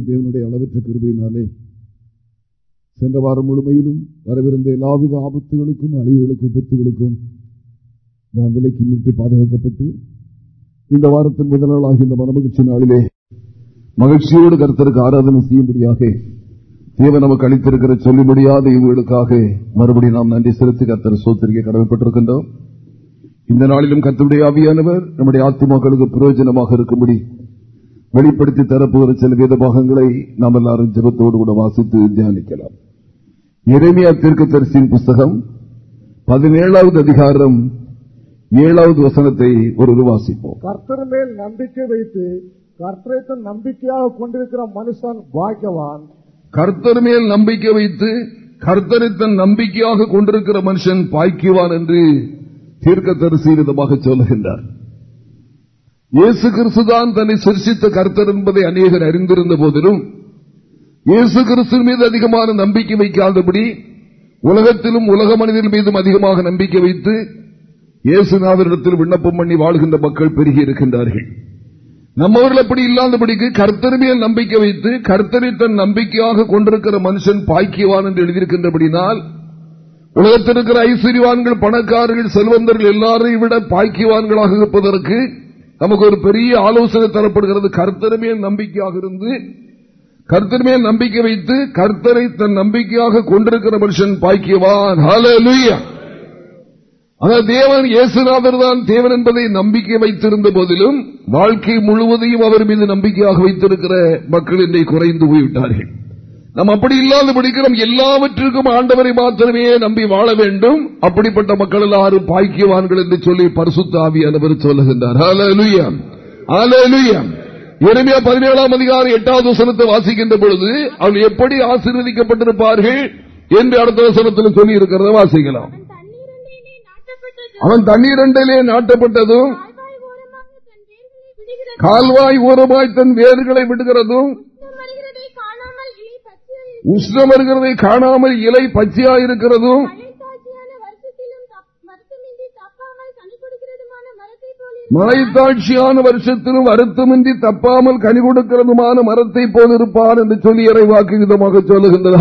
தேவனுடைய அளவற்ற கிருபையினாலே சென்ற வாரம் முழுமையிலும் வரவிருந்த எல்லாவித ஆபத்துகளுக்கும் அழிவுகளுக்கும் விபத்துகளுக்கும் நாம் விலைக்கு மீட்டு பாதுகாக்கப்பட்டு இந்த வாரத்தின் முதல் நாளாக இந்த மனமகிழ்ச்சி நாளிலே மகிழ்ச்சியோடு கருத்தருக்கு ஆராதனை செய்யும்படியாக தேவை நமக்கு அளித்திருக்கிற சொல்ல முடியாத இவர்களுக்காக மறுபடியும் நாம் நன்றி செலுத்தி கர்த்தர் சோத்திரிக்க கடமைப்பட்டிருக்கின்றோம். இந்த நாளிலும் கத்தருடைய ஆவியானவர் நம்முடைய ஆத்மாக்களுக்கு பிரயோஜனமாக இருக்கும்படி வெளிப்படுத்தி தரப்போகிற சில வேத பாகங்களை நாம் எல்லாரும் ஜபத்தோடு கூட வாசித்து தியானிக்கலாம். இறைமையா தீர்க்க தரிசியின் புஸ்தகம் பதினேழாவது அதிகாரம் ஏழாவது வசனத்தை ஒரு வாசிப்போம். கர்த்தர் மேல் நம்பிக்கை வைத்து கர்த்தரை தன் நம்பிக்கையாக கொண்டிருக்கிற மனுஷன் பாக்கியவான். கர்த்தர் மேல் நம்பிக்கை வைத்து கர்த்தரை தன் நம்பிக்கையாக கொண்டிருக்கிற மனுஷன் பாய்க்குவான் என்று தீர்க்க தரிசி விதமாக சொல்லுகின்றார். இயேசு கிறிஸ்துதான் தன்னை சிருஷித்த கர்த்தர் என்பதை அநேகர் அறிந்திருந்த போதிலும் இயேசு கிறிஸ்து மீது அதிகமான நம்பிக்கை வைக்காதபடி உலகத்திலும் உலக மனிதன் மீதும் அதிகமாக நம்பிக்கை வைத்து இயேசுநாதரிடத்தில் விண்ணப்பம் பண்ணி வாழ்கின்ற மக்கள் பெருகி இருக்கின்றார்கள். நம்மவர்கள் அப்படி இல்லாதபடிக்கு கர்த்தர் மேல் நம்பிக்கை வைத்து கர்த்தரை தன் நம்பிக்கையாக கொண்டிருக்கிற மனுஷன் பாய்க்கியவான் என்று எழுதியிருக்கின்றபடினால் உலகத்தில் இருக்கிற ஐஸ்வர்யவான்கள் பணக்காரர்கள் செல்வந்தர்கள் எல்லாரையும் விட பாய்க்கியவான்களாக இருப்பதற்கு நமக்கு ஒரு பெரிய ஆலோசனை தரப்படுகிறது. கர்த்தருமே நம்பிக்கையாக இருந்து கர்த்தருமே நம்பிக்கை வைத்து கர்த்தரை தன் நம்பிக்கையாக கொண்டிருக்கிற மனுஷன் பாய்க்கியவான் அதாவது தேவன் இயேசுநாதர் தான் தேவன் என்பதை நம்பிக்கை வைத்திருந்த போதிலும் வாழ்க்கை முழுவதையும் அவர் மீது நம்பிக்கையாக வைத்திருக்கிற மக்கள் இன்றை குறைந்து போய்விட்டார்கள். நாம் அப்படி இல்லாத படிக்கிறோம். எல்லாவற்றிற்கும் ஆண்டவரை மாத்திரமே நம்பி வாழ வேண்டும். அப்படிப்பட்ட மக்கள் எல்லாரும் பாய்க்கியவான்கள் என்று சொல்லி பரிசுத்த ஆவியானவர் சொல்லுகின்றார். இனிமையா பதினேழாம் அதிகாரம் எட்டாவது வசனத்தை வாசிக்கின்ற பொழுது அவர்கள் எப்படி ஆசீர்வதிக்கப்பட்டிருப்பார்கள் என்று அடுத்த வசனத்தில் சொல்லி இருக்கிறத வாசிக்கலாம். அவன் தண்ணீரண்டிலே நாட்டப்பட்டதும் கால்வாய் ஓரமாய் தன் வேர்களை விடுகிறதும் உஷ்ணம் வருகிறதை காணாமல் இலை பச்சையா இருக்கிறதும் மலைத்தாட்சியான வருஷத்திலும் வருத்தமின்றி தப்பாமல் கனி கொடுக்கிறதுமான மரத்தை போலிருப்பான் என்று சொல்லி இறைவாக்கு விதமாக சொல்லுகின்றது.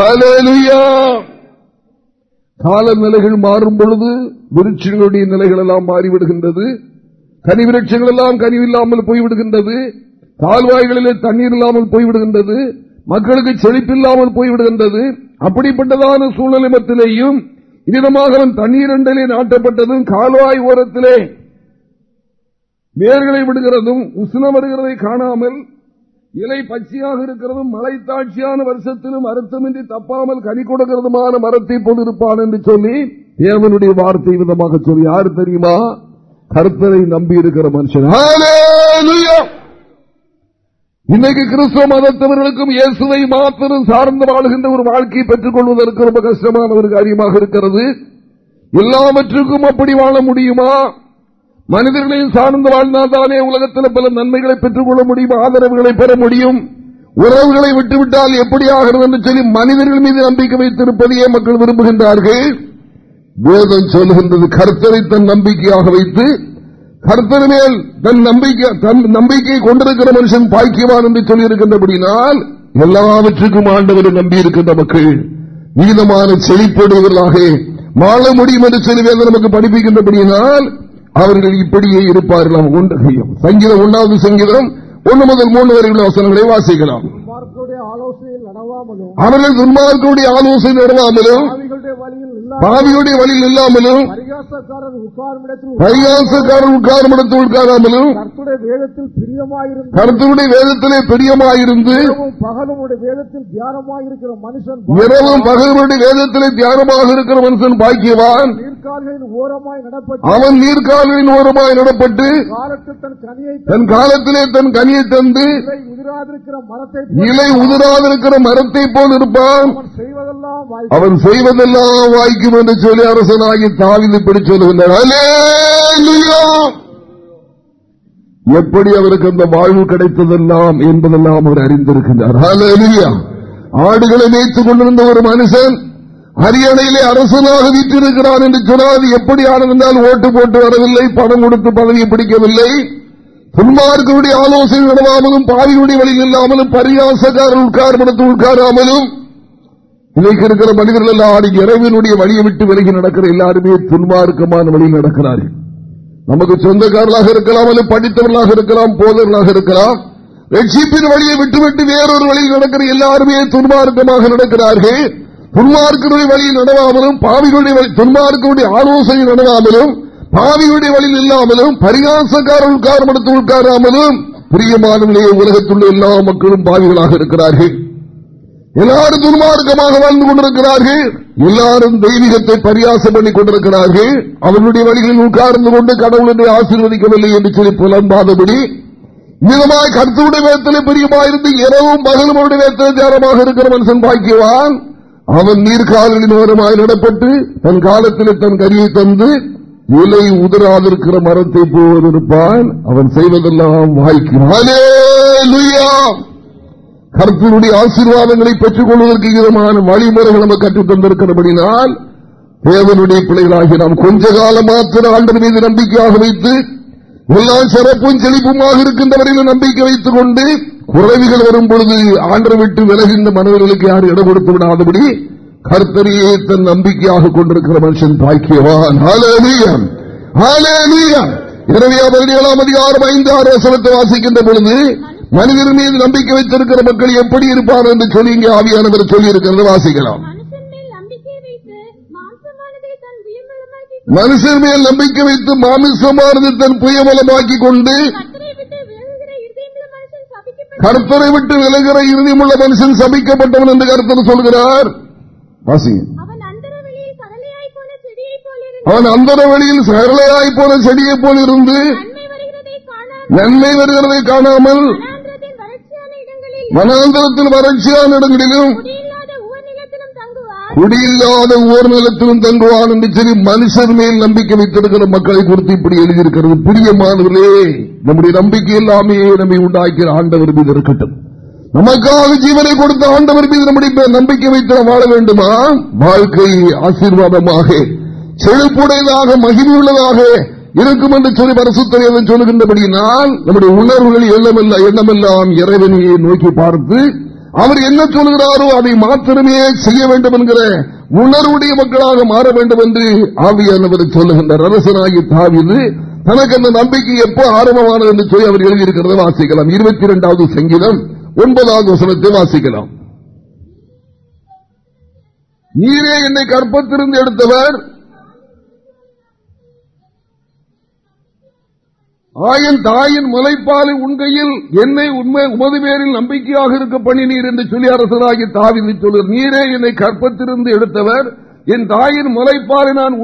காலநிலைகள் மாறும் பொழுது விருட்சங்களுடைய நிலைகள் எல்லாம் மாறிவிடுகின்றது. கனி விருட்சங்கள் எல்லாம் கனிவில்லாமல் போய்விடுகின்றது. கால்வாய்களிலே தண்ணீர் இல்லாமல் போய்விடுகின்றது. மக்களுக்கு செழிப்பில்லாமல் போய்விடுகின்றது. அப்படிப்பட்டதான சூழ்நிலை மத்திலேயும் இவ்விதமாக அவன் தண்ணீரண்டலே நாட்டப்பட்டதும் கால்வாய் ஓரத்திலே வேர்களை விடுகிறதும் உஷ்ணம் வருகிறதை காணாமல் இலை பச்சையாக இருக்கிறதும் மலை தாட்சியான வருஷத்திலும் அர்த்தமின்றி தப்பாமல் கனி கொடுக்கிறதுமான மரத்தை போலிருப்பான் என்று சொல்லி தேவனுடைய வார்த்தை விதமாக சொல்லி யாரு தெரியுமா? கருத்தரை நம்பி இருக்கிற மனுஷன் இன்னைக்கு கிறிஸ்துவ மதத்தவர்களுக்கும் இயேசுவை மாத்திரம் சார்ந்து வாழ்கின்ற ஒரு வாழ்க்கையை பெற்றுக் கொள்வதற்கு ரொம்ப கஷ்டமான ஒரு காரியமாக இருக்கிறது. எல்லாவற்றுக்கும் அப்படி வாழ முடியுமா? மனிதர்களையும் சார்ந்து வாழ்ந்தால்தானே உலகத்தில் பல நன்மைகளை பெற்றுக் கொள்ள முடியும் ஆதரவுகளை பெற முடியும். உறவுகளை விட்டுவிட்டால் எப்படி ஆகிறது என்று சொல்லி மனிதர்கள் மீது நம்பிக்கை வைத்திருப்பதையே மக்கள் விரும்புகின்றார்கள். வேதம் சொல்லுகின்றது கர்த்தரை தன் நம்பிக்கையாக வைத்து கர்த்தர் மேல் தன் நம்பிக்கை தன் நம்பிக்கை கொண்டிருக்கிற மனுஷன் பாய்க்குவான் என்று சொல்லியிருக்கின்றபடினால் எல்லாவற்றுக்கும் ஆண்டவரை நம்பியிருக்கின்ற மக்கள் நீதமான செழிப்படுவர்களாக வாழ முடியும் என்று சொல்லி நமக்கு படிப்பிக்கின்றபடியினால் அவர்கள் இப்படியே இருப்பார்கள் ஒன்று சங்கீதம் ஒன்றாவது சங்கீதம் ஒன்று முதல் மூன்று வரை உள்ள வசனங்களை வாசிக்கலாம். அவர்கள் துன்மார்களுடைய ஆலோசனை நடவாமலும் பாவியுடைய வழியில் இல்லாமலும் பரிகாசக்காரர் உட்காரும் இடத்தில் உட்காராமலும் கருத்துடைய வேதத்திலே பிரியமாயிருந்து இரவும் பகலுடைய வேதத்திலே தியானமாக இருக்கிற மனுஷன் பாக்கியவான். அவன் நீர்கால்களின் ஓரமாய் நடப்பட்டு தன் காலத்திலே தன் கனியை தந்து இலை உதிராதிருக்கிற மரத்தை போல் இருப்பான் அவன் செய்வதெல்லாம் வாய்க்கும் என்று சொல்லி அரசனாகி தாவிந்து இப்படி சொல்லுகின்றார் எப்படி அவருக்கு அந்த வாழ்வு கிடைத்ததெல்லாம் என்பதெல்லாம் அவர் அறிந்திருக்கின்றார். ஆடுகளை மேய்த்துக் கொண்டிருந்த ஒரு மனுஷன் ஹரியானையிலே அரசனாக வீட்டிருக்கிறான் என்று சொன்னால் எப்படி ஆனதென்றால் ஓட்டு போட்டு வரவில்லை பணம் கொடுத்து பதவியை பிடிக்கவில்லை? துன்மார்களுடைய ஆலோசனை நடவாமலும் பாவியுடைய வழியில் இல்லாமலும் பரியாசக்காரர் உட்கார்மனத்தில் உட்காராமலும் இன்னைக்கு இருக்கிற மனிதர்கள் எல்லாம் இறைவனுடைய வழியை விட்டு விலகி நடக்கிற எல்லாருமே துன்மார்க்கமான வழியில் நடக்கிறார்கள். நமக்கு சொந்தக்காரர்களாக இருக்கலாம் அல்லது படித்தவர்களாக இருக்கலாம் போதர்களாக இருக்கலாம் ரட்சிப்பின் வழியை விட்டுவிட்டு வேறொரு வழியில் நடக்கிற எல்லாருமே துன்மார்க்கமாக நடக்கிறார்கள். துன்மார்க்கனுடைய வழியில் நடவாமலும் பாவிகளுடைய வழி துன்மார்க்கனுடைய ஆலோசனை நடவாமலும் பாவிகளுடைய வழியில் இல்லாமலும் பரிகாசக்காரர்கள் உட்காரமடத்தில் உட்காராமலும் பிரியமானவர்களே உலகத்துள்ள எல்லா மக்களும் பாவிகளாக இருக்கிறார்கள். எல்லாரும் துன்மார்க்கமாக வாழ்ந்து கொண்டிருக்கிறார்கள். எல்லாரும் தெய்வீகத்தை பரியாசம் பண்ணி கொண்டிருக்கிறார்கள். அவர்களுடைய வழிகளில் உட்கார்ந்து கொண்டு கடவுளை ஆசீர்வதிக்கவில்லை என்று சொல்லி புலம்பாதபடி மிதமாய் கருத்துடைய வேத்தலை பிரியமாயிருந்து இரவும் பகலும் அவருடைய வேத்தலை தியானமாக இருக்கிற மனுஷன் பாக்கியவான். அவன் நீர்காலின் ஓரமாய் நடப்பட்டு தன் காலத்தில் தன் கரியை தந்து இலை உதராதிருக்கிற மரத்தை போவதிருப்பான் அவன் செய்வதெல்லாம் வாய்க்கிறான் கருத்தினுடைய ஆசீர்வாதங்களை பெற்றுக் கொள்வதற்கு விதமான வழிமுறைகள் நம்ம கற்றுத் தந்திருக்கிறபடினால் தேவனுடைய பிள்ளைகளாகி நாம் கொஞ்ச காலம் மாத்திர ஆண்டர் மீது நம்பிக்கையாக வைத்து எல்லா சிறப்பும் செழிப்புமாக இருக்கின்றவரையிலும் நம்பிக்கை வைத்துக் கொண்டு குறைவுகள் வரும் பொழுது ஆண்டரை விட்டு விலகின்ற மனிதர்களுக்கு யாரும் இடம் கொடுத்து விடாதபடி கர்த்தரையே தன் நம்பிக்கையாக கொண்டிருக்கிற மனுஷன் பாக்கியவான். எனவே அவர் ஏழாம் அதிகாரம் ஐந்து ஆறு வசனத்தை வாசிக்கின்ற பொழுது மனிதர் மீது நம்பிக்கை வைத்திருக்கிற மக்கள் எப்படி இருப்பார் என்று சொல்லி இங்கே ஆவியானவர் சொல்லியிருக்கிறது. வாசிக்கலாம். மனுஷன் மேல் நம்பிக்கை வைத்து மாமிசமானது தன் புயமலமாக்கி கொண்டு கருத்தரை விட்டு விலகிற இறுதியுள்ள மனுஷன் சபிக்கப்பட்டவன் என்று கருத்தர் சொல்கிறார். அவன் அந்த வழியில் சரளையாய் போன செடியை போல் இருந்து நன்மை வருகிறதை காணாமல் வனாந்தரத்தில் வறட்சியான இடங்களிலும் குடியில்லாத ஊர் நிலத்திலும் தங்குவான் என்று சொல்லி மனுஷர் மேல் நம்பிக்கை வைத்திருக்கிற மக்களை குறித்து இப்படி எழுதியிருக்கிறது. பிரியமானவர்களே நம்முடைய நம்பிக்கை எல்லாமே நம்மை உண்டாக்கிற ஆண்டவர் மீது இருக்கட்டும். நமக்காக ஜீவனை கொடுத்த ஆண்டவர் மீது நம்முடைய நம்பிக்கை வைத்து வாழ வேண்டுமா? வாழ்க்கை ஆசீர்வாதமாக செழிப்புடையதாக மகிழ்வுள்ளதாக இருக்கும் என்று சொல்லி பரசுத்தலைவன் சொல்லுகின்றபடியினால் நம்முடைய உணர்வுகள் எண்ணமல்ல எண்ணமெல்லாம் இறைவனையை நோக்கி பார்த்து அவர் என்ன சொல்கிறாரோ அதை மாத்திரமே செய்ய வேண்டும் என்கிற உணர்வுடைய மக்களாக மாற வேண்டும் என்று ஆவியானவர் சொல்லுகின்றார் அரசனாகி தாவிது தனக்கு அந்த நம்பிக்கை எப்போ ஆரம்பமானது என்று சொல்லி அவர் எழுதியிருக்கிறத வாசிக்கலாம். இருபத்தி இரண்டாவது சங்கீதம். ஒன்பதாவது வசனத்தை வாசிக்கலாம். நீரே என்னை கற்பத்திலிருந்து எடுத்தவர். ஆயன் தாயின் முளைப்பாலை உண்கையில் என்னை உண்மை உமது பேரில் நம்பிக்கையாக இருக்க பண்ணினீர் என்று சொல்லி அரசராகி தாவி சொல்லுவார் நீரே என்னை கற்பத்திலிருந்து எடுத்தவர். என் தாயின் முளைப்பாலை நான்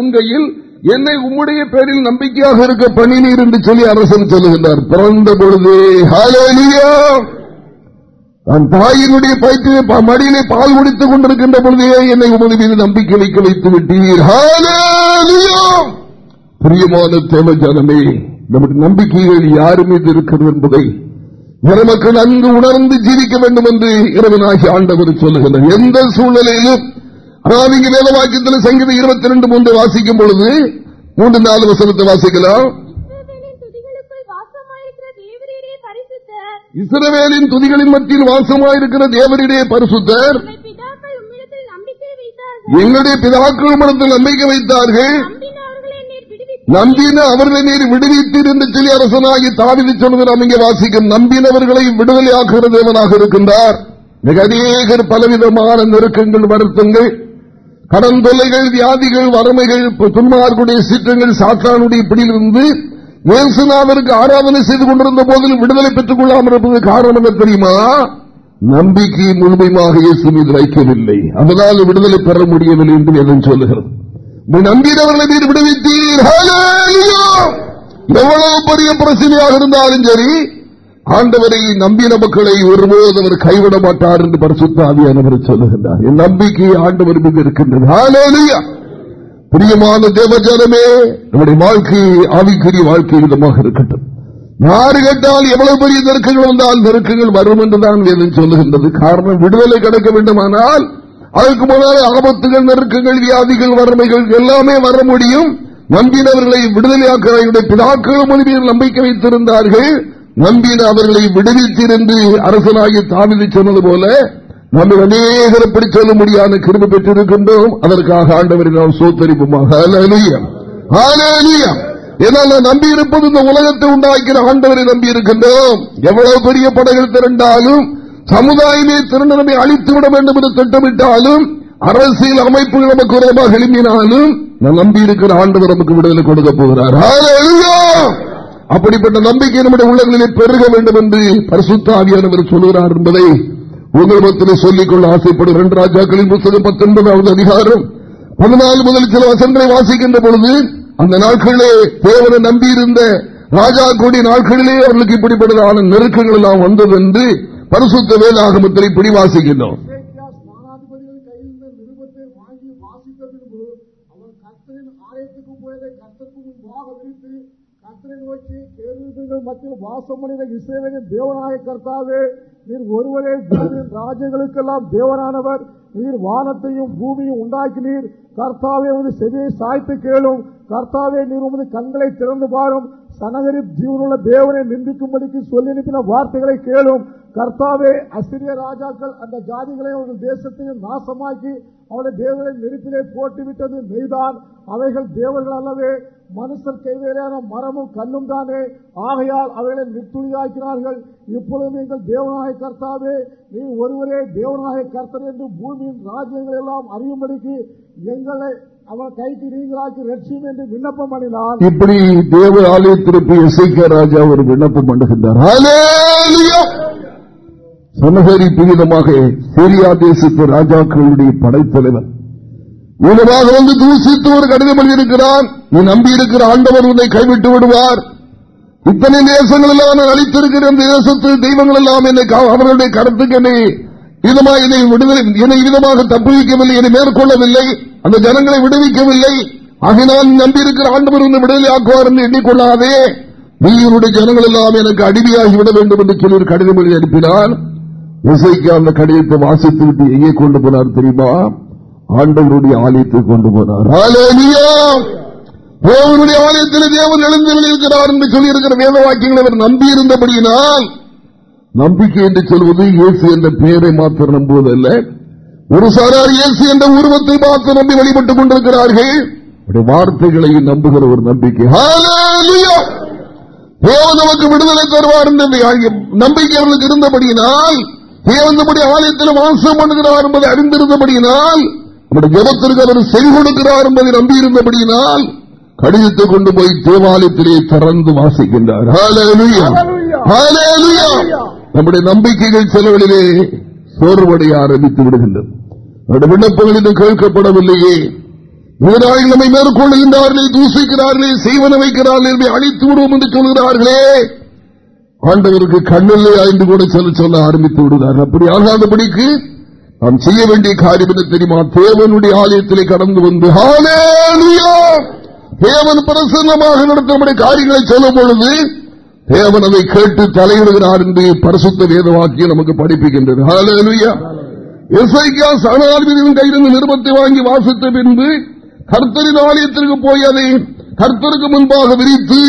உண்கையில் என்னை உம்முடைய பேரில் நம்பிக்கையாக இருக்க பண்ணினீர் என்று சொல்லி அரசன் சொல்லுகின்றார். பிறந்த பொழுதே நான் தாயினுடைய பயிற்சியை மடியிலே பால் குடித்துக் கொண்டிருக்கின்ற பொழுதே என்னை உமது மீது நம்பிக்கை வைக்க வைத்து விட்டீர். பிரியமான தேவ ஜனமே நம்பிக்கைகள் யார் மீது இருக்கிறது என்பதை மக்கள் நன்கு உணர்ந்து ஜீவிக்க வேண்டும் என்று இரவனாகி ஆண்டவர் சொல்லுகிறார். எந்த சூழ்நிலையிலும் அதாவது இங்கு வேதவாக்கியத்தில் சங்கீதம் இருபத்தி ரெண்டு மூன்று வாசிக்கும் பொழுது மூன்று நாலு வசனத்தை வாசிக்கலாம். இஸ்ரவேலின் துதிகளின் மத்தியில் வாசமாயிருக்கிற தேவரிடே பரிசுத்தர் எங்களுடைய பிதாக்கள் மனத்தில் நம்பிக்கை வைத்தார்கள். நம்பின அவர்களை நீர் விடுவித்தீர் என்று சொல்லி அரசனாகி தாவிதி சொல்வது நாம் இங்கே வாசிக்கும் நம்பினவர்களை விடுதலையாக்குகிற தேவனாக இருக்கின்றார். மிக அநேகர் பலவிதமான நெருக்கங்கள் வருத்தங்கள் கடன் தொல்லைகள் வியாதிகள் வறுமைகள் துன்மார்களுடைய சீற்றங்கள் சாத்தானுடைய பிடியிலிருந்து இயேசுநாதருக்கு ஆராதனை செய்து கொண்டிருந்த போதிலும் விடுதலை பெற்றுக் கொள்ளாமல் இருப்பது காரணம் என்ன தெரியுமா? நம்பிக்கை முழுமையாக இயேசு மீது வைக்கவில்லை. அதனால் விடுதலை பெற முடியவில்லை என்று எதன் சொல்லுகிறது. நம்பினவர்களை நீர் விடுவித்தீர். எவ்வளவு பெரிய பிரச்சனையாக இருந்தாலும் சரி ஆண்டவரை நம்பின மக்களை ஒருபோது அவர் கைவிட மாட்டார் என்று பரிசுத்த ஆவியானவர் சொல்லுகின்றார். என் நம்பிக்கை ஆண்டவர் மீது இருக்கின்றது. பிரியமான தேவஜானமே நம்முடைய வாழ்க்கை ஆவிக்குரிய வாழ்க்கை விதமாக இருக்கட்டும். யாரு கேட்டால் எவ்வளவு பெரிய நெருக்கங்கள் வந்தால் நெருக்கங்கள் வரும் என்றுதான் சொல்லுகின்றது. காரணம் விடுதலை கிடைக்க வேண்டுமானால் அதுக்கு முன்னாலே ஆபத்துகள் நெருக்கங்கள் வியாதிகள் வறுமைகள் எல்லாமே வர முடியும். நம்பினவர்களை விடுதலையாக்க பிதாக்கள் மொழியில் நம்பிக்கை வைத்திருந்தார்கள். நம்பின அவர்களை விடுவித்திருந்து அரசனாகி தாமிதி சொன்னது போல நம்ம அநேகர் எப்படி முடியாத கிருமி பெற்றிருக்கின்றோம். அதற்காக ஆண்டவரை நாம் சோத்தரிப்போமாக. நம்பி இருப்பது இந்த உலகத்தை உண்டாக்கிற ஆண்டவரை நம்பி இருக்கின்றோம். எவ்வளவு பெரிய படைகள் திரண்டாலும் சமுதாயமே திரண்டனமை அழித்து விட வேண்டும் என்று திட்டமிட்டாலும் அரசியல் அமைப்புகள் நமக்கு உரமாக எழுப்பினாலும் நான் நம்பி இருக்கிற ஆண்டவர் நமக்கு விடுதலை கொடுக்க போகிறார். அப்படிப்பட்ட நம்பிக்கை நம்முடைய உள்ளங்களிலே பெருக வேண்டும் என்று பரிசுத்தாவியானவர் சொல்கிறார் என்பதை உங்களிடத்தில் சொல்லிக்கொள்ள ஆசைப்படும் இரண்டு ராஜாக்களின் புத்தகம் பத்தொன்பதாவது அதிகாரம் பதினாலு முதல் சில வசங்களை வாசிக்கின்ற பொழுது அந்த நாட்களிலே தேவனை நம்பியிருந்த ராஜா கூடிய நாட்களிலே அவர்களுக்கு இப்படிப்பட்டதான நெருக்கங்கள் எல்லாம் வந்தது என்று பரிசுத்த வேதாகமத்தில் இப்படி வாசிக்கின்றோம் மத்தியில் வாசம் பண்ணின இசைவனின் தேவனாய கர்த்தாவே நீர் ஒருவரே ராஜ்யங்களுக்கெல்லாம் தேவனானவர். நீர் வானத்தையும் பூமியும் உண்டாக்கினீர் கர்த்தாவே உமது செவியை சாய்த்து கேளும். கர்த்தாவே நீர் உமது கண்களை திறந்து பாரும். சனகரி ஜீவனுள்ள தேவனை நிந்திக்கும்படிக்கு சொல்லி அனுப்பின வார்த்தைகளை கேளும். கர்த்தாவே அசிரிய ராஜாக்கள் அந்த ஜாதிகளை ஒரு தேசத்தையும் நாசமாக்கி அவனை தேவனை நெருப்பிலே போட்டுவிட்டது மெய்தான். அவைகள் தேவர்கள் அல்லவே. மனுஷர் கைவேலையான மரமும் கல்லும் தானே. ஆகையால் அவைகளை நித்துளியாக்கிறார்கள் இப்பொழுது எங்கள் தேவநாய கர்த்தாவே நீ ஒருவரே தேவநாய கர்த்தர் என்று பூமியின் ராஜ்யங்கள் எல்லாம் அறியும்படிக்கு எங்களை அவன் கைக்கு நீங்களாக்கி ரட்சியும் என்று விண்ணப்பம் பண்ணினார் இப்படி தேவ ஆலயத்திற்கு இசைக்க ராஜா ஒரு விண்ணப்பம் பண்ணுகின்றார். சமகரி புனிதமாக சிரியா தேசத்து ராஜாக்களுடைய படைத்தலைவர். இவனாக வந்து தூசித்து ஒரு கடிதம் எழுதியிருக்கிறான். நீ நம்பி இருக்கிற ஆண்டவர் உன்னை கைவிட்டு விடுவார். இத்தனை தேசங்கள் எல்லாம் நான் அளித்திருக்கிற இந்த தேசத்து தெய்வங்கள் எல்லாம் என்னை அவர்களுடைய கருத்துக்கு என்னை விதமாக என்னை விடுதலை என்னை விதமாக தப்புவிக்கவில்லை என்னை மேற்கொள்ளவில்லை அந்த ஜனங்களை விடுவிக்கவில்லை. ஆகினால் நம்பியிருக்கிற ஆண்டவர் உன்னை விடுதலை ஆக்குவார் என்று எண்ணிக்கொள்ளாதே. நீருடைய ஜனங்கள் எல்லாம் எனக்கு அடிமையாகிவிட வேண்டும் என்று சொல்லி கடிதம் எழுதி அனுப்பினான். இசைக்கு அந்த கடிதத்தை வாசித்து விட்டு எங்கே கொண்டு போனார் தெரியுமா? ஆண்டவருடைய ஆலயத்தை கொண்டு போனார். தேவனுடைய ஆலயத்தில் தேவன் எழுந்து வெளியிருக்கிறார் என்று சொல்லியிருக்கிற வேத வாக்கியங்கள் அவர் நம்பி இருந்தபடியினால் நம்பிக்கை என்று சொல்வது இயேசு என்ற பெயரை மாத்திரம் நம்புவதல்ல ஒரு சாரார் இயேசு என்ற உருவத்தை பார்த்து நம்பி வழிபட்டுக் கொண்டிருக்கிறார்கள். வார்த்தைகளை நம்புகிற ஒரு நம்பிக்கை. தேவன் நமக்கு விடுதலை தருவார் நம்பிக்கை அவர்களுக்கு இருந்தபடியினால் தேவன் நம்முடைய ஆலயத்தில் வாசம் பண்ணுகிறார் என்பதை அறிந்திருந்தபடியினால் நம்முடைய ஜபத்திற்கு அவர் செவி கொடுக்கிறார் என்பதை நம்பியிருந்தபடியினால் கடிதத்தை கொண்டு போய் தேவாலயத்திலே திறந்து வாசிக்கின்றார். நம்முடைய நம்பிக்கைகள் செலவிலே சோர்வடைய ஆரம்பித்து விடுகின்றது. அவருடைய விண்ணப்பங்கள் இன்னும் கேட்கப்படவில்லையே. விவசாயிகள் நம்மை மேற்கொள்ளுகின்றார்களே தூசிக்கிறார்களே செய்வன வைக்கிறார்கள் அழித்து விடுவோம் என்று சொல்கிறார்களே. ஆண்டவருக்கு கண்ணில்லை ஐந்து கூட சொல்ல சொல்ல ஆரம்பித்து விடுகிறார். அப்படி ஆகாதபடிக்கு நாம் செய்ய வேண்டிய காரியம் என்ன தெரியுமா? தேவனுடைய ஆலயத்திலே கடந்து வந்து தேவன் பிரசன்னமாக நடத்தக்கூடிய காரியங்களை சொல்லும் பொழுது தேவன் அதை கேட்டு தலையிடுகிறார் என்று பரிசுத்த வேத வாக்கியம் நமக்கு படிப்புகின்றது கையிலிருந்து நிருபத்தை வாங்கி வாசித்த பின்பு கர்த்தரின் ஆலயத்திற்கு போய் அதை கர்த்தருக்கு முன்பாக விரித்து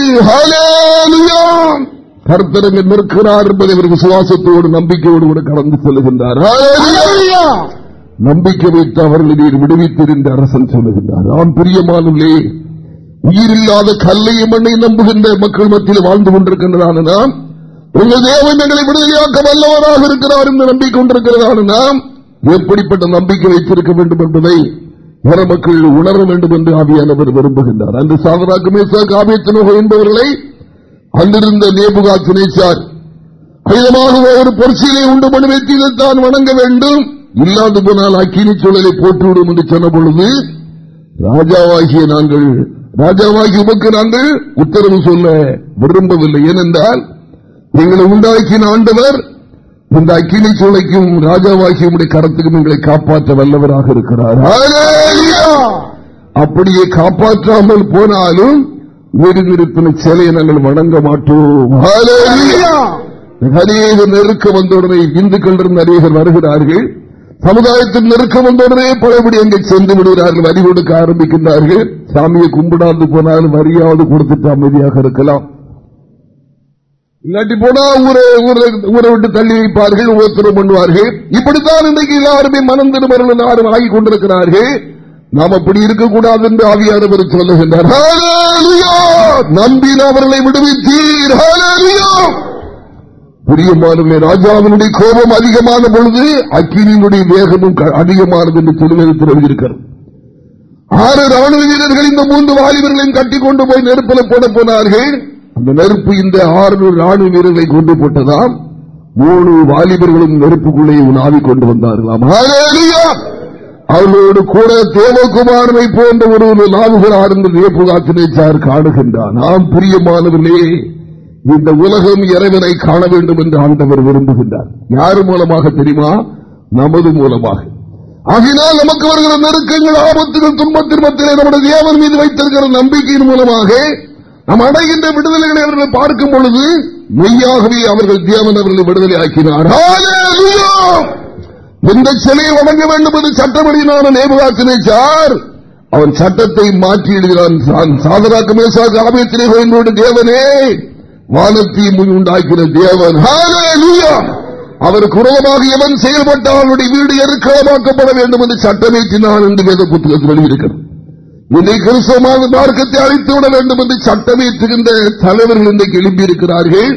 கர்த்தரங்க நிற்கிறார் என்பதை இவர் விசுவாசத்தோடு நம்பிக்கையோடு கூட கடந்து செல்கின்றார் நம்பிக்கை வைத்து அவர்களை நீர் விடுவித்திருந்த அரசன் சொல்லுகின்றார். நாம் பிரியமானே உயிரில்லாத கல்லையும் மண்ணை நம்புகின்ற மக்கள் மத்தியில் வாழ்ந்து கொண்டிருக்கின்றதான நாம் உங்கள் தேவன் எங்களை விடுதலையாக்க வல்லவராக இருக்கிறார் என்று நம்பிக்கை கொண்டிருக்கிறதான நாம் எப்படிப்பட்ட நம்பிக்கை வைத்திருக்க வேண்டும் என்பதை பிற மக்கள் உணர வேண்டும் என்று ஆவியானவர் விரும்புகின்றார். அந்த சாதனாக்கு மேசா காபியத்தினோக என்பவர்களை அங்கிருந்த நேபுகா துணைச்சார் அகிதமாக ஒரு பொற்சிலை உண்டு பண்ணி தான் வணங்க வேண்டும். இல்லாது போனால் அக்கினி சூழலை போட்டுவிடும் என்று சொன்ன பொழுது ராஜாவாகிய நாங்கள் ராஜாவாகி உமக்கு நாங்கள் உத்தரவு சொல்ல விரும்பவில்லை. ஏனென்றால் எங்களை உண்டாக்கின ஆண்டவர் இந்த அக்கினி சூளைக்கும் ராஜாவாகிய கரத்துக்கும் எங்களை காப்பாற்ற வல்லவராக இருக்கிறார். அப்படியே காப்பாற்றாமல் போனாலும் நிறுத்தின சிலையை நாங்கள் வணங்க மாட்டோம். அநேக நெருக்க வந்தவுடனே இந்துக்கள் இருந்து அநேகர் வருகிறார்கள். சமுதாயத்தில் நெருக்கம் வந்தோடனே பழையபடி அங்கே சென்று விடுகிறார்கள் வரி கொடுக்க ஆரம்பிக்கின்றார்கள். சாமியை கும்பிடாது போனாலும் வரியாவது கொடுத்துட்டு அமைதியாக இருக்கலாம். இல்லாட்டி போனா ஊரை ஊரை விட்டு தள்ளி வைப்பார்கள் ஒவ்வொருத்தரும் பண்ணுவார்கள். இப்படித்தான் இன்றைக்கு எல்லாருமே மனம் திருமணம் எல்லாரும் ஆகி கொண்டிருக்கிறார்கள். நாம் அப்படி இருக்கக்கூடாது என்று ஆவியானவர் சொல்லுகின்றார். நம்பின அவர்களை விடுவித்தீர். புரியமானவர்களே ராஜாவினுடைய கோபம் அதிகமான பொழுது அக்கினியினுடைய வேகமும் அதிகமானது என்று சொல்லுவது இருக்கிறது ஆறு ராணுவ வீரர்கள் இந்த மூன்று வாலிபர்களையும் கட்டிக் கொண்டு போய் நெருப்பில் போட போனார்கள். அந்த நெருப்பு இந்த ஆறு ராணுவ வீரர்களை கொண்டு போட்டதாம் மூணு வாலிபர்களும் நெருப்புக்குள்ளே உணாவி கொண்டு வந்தார்களாம். அவர்களோடு கூட தேவகுமாரனை போன்ற ஒரு நாவுகிறார் என்று நேப்புகாத்தினேச்சார் காணுகின்றார். நாம் பிரியமானவர்களே இந்த உலகம் இறைவனை காண வேண்டும் என்று ஆண்டவர் விரும்புகின்றார். யார் மூலமாக தெரியுமா? நமது மூலமாக. ஆகினால் நமக்கு வருகிற நெருக்கங்கள் ஆபத்துகள் துன்பத்திருமத்திலே நம்முடைய தேவன் மீது வைத்திருக்கிற நம்பிக்கையின் மூலமாக நாம் அடைகின்ற விடுதலைகளை அவர்கள் பார்க்கும் பொழுது மெய்யாகவே அவர்கள் தேவன் அவர்களை விடுதலை ஆக்கினார். எந்த சிலையை வழங்க வேண்டும் என்று சட்டப்படியான நேபுகாத்தினை சார் அவன் சட்டத்தை மாற்றி எழுதினான் சாதராக்க மேசாக்கு ஆபத்திலே என்னோட தேவனே. வானத்தை உண்டாக்கின தேவன். அவர் குரலமாக எவன் செயல்பட்டால் அவனுடைய வீடு எருக்களமாக்கப்பட வேண்டும் என்று சட்டமேற்றினான் என்று வேத புத்தகத்தில் எழுதியிருக்கிறது. இன்றை கிறிஸ்தவ மார்க்கத்தை அழைத்து விட வேண்டும் என்று சட்டமேற்றுகின்ற தலைவர்கள் இன்றைக்கு எழுப்பியிருக்கிறார்கள்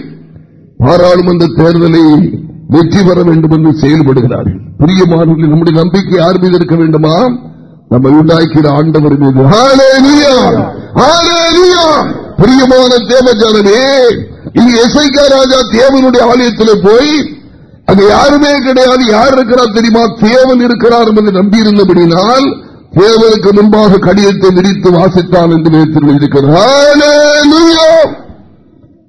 பாராளுமன்ற தேர்தலை வெற்றி பெற வேண்டும் என்று செயல்படுகிறார்கள். பிரியமானவர்கள் நம்முடைய நம்பிக்கை யார் மீது இருக்க வேண்டுமா? நம்ம உண்டாக்கிற ஆண்டவர் மீது. பிரியமான தேவஜானமே இங்கு எஸ்ஐகா ராஜா தேவனுடைய ஆலயத்தில் போய் அங்க யாருமே கிடையாது யார் இருக்கிறார் தெரியுமா? தேவன் இருக்கிறார் என்று நம்பியிருந்தபடினால் தேவனுக்கு முன்பாக கடிதத்தை விரித்து வாசித்தான் என்று நேரத்தில் இருக்கிறார்.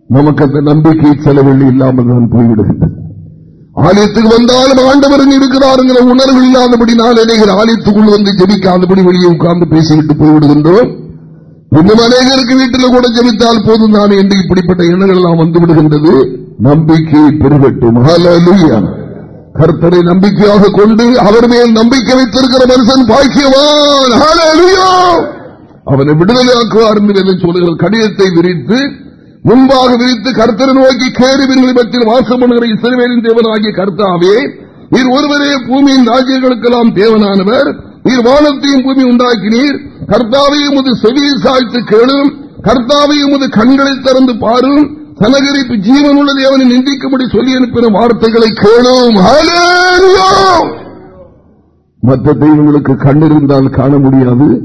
நமக்கு அந்த நம்பிக்கை செலவெள்ளி இல்லாமல் தான் போய்விடுகின்றது ஆலயத்துக்கு வந்தாலும் ஆண்டவர் இருக்கிறார் உணர்வு இல்லாதபடி நான் அநேகர் ஆலயத்துக்குள் வந்து ஜெபிக்காதபடி வெளியே உட்கார்ந்து பேசிவிட்டு போய்விடுகின்றோம். இன்னும் அநேகருக்கு வீட்டில் கூட ஜெபித்தால் போதும் தான் என்று இப்படிப்பட்ட எண்ணங்கள் எல்லாம் வந்து விடுகின்றது. நம்பிக்கை பெருகட்டும். கர்த்தரை நம்பிக்கையாக கொண்டு அவர் மேல் நம்பிக்கை வைத்திருக்கிற மனுஷன் பாக்கியவான். அவனை விடுதலையாக்குவார் என்று சொல்லுகிற கடிதத்தை விரித்து முன்பாக விரித்து கர்த்தரை நோக்கி கேருவின் பற்றில் வாசம் பண்ணுகிற இசைவேலின் தேவனாகிய கர்த்தாவே நீர் ஒருவரே பூமியின் ராஜ்யங்களுக்கெல்லாம் தேவனானவர். நீர் வானத்தையும் பூமி உண்டாக்கினீர். கர்த்தாவையும் உமது செவியை சாய்த்து கேளும். கர்த்தாவையும் உமது கண்களை திறந்து பாரும். சனகரிப்பு ஜீவன் உள்ளது அவனை நிந்திக்கும்படி சொல்லி அனுப்பின வார்த்தைகளை கேளும். மற்ற தெய்வங்களுக்கு கண்ணிருந்தால் காண முடியாது.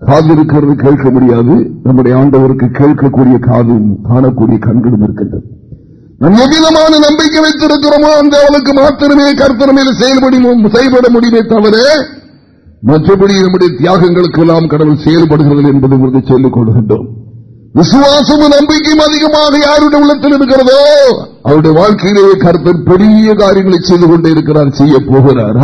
காது இருக்கிறது கேட்க முடியாது. நம்முடைய ஆண்டவருக்கு கேட்கக்கூடிய காதும் காணக்கூடிய கண்களும் இருக்கின்றது நம் எவ்விதமான நம்பிக்கை வைத்திருக்கிறோமோ அந்த அவளுக்கு மாத்திரமே கருத்தரமையில் செயல்பட முடியுமே தவிர மற்றபடி நம்முடைய தியாகங்களுக்கு எல்லாம் கடவுள் செயல்படுகிறது என்பதை உங்களுக்கு சொல்லிக் கொள்கின்றோம். விசுவாசமும் நம்பிக்கையும் அதிகமாக யாருடைய உள்ளத்தில் இருக்கிறதோ அவருடைய வாழ்க்கையிலேயே கருத்தர் பெரிய காரியங்களை செய்து கொண்டே இருக்கிறார் செய்ய போகிறார்.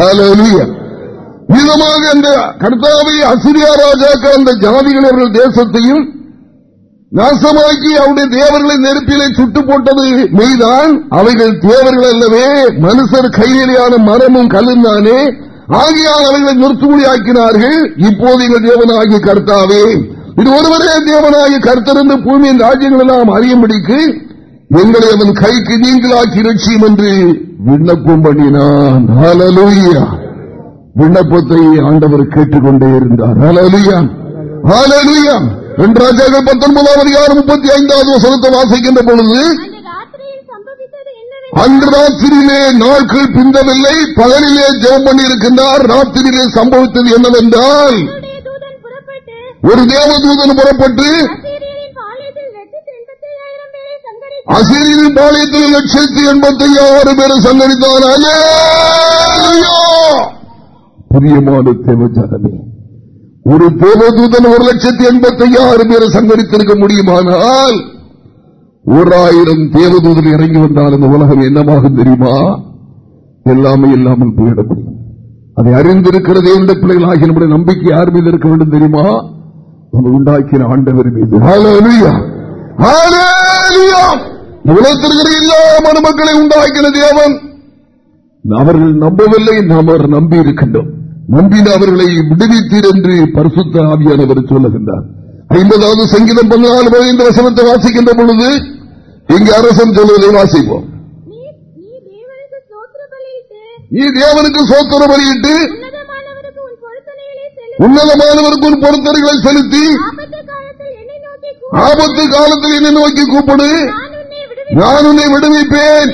விதமாக அந்த கர்த்தாவை அசிரியா ராஜாக்கள் அந்த ஜாதிகள் அவர்கள் தேசத்தையும் நாசமாக்கி அவருடைய தேவர்களை நெருப்பிலே சுட்டு போட்டது மெய்தான். அவைகள் தேவர்கள் அல்லவே. மனுஷர் கையிலான மரமும் கல்லுந்தானே ஆகியால் அவர்களை நிறுத்துமொழி ஆக்கினார்கள். இப்போது எங்கள் தேவனாகிய கர்த்தாவே. இது ஒருவரே தேவனாகிய கர்த்தர் பூமியின் ராஜ்யங்களை நாம் அறியும்படிக்கு எங்களை அவன் கைக்கு நீங்களாக்கி ரட்சியும் என்று விண்ணப்பம் பண்ணினான். விண்ணப்பத்தை ஆண்டவர் கேட்டுக்கொண்டே இருந்தார். ராஜாக்கள் பத்தொன்பதாம் அதிகாரம் முப்பத்தி ஐந்தாவது வசனத்தை வாசிக்கின்ற பொழுது அன்று ராத்திரியிலே நாட்கள் பிந்தவில்லை பகலிலே ஜெபம் பண்ணியிருக்கின்றார். ராத்திரியிலே சம்பவித்தது என்னவென்றால் ஒரு தேவதூதன் புறப்பட்டு அசிரியின் பாளையத்தில் லட்சத்தி எண்பத்தி ஐயாயிரம் பேரை சங்கரித்தார். புரியமான தேவஜானமே ஒரு தேவதூதன் ஒரு லட்சத்தி எண்பத்தி ஐயாயிரம் பேரை சங்கரித்திருக்க முடியுமானால் ஓராயிரம் தேவதூதன் இறங்கி வந்தால் இந்த உலகம் என்னமாகும் தெரியுமா எல்லாமே இல்லாமல் போயிட முடியும் அதை அறிந்திருக்கிறது எந்த பிள்ளைகள் ஆகிய நம்முடைய நம்பிக்கை யார் மீது இருக்க வேண்டும் தெரியுமா நம்ம உண்டாக்கின ஆண்டவர் மீது உலகத்திற்கு எல்லா மனுமக்களை உண்டாக்கின தேவன் அவர்கள் நம்பவில்லை நாம் அவர் நம்பி இருக்கின்றோம் நம்பின அவர்களை விடுவித்தீர் என்று பரிசுத்த ஆவியானவர் சொல்லுகின்றார். ஐம்பதாவது சங்கீதம் பதினாலு பதினைந்து வசனத்தை வாசிக்கின்ற பொழுது இங்கு அரசன் சொல்வதை வாசிப்போம். நீ தேவனுக்கு சோத்திர பலியிட்டு உன்னதமானவருக்கு உன் பொருத்தனைகளை செலுத்தி ஆபத்து காலத்தில் என்னை நோக்கி கூப்பிடு. நான் உன்னை விடுவிப்பேன்.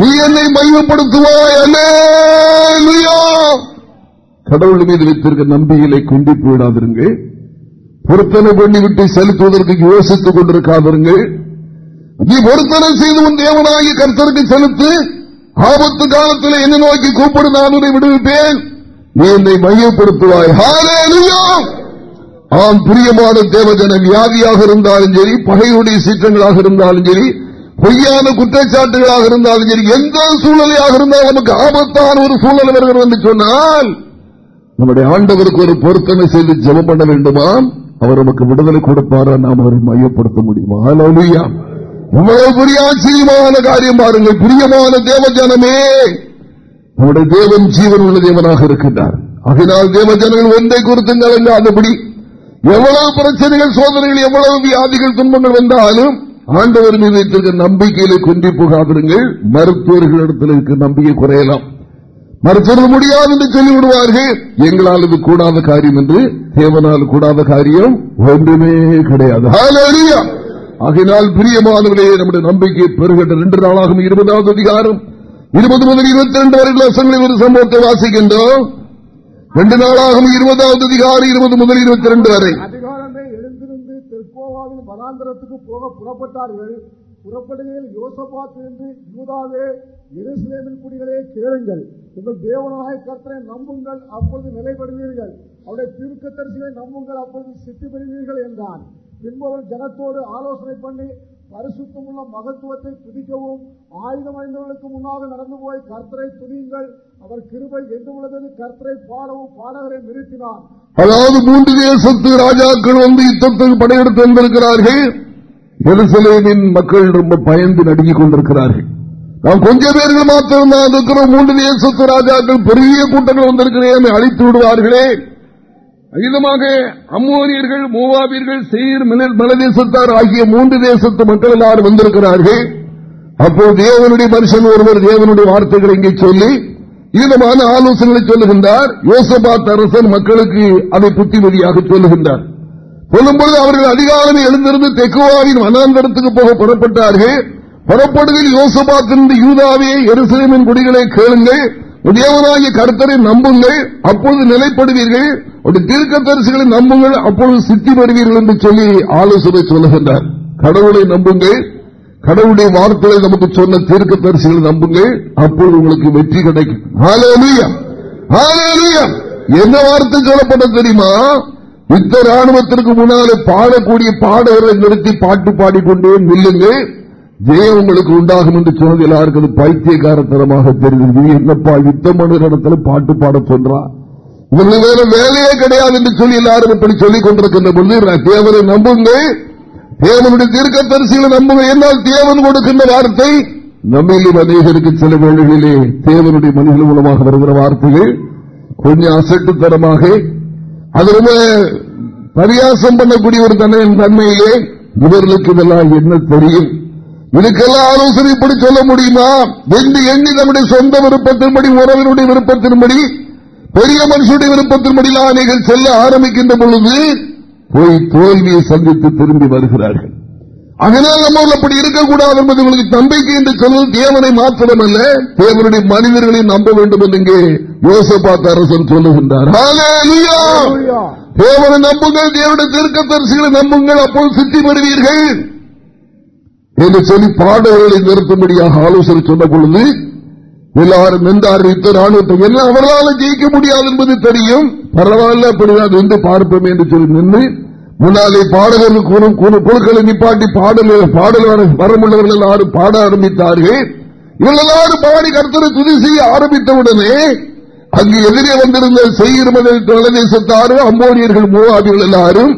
நீ என்னை மையப்படுத்துவாய் அல்லேலுயா. கடவுள் மீது வைத்திருக்க நம்பிக்கையை கொண்டு போயிடாதிருங்கள். பொருத்தனை பண்ணிவிட்டு செலுத்துவதற்கு யோசித்துக் கொண்டிருக்காதிருங்கள். நீ பொருத்தனை செய்து உன் தேவனாகி கர்த்தருக்கு செலுத்து ஆபத்து காலத்தில் என்னை நோக்கி கூப்பிடு நான் உன்னை விடுவிப்பேன். நீ என்னை மையப்படுத்துவாய். ஆம் பிரியமான தேவஜன வியாதியாக இருந்தாலும் சரி பகையுடைய சீற்றங்களாக இருந்தாலும் சரி பொய்யான குற்றச்சாட்டுகளாக இருந்தாலும் சரி எந்த சூழ்நிலையாக இருந்தாலும் நமக்கு ஆபத்தான ஒரு சூழ்நிலை வருகிறது என்று சொன்னால் நம்முடைய ஆண்டவருக்கு ஒரு பொருத்தனை செய்து ஜெபம் பண்ண வேண்டுமா? அவர் நமக்கு விடுதலை கொடுப்பாரா? நாம் அவரை மையப்படுத்த முடியுமா? எவ்வளவு பெரிய ஆச்சரியமான காரியம் பாருங்கள். பிரியமான தேவஜனமே நம்முடைய தேவன் ஜீவன் உள்ள தேவனாக இருக்கின்றார். அதனால் தேவஜனங்கள் ஒன்றை குறித்து கலங்காதபடி எவ்வளவு பிரச்சனைகள் சோதனைகள் எவ்வளவு வியாதிகள் துன்பங்கள் வந்தாலும் ஆண்டவர் மீது வைத்திருக்க நம்பிக்கையில குன்றி போகாதிருங்கள். மருத்துவர்களிடத்தில் இருக்க நம்பிக்கை குறையலாம். மருத்துவர் முடியாது என்று சொல்லிவிடுவார்கள். எங்களால் இது கூடாத காரியம் என்று தேவனால் கூடாத காரியம் ஒன்றுமே கிடையாது. ஆகினால் பிரியமானவர்களே நம்முடைய நம்பிக்கை பெறுகின்ற ரெண்டு நாளாகும். இருபதாவது அதிகாரம். இருபது முதல் இருபத்தி ரெண்டு வரை வருஷங்களில் ஒரு சம்பவத்தை வாசிக்கின்றோம். ரெண்டு நாளாகும். இருபதாவது அதிகாரம் இருபது முதல் இருபத்தி ரெண்டு வரை வனாந்திரத்துக்கு போக புறப்பட்டார்கள். புறப்படுகையில் யோசபாத் என்று யூதாவே எருசலேமின் குடிகளே கேளுங்கள். உங்கள் தேவனாக கர்த்தரை நம்புங்கள் அப்பொழுது நிலைபடுவீர்கள். அவருடைய தரிசிகளை நம்புங்கள் அப்பொழுது சித்தி பெறுவீர்கள் என்றான். பின்பு ஜனத்தோடு ஆலோசனை பண்ணி பரிசுத்தமுள்ள மகத்துவத்தை துதிக்கவும் ஆயுதம் அணிந்தவர்களுக்கு முன்னாக நடந்து போய் கர்த்தரை துதியுங்கள். அவர் கிருபை என்று உள்ளது கர்த்தரை பாடவும் பாடகரை நிறுத்தினார் அதாவது மூன்று தேசத்து ராஜாக்கள் வந்து யுத்தத்துக்கு படையெடுத்து வந்திருக்கிறார்கள். எருசலேமின் மக்கள் ரொம்ப பயந்து நடுங்கிக் கொண்டிருக்கிறார்கள். நாம் கொஞ்ச பேர்கள் மாத்திரம் தான் இருக்கிறோம் மூன்று தேசத்து ராஜாக்கள் பெரிய கூட்டங்கள் வந்திருக்கிறேன் அழித்து விடுவார்களே. அதிகமாக அம்மோரியர்கள் மூவாவியர்கள் மினல் மலதேசத்தார் ஆகிய மூன்று தேசத்து மக்கள் எல்லாரும் வந்திருக்கிறார்கள். அப்போது தேவனுடைய மனுஷன் ஒருவர் தேவனுடைய வார்த்தைகளை இங்கே சொல்லி இதமான ஆலோசனைகளை சொல்லுகின்றார். யோசபாத் அரசன் மக்களுக்கு அதை புத்திமதியாக சொல்லுகின்றார். சொல்லும்போது அவர்கள் அதிகாலமே எழுந்திருந்து தெக்குவாவின் வனாந்தரத்துக்கு போக புறப்பட்டார்கள். புறப்படுகையில் யோசபாத்தின் யூதாவே எருசலேமின் குடிகளை கேளுங்கள். தேவனாகிய கருத்தரை நம்புங்கள். அப்பொழுது நிலைப்படுவீர்கள். தீர்க்க தரிசிகளை நம்புங்கள். அப்பொழுது சித்தி வருவீர்கள் என்று சொல்லி ஆலோசனை சொல்லுகின்றார். கடவுளை நம்புங்கள். கடவுளுடைய வார்த்தைகளை நமக்கு சொன்ன தீர்க்க தரிசிகளை நம்புங்கள். அப்பொழுது உங்களுக்கு வெற்றி கிடைக்கும். என்ன வார்த்தை சொல்லப்பட்ட தெரியுமா? யுத்த ராணுவத்திற்கு முன்னாலே பாடக்கூடிய பாடகரை நிறுத்தி பாட்டு பாடிக்கொண்டே நில்லுங்கள். ஜெயம் உங்களுக்கு உண்டாகும் என்று சொன்னது எல்லாருக்கும் அது பைத்தியகாரத்தனமாக தெரிகிறது என்னப்பா யுத்தம் இடத்துல பாட்டு பாட சொல்றா? இவங்களுக்கு வேற வேலையே கிடையாது என்று சொல்லி எல்லாரும் இப்படி சொல்லிக் கொண்டிருக்கின்ற பொழுது தேவனை நம்புங்கள் தேவனுடைய தீர்க்க தரிசிகளை நம்புங்க. என்னால் தேவன் கொடுக்கின்ற வார்த்தை நம்மிலும் அநேகருக்கு சில வேளைகளிலே தேவனுடைய மனிதர்கள் மூலமாக வருகிற வார்த்தைகள் கொஞ்சம் அசட்டுத்தனமாக அது ரொம்ப பரியாசம் பண்ணக்கூடிய ஒரு தன்மையிலே இவர்களுக்கு இதெல்லாம் என்ன தெரியும்? இதுக்கெல்லாம் ஆலோசனை இப்படி சொல்ல முடியுமா? என்று எண்ணி நம்முடைய சொந்த விருப்பத்தின்படி உறவினுடைய விருப்பத்தின்படி பெரிய மனுஷனுடைய விருப்பத்தின்படி நீங்கள் செல்ல ஆரம்பிக்கின்ற பொழுது போய் தோல்வியை சந்தித்து திரும்பி வருகிறார்கள். அதனால் நம்ம அப்படி இருக்கக்கூடாது என்பது உங்களுக்கு நம்பிக்கை என்று சொல்வது தேவனை மாத்திரமல்ல தேவனுடைய மனிதர்களை நம்ப வேண்டும் என்று இங்கே யோசபாத் அரசன் சொல்லுகின்றார். தேவனை நம்புங்கள் தேவனுடைய திருக்க தரிசிகளை நம்புங்கள் அப்போது சித்தி பெறுவீர்கள். என்று சொல்லி பாடல்களை நிறுத்தும்படியாக ஆலோசனை சொன்ன பொழுது எல்லாரும் எந்த ராணுவத்தை எல்லாம் அவர்களால் ஜெயிக்க முடியாது என்பது தெரியும். பரவாயில்ல அப்படிதான் வந்து பார்ப்போம் என்று சொல்லி நின்று முன்னாலே பாடகர்கள் குழுக்களை நிப்பாட்டி பாடல் பாடல் வரமுள்ளவர்கள் எல்லாரும் பாட ஆரம்பித்தார்கள். இவர்கள் எல்லாரும் பாடி கருத்தரை துதி செய்ய ஆரம்பித்தவுடனே அங்கு எதிரே வந்திருந்த செய்கிற தொலைதேசத்தாரும் அம்போனியர்கள் மூவாதிகள் எல்லாரும்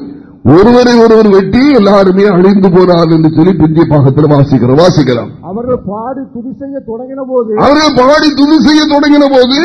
ஒருவரை ஒருவர் வெட்டி எல்லாருமே அழிந்து போனார் என்று சொல்லி பிந்திய பாகத்தில் வாசிக்கிறோம் வாசிக்கிறோம். அவர்கள் பாடி துதி செய்ய தொடங்கின போது அவர்கள் பாடி துதி செய்ய தொடங்கின போது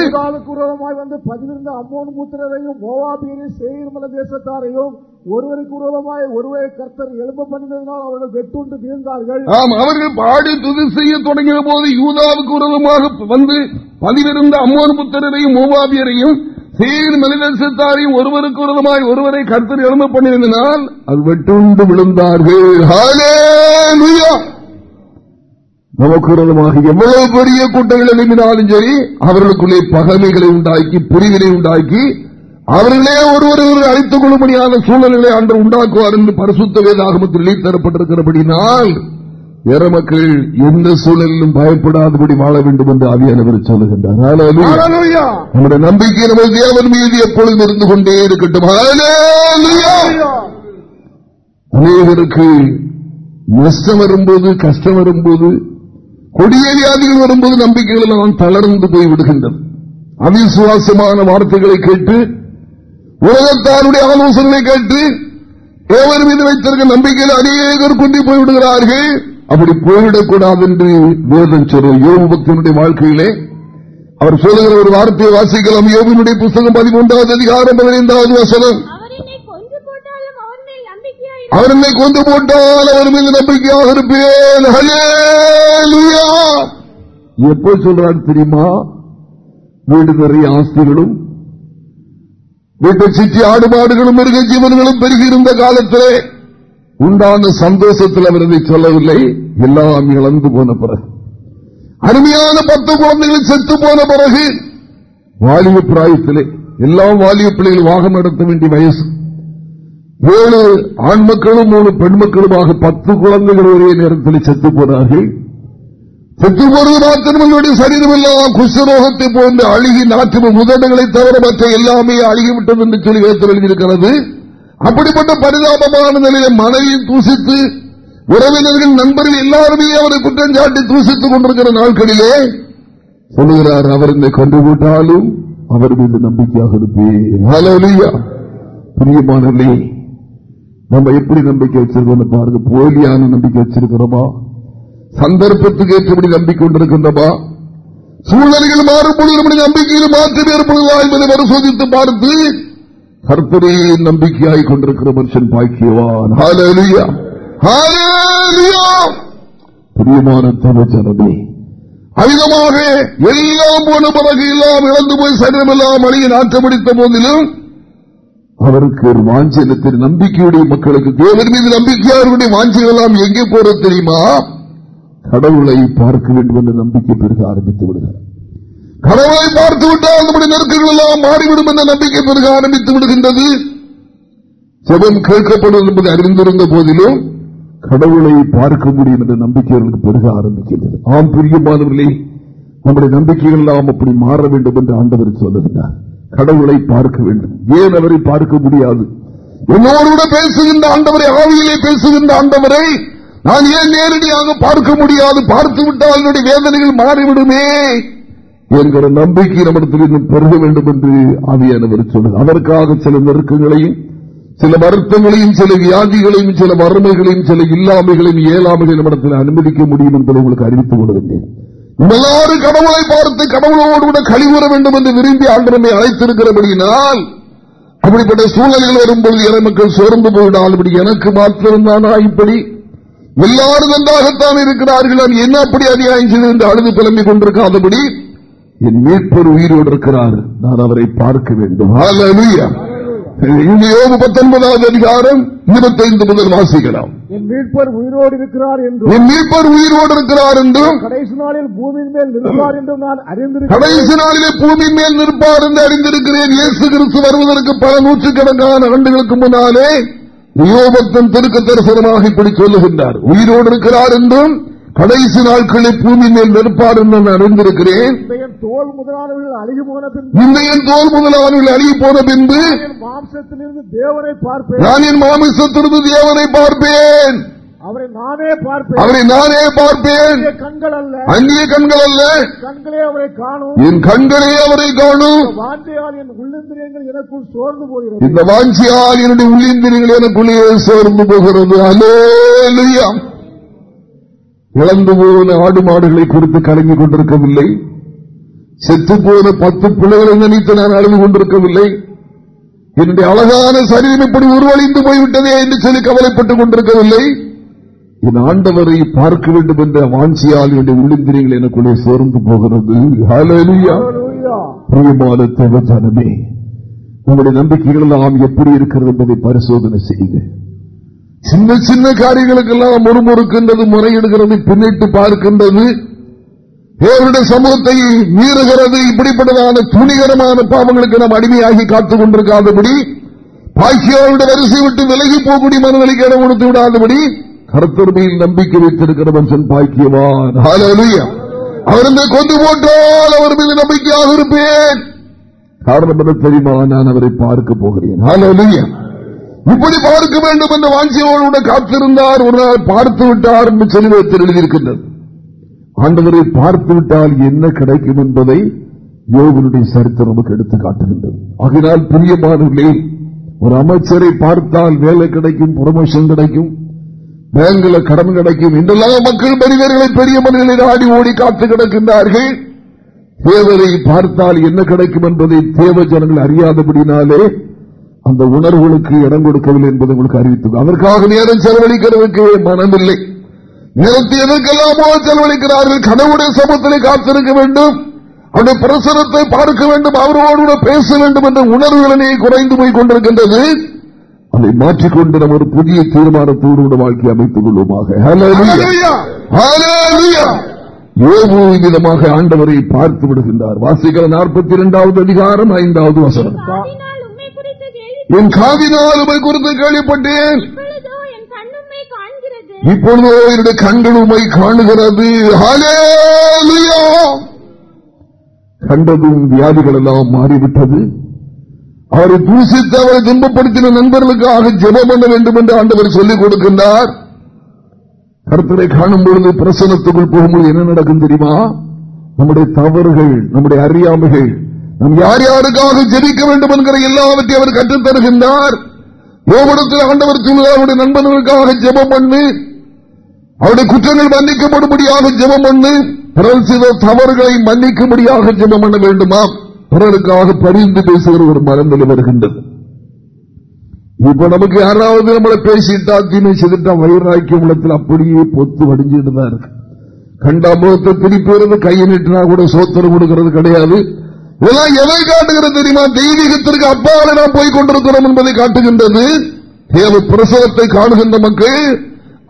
வந்து பதிலிருந்த அம்மோன் மூத்திரரையும் மோவாபியரையும் சேயிர்மல தேசத்தாரையும் ஒருவருக்கு விரோதமாய் ஒருவரை கர்த்தர் எழும்ப பண்ணினதினால் அவர்கள் வெட்டுண்டு வீழ்ந்தார்கள். ஆம் அவர்கள் பாடி துதி செய்ய தொடங்கின போது யூதாவுக்கு விரோதமாக வந்து பதிவிருந்த அம்மோன் புத்திரரையும் மூவாபியரையும் சீர் மனிதத்தாரையும் ஒருவருக்கு விரோதமாய் ஒருவரை கருத்தர் எழும்ப பண்ணியிருந்தனால் அது வெட்டுண்டு விழுந்தார்கள் ஹalleluya. நமக்கு எவ்வளவு பெரிய கூட்டங்கள் எழுப்பினாலும் சரி அவர்களுக்குள்ளே பகமைகளை உண்டாக்கி பிரிவினை உண்டாக்கி அவர்களே ஒருவர் ஒருவர் அழைத்துக் கொள்ளும்படியான சூழ்நிலை அன்று உண்டாக்குவார் என்று பரிசுத்த வேதாகமத்தில் தரப்பட்டிருக்கிறபடினால் மக்கள் எந்த சூழலிலும் பயப்படாதபடி வாழ வேண்டும் என்று ஆவியானவர் சொல்லுகின்றார். நம்முடைய நம்பிக்கை நம்ம தேவன் மீது எப்பொழுதும் இருந்து கொண்டே இருக்கட்டும். அநேகருக்கு நஷ்டம் வரும்போது கஷ்டம் வரும்போது கொடிய வியாதிகள் வரும்போது நம்பிக்கைகள் எல்லாம் தளர்ந்து போய் விடுகின்றது அவிசுவாசமான வார்த்தைகளை கேட்டு உலகத்தாருடைய ஆலோசனைகளை கேட்டு தேவர் மீது வைத்திருக்க நம்பிக்கையில் அநேகர் குந்தி போய்விடுகிறார்கள். அப்படி போய்விடக்கூடாது என்று வேதம் சொல்லும் யோக பக்தனுடைய வாழ்க்கையிலே அவர் சொல்லுகிற ஒரு வார்த்தையை வாசிக்கலாம். யோகனுடைய புத்தகம் பதிமூன்றாவது அதிகாரம் பதினைந்தாவது வசனம். அவர் என்னை கொண்டு போட்டால் அவர் மீது நம்பிக்கையாக இருப்பேன். எப்போ சொல்றார் தெரியுமா? வீடு நிறைய ஆஸ்திகளும் வீட்டை சுற்றி ஆடு மாடுகளும் மிருக ஜீவன்களும் பெருகியிருந்த காலத்திலே உண்டான சந்தோஷத்தில் அவர் இதை சொல்லவில்லை. எல்லாம் இழந்து போன பிறகு. அருமையான பத்து குழந்தைகள் செத்து போன பிறகு வாலிப பிராயத்திலே எல்லாம் வாலிப பிள்ளைகள் வாகம் நடத்த வேண்டிய வயசு. ஏழு ஆண் மக்களும் மூணு பெண் மக்களுமாக பத்து குழந்தைகள் ஒரே நேரத்தில் செத்து போனார்கள். செத்து போறது மாத்திரமல்லுடைய சரீரம் எல்லாம் குஷ்டரோகத்தை போன்ற அழுகி நாட்டு முதடுகளை தவிர மற்ற எல்லாமே அழுகிவிட்டது என்று சொல்லி வேதத்தில் எழுதியிருக்கிறது. அப்படிப்பட்ட பரிதாபமான நிலையில மனைவியும் தூசித்து உறவினர்கள் நண்பர்கள் எல்லாருமே அவரை குற்றம் சாட்டி தூசித்துக் கொண்டிருக்கிற நாட்களிலே சொல்லுகிறார் அவர் என்னை கொண்டு அவர் மீது நம்பிக்கையாக இருப்பேன். ஹalleluya. நம்ம எப்படி நம்பிக்கை வச்சிருக்கோம் பாருங்க. போலியான நம்பிக்கை வச்சிருக்கிறோமா? சந்தர்ப்பத்துக்கு ஏற்றபடி நம்பிக்கை கொண்டிருக்கின்றமா? சூழ்நிலைகள் மாறும்பொழுது நம்முடைய நம்பிக்கையில் மாற்றம் ஏற்படுவதா என்பதை பரிசோதித்து பார்த்து கற்பனையை நம்பிக்கையாய் கொண்டிருக்கிற மனுஷன் பாக்கியவான். ஹalleluya. பிரியமான தமிழ்ச்சனமே அமிதமாக எல்லாம் போன பிறகு எல்லாம் இழந்து போய் சரீரமெல்லாம் அழுகி நாட்டமடித்த போதிலும் அவருக்கு ஒரு வாஞ்சலத்தின் நம்பிக்கையுடைய மக்களுக்கு தேவன் மீது நம்பிக்கையாளர்களுடைய வாஞ்சைகள் எல்லாம் எங்கே போறது தெரியுமா? கடவுளை பார்க்க வேண்டும் என்ற நம்பிக்கை பெருக ஆரம்பித்து விடுகிறார். கடவுளை பார்த்து விட்டால் நம்முடைய நெருக்கங்கள் எல்லாம் மாறிவிடும் என்ற நம்பிக்கை பெருக ஆரம்பித்து விடுகின்றது. ஜெபம் கேட்கப்படும் என்பதை அறிந்திருந்த போதிலும் கடவுளை பார்க்க முடியும் என்ற நம்பிக்கை அவர்களுக்கு பெருக ஆரம்பிக்கின்றது. ஆம் புரியுமானவர்களே நம்முடைய நம்பிக்கைகள் எல்லாம் அப்படி மாற வேண்டும் என்று ஆண்டவர் சொல்லுகிறார் கடவுளை பார்க்க வேண்டும். ஏன் அவரை பார்க்க முடியாது? என்னோடு கூட பேசுகின்ற ஆண்டவரை ஆவியிலே பேசுகின்ற ஆண்டவரை நான் ஏன் நேரடியாக பார்க்க முடியாது? பார்த்து விட்டால் என்னுடைய வேதனைகள் மாறிவிடுமே. என்கிற நம்பிக்கை நம்மிடத்தில் இன்னும் பெருக வேண்டும் என்று ஆவியானவர் சொன்னார். அதற்காக சில நெருக்கங்களையும் சில வருத்தங்களையும் சில வியாதிகளையும் சில வறுமைகளையும் சில இல்லாமைகளையும் இயலாமைகளையும் நம்மிடத்தில் அனுமதிக்க முடியும் என்பதை உங்களுக்கு அறிவித்துக் கொள்கின்றேன் எல்லாரும் கடவுளை பார்த்து கடவுளோடு கூட கழிவுற வேண்டும் என்று விரும்பி ஆண்டனமே அழைத்திருக்கிறபடியினால் அப்படிப்பட்ட சூழ்நிலைகள் வரும்போது இறை மக்கள் சோர்ந்து போய்விடால் இப்படி எனக்கு மாத்திரம்தானா இப்படி? எல்லாரும் நன்றாகத்தான் இருக்கிறார்கள். நான் என்ன அப்படி அநியாயம் செய்து என்று அழுது கிளம்பி கொண்டிருக்காதபடி என் மீட்பர் உயிரோடு இருக்கிறார். நான் அவரை பார்க்க வேண்டும். ஹalleluya. இந்த யோபு பத்தொன்பதாவது அதிகாரம் இருபத்தைந்து முதல் வாசிக்கலாம். என் மீட்பர் உயிரோடு இருக்கிறார் என்றும் என் மீட்பர் உயிரோடு இருக்கிறார் என்றும் கடைசி நாளில் பூமியின் மேல் நிற்கிறார் என்றும் நான் அறிந்திருக்கிறேன். கடைசி நாளிலே மேல் நிற்பார் என்று அறிந்திருக்கிறேன். இயேசு கிறிஸ்து வருவதற்கு பல நூற்றுக்கணக்கான ஆண்டுகளுக்கு முன்னாலே யோபத்தன் தெருக்கு தரிசனமாக இப்படி சொல்லுகின்றார். உயிரோடு இருக்கிறார் என்றும் கடைசி நாட்களில் பூமி மேல் நிற்பார் என்று நான் அறிந்திருக்கிறேன். இன்றைய தோல் முதலானவர்கள் அழுகி போன பின் இந்த என் தோல் முதலானவர்கள் அழுகி போன பின்பு மாம்சத்திலிருந்து தேவனை பார்ப்பேன். நான் என் மாமிசத்திலிருந்து தேவனை பார்ப்பேன். அவரை நானே பார்ப்பேன். அவரை நானே பார்ப்பேன். கண்கள் அல்ல. அந்நிய கண்கள் அல்ல. கண்களே அவரை காணும். என் கண்களே அவரை காணும். வாஞ்சையால் என் உள்ளந்திரியங்கள் எனக்குள் சோர்ந்து போகிறது. இந்த வாஞ்சியால் என்னுடைய உள்ளிந்திரிகள் எனக்குள்ளே சோர்ந்து போகிறது. அலேலுயா இழந்து போன ஆடு மாடுகளை குறித்து கலங்கி கொண்டிருக்கவில்லை. செத்து போன பத்து பிள்ளைகளை நினைத்து நான் அழுது கொண்டிருக்கவில்லை. என்னுடைய அழகான சரீரம் இப்படி உருவழிந்து போய்விட்டதே என்று சொல்லி கவலைப்பட்டுக் கொண்டிருக்கவில்லை. என் ஆண்டவரை பார்க்க வேண்டும் என்ற வாஞ்சியால் என்னுடைய உள்ளிந்திரியங்கள் எனக்குள்ளே சோர்ந்து போகிறது. பிரியமான தேவ ஜனமே உங்களுடைய நம்பிக்கைகள் எல்லாம் எப்படி இருக்கிறது என்பதை பரிசோதனை செய்து சின்ன சின்ன காரியங்களுக்கெல்லாம் முறுமுறுக்கின்றது முறையிடுகிறது பின்னிட்டு பார்க்கின்றது. பேருடைய சமூகத்தை மீறுகிறது இப்படிப்பட்டதான துணிகரமான பாவங்களுக்கு நாம் அடிமையாகி காத்துக் கொண்டிருக்காதபடி பாக்கியாவுடைய வரிசை விட்டு விலகி போகக்கூடிய மனநிலைக்கு இடம் கொடுத்து விடாதபடி கருத்தருமையில் நம்பிக்கை வைத்திருக்கிற மனுஷன் பாக்கியவான். ஹalleluya. அவர் கொண்டு போட்டால் அவர் மீது நம்பிக்கையாக இருப்பேன். காரணம் என்ன தெரியுமா? நான் அவரை பார்க்க போகிறேன். ஹalleluya. இப்படி பார்க்க வேண்டும் என்ற வாஞ்சியோடு காத்திருந்தார். ஒரு நாள் பார்த்து விட்டார் என்று செல்வத்தில் எழுதியிருக்கின்றது. ஆண்டவரை பார்த்து விட்டால் என்ன கிடைக்கும் என்பதை யோகனுடைய சரித்திரம் நமக்கு எடுத்து காட்டுகின்றது. ஆகினால் பிரியமானவர்களே ஒரு அமைச்சரை பார்த்தால் வேலை கிடைக்கும் ப்ரொமோஷன் கிடைக்கும் பேங்க்ல கடன் கிடைக்கும் இன்றெல்லாம் மக்கள் மனிதர்களை பெரிய மனிதர்களை நாடி ஓடி காத்து கிடக்கின்றார்கள். தேவரை பார்த்தால் என்ன கிடைக்கும் என்பதை தேவ ஜனங்கள் அறியாதபடினாலே அந்த உணர்வுகளுக்கு இடம் கொடுக்கவில்லை என்பதை உங்களுக்கு அறிவித்து அதற்காக நேரம் செலவழிக்கிறதுக்கு மனமில்லை. நேரத்தை எதற்கெல்லாமோ செலவழிக்கிறார்கள். கடவுடைய சமத்திலே காத்திருக்க வேண்டும். அவருடைய பிரசனத்தை பார்க்க வேண்டும். அவரோடு கூட பேச வேண்டும் என்ற உணர்வுகளே குறைந்து போய் கொண்டிருக்கின்றது. அதை மாற்றிக்கொண்டு நம்ம ஒரு புதிய தீர்மானத்தோடு கூட வாழ்க்கை அமைத்துக் கொள்வோமாக. Hallelujah. Hallelujah. யோபு விதமாக ஆண்டவரை பார்த்து விடுகின்றார். வாசிக்கிற நாற்பத்தி இரண்டாவது அதிகாரம் ஐந்தாவது வசனம் காதினால் உம்மை குறித்து கேள்வி என் காதினால் உமை குறித்து கேள்விப்பட்டேன். இப்பொழுதோ என்னுடைய கண்கள் உமை காணுகிறது. கண்டதும் வியாதிகள் எல்லாம் மாறிவிட்டது. அவரை தூசித்து அவரை துன்பப்படுத்தின நண்பர்களுக்காக ஜெபம் பண்ண வேண்டும் என்று ஆண்டவர் சொல்லிக் கொடுக்கின்றார். கருத்தரை காணும் பொழுது பிரசனத்துக்குள் போகும்போது என்ன நடக்கும் தெரியுமா? நம்முடைய தவறுகள் நம்முடைய அறியாமைகள் நாம் யார் யாருக்காக ஜெபிக்க வேண்டும் என்கிற எல்லாவற்றையும் அவர் கற்றுத் தருகின்றார். யோகத்தில் ஆண்டவர் சொல்லுவார் அவருடைய நண்பர்களுக்காக ஜெபம் பண்ணு அவருடைய குற்றங்கள் மன்னிக்கப்படும்படியாக ஜெபம் பண்ணு பிறர் செய்த தவறுகளை மன்னிக்கும்படியாக ஜெபம் பண்ண வேண்டுமா? பிறருக்காக பரிந்து பேசுகிற ஒரு மனநிலை வருகின்றது. இப்ப நமக்கு யாராவது நம்மளை பேசிட்டா தீமை செய்துட்டா வைராக்கிய உள்ளத்தில் அப்படியே பொத்து வடிஞ்சுட்டு தான் இருக்கு. கண்டா முகத்தை திருப்பி கையை நீட்டினா கூட சோத்திரம் கொடுக்கிறது கிடையாது. இதெல்லாம் எதை காட்டுகிறது தெரியுமா? தெய்வீகத்திற்கு அப்பால நாம் போய் கொண்டிருக்கிறோம் என்பதை காட்டுகின்றது. தேவ பிரசவத்தை காணுகின்ற மக்கள்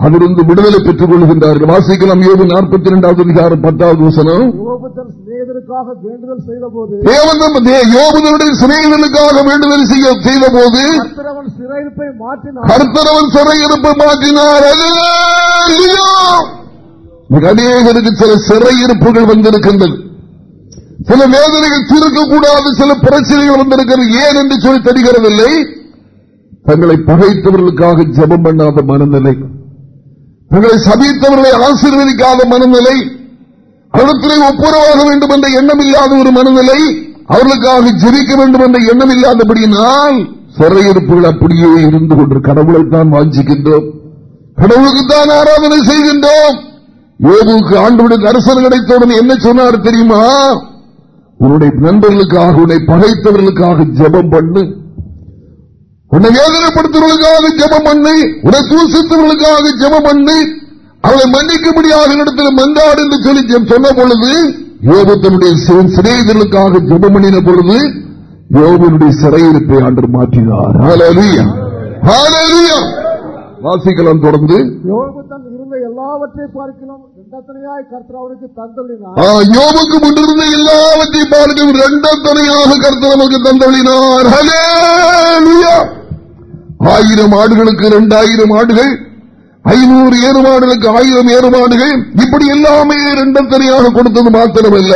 அதிலிருந்து விடுதலை பெற்றுக் கொள்கின்றார்கள். வாசிக்கலாம் ஏழு நாற்பத்தி இரண்டாவது அதிகாரம் பத்தாவது வசனம். சிநேகிதனுக்காக வேண்டுதல் செய்ய செய்த போது கர்த்தரவன் சிறையிருப்பை மாற்றினார். அநேகருக்கு சில சிறையிருப்புகள் வந்திருக்கின்றது. சில வேதனைகள் தீர்க்கக்கூடாது சில பிரச்சனைகள் வந்திருக்கிறது. ஏன் என்று சொல்லி தெரிகிறதில்லை. தங்களை பகைத்தவர்களுக்காக ஜபம் பண்ணாத மனநிலை. தங்களை சபித்தவர்களை ஆசீர்வதிக்காத மனநிலை. அவர்களை ஒப்புரவாக வேண்டும் என்ற எண்ணம் இல்லாத ஒரு மனநிலை. அவர்களுக்காக ஜெபிக்க வேண்டும் என்ற எண்ணம் இல்லாதபடியினால் சிறையிருப்புகள் அப்படியே இருந்து கொண்டு கடவுளைத்தான் வாஞ்சிக்கின்றோம். கடவுளுக்குத்தான் ஆராதனை செய்கின்றோம். யோகுக்கு ஆண்டுடைய தரிசனம் கிடைத்தவுடன் என்ன சொன்னார் தெரியுமா? உன்னுடைய நண்பர்களுக்காக உன்னை பகைத்தவர்களுக்காக ஜெபம் பண்ணு. உன்னை வேதனைப்படுத்தவர்களுக்காக ஜெபம் பண்ணு. உன்னை தூசித்தவர்களுக்காக ஜெபம் பண்ணு. அவளை மன்னிக்கும்படியாக நடத்தின மன்றாடு என்று சொல்லி சொன்ன பொழுது யோபு தன்னுடைய சி- சிநேகிதர்களுக்காக ஜெபம் பண்ணின பொழுது யோபனுடைய சிறையிருப்பை ஆண்டு மாற்றினார். வாசிக்கலாம் தொடர்ந்து. இருந்த எல்லாவற்றை பார்க்கலாம் இரண்டத்தனையாய் கர்த்தர் அவருக்கு தந்தளினார் யோபுக்கு முன்னிருந்த எல்லாவற்றையும் பார்க்கும் இரண்டத்தனையாக கருத்து நமக்கு தந்தளினார். ஆயிரம் ஆடுகளுக்கு இரண்டாயிரம் ஆடுகள் ஐநூறு ஏறுமாடுகளுக்கு ஆயிரம் ஏறுமாடுகள் இப்படி எல்லாமே இரண்டத்தனையாக கொடுத்தது மாத்திரமல்ல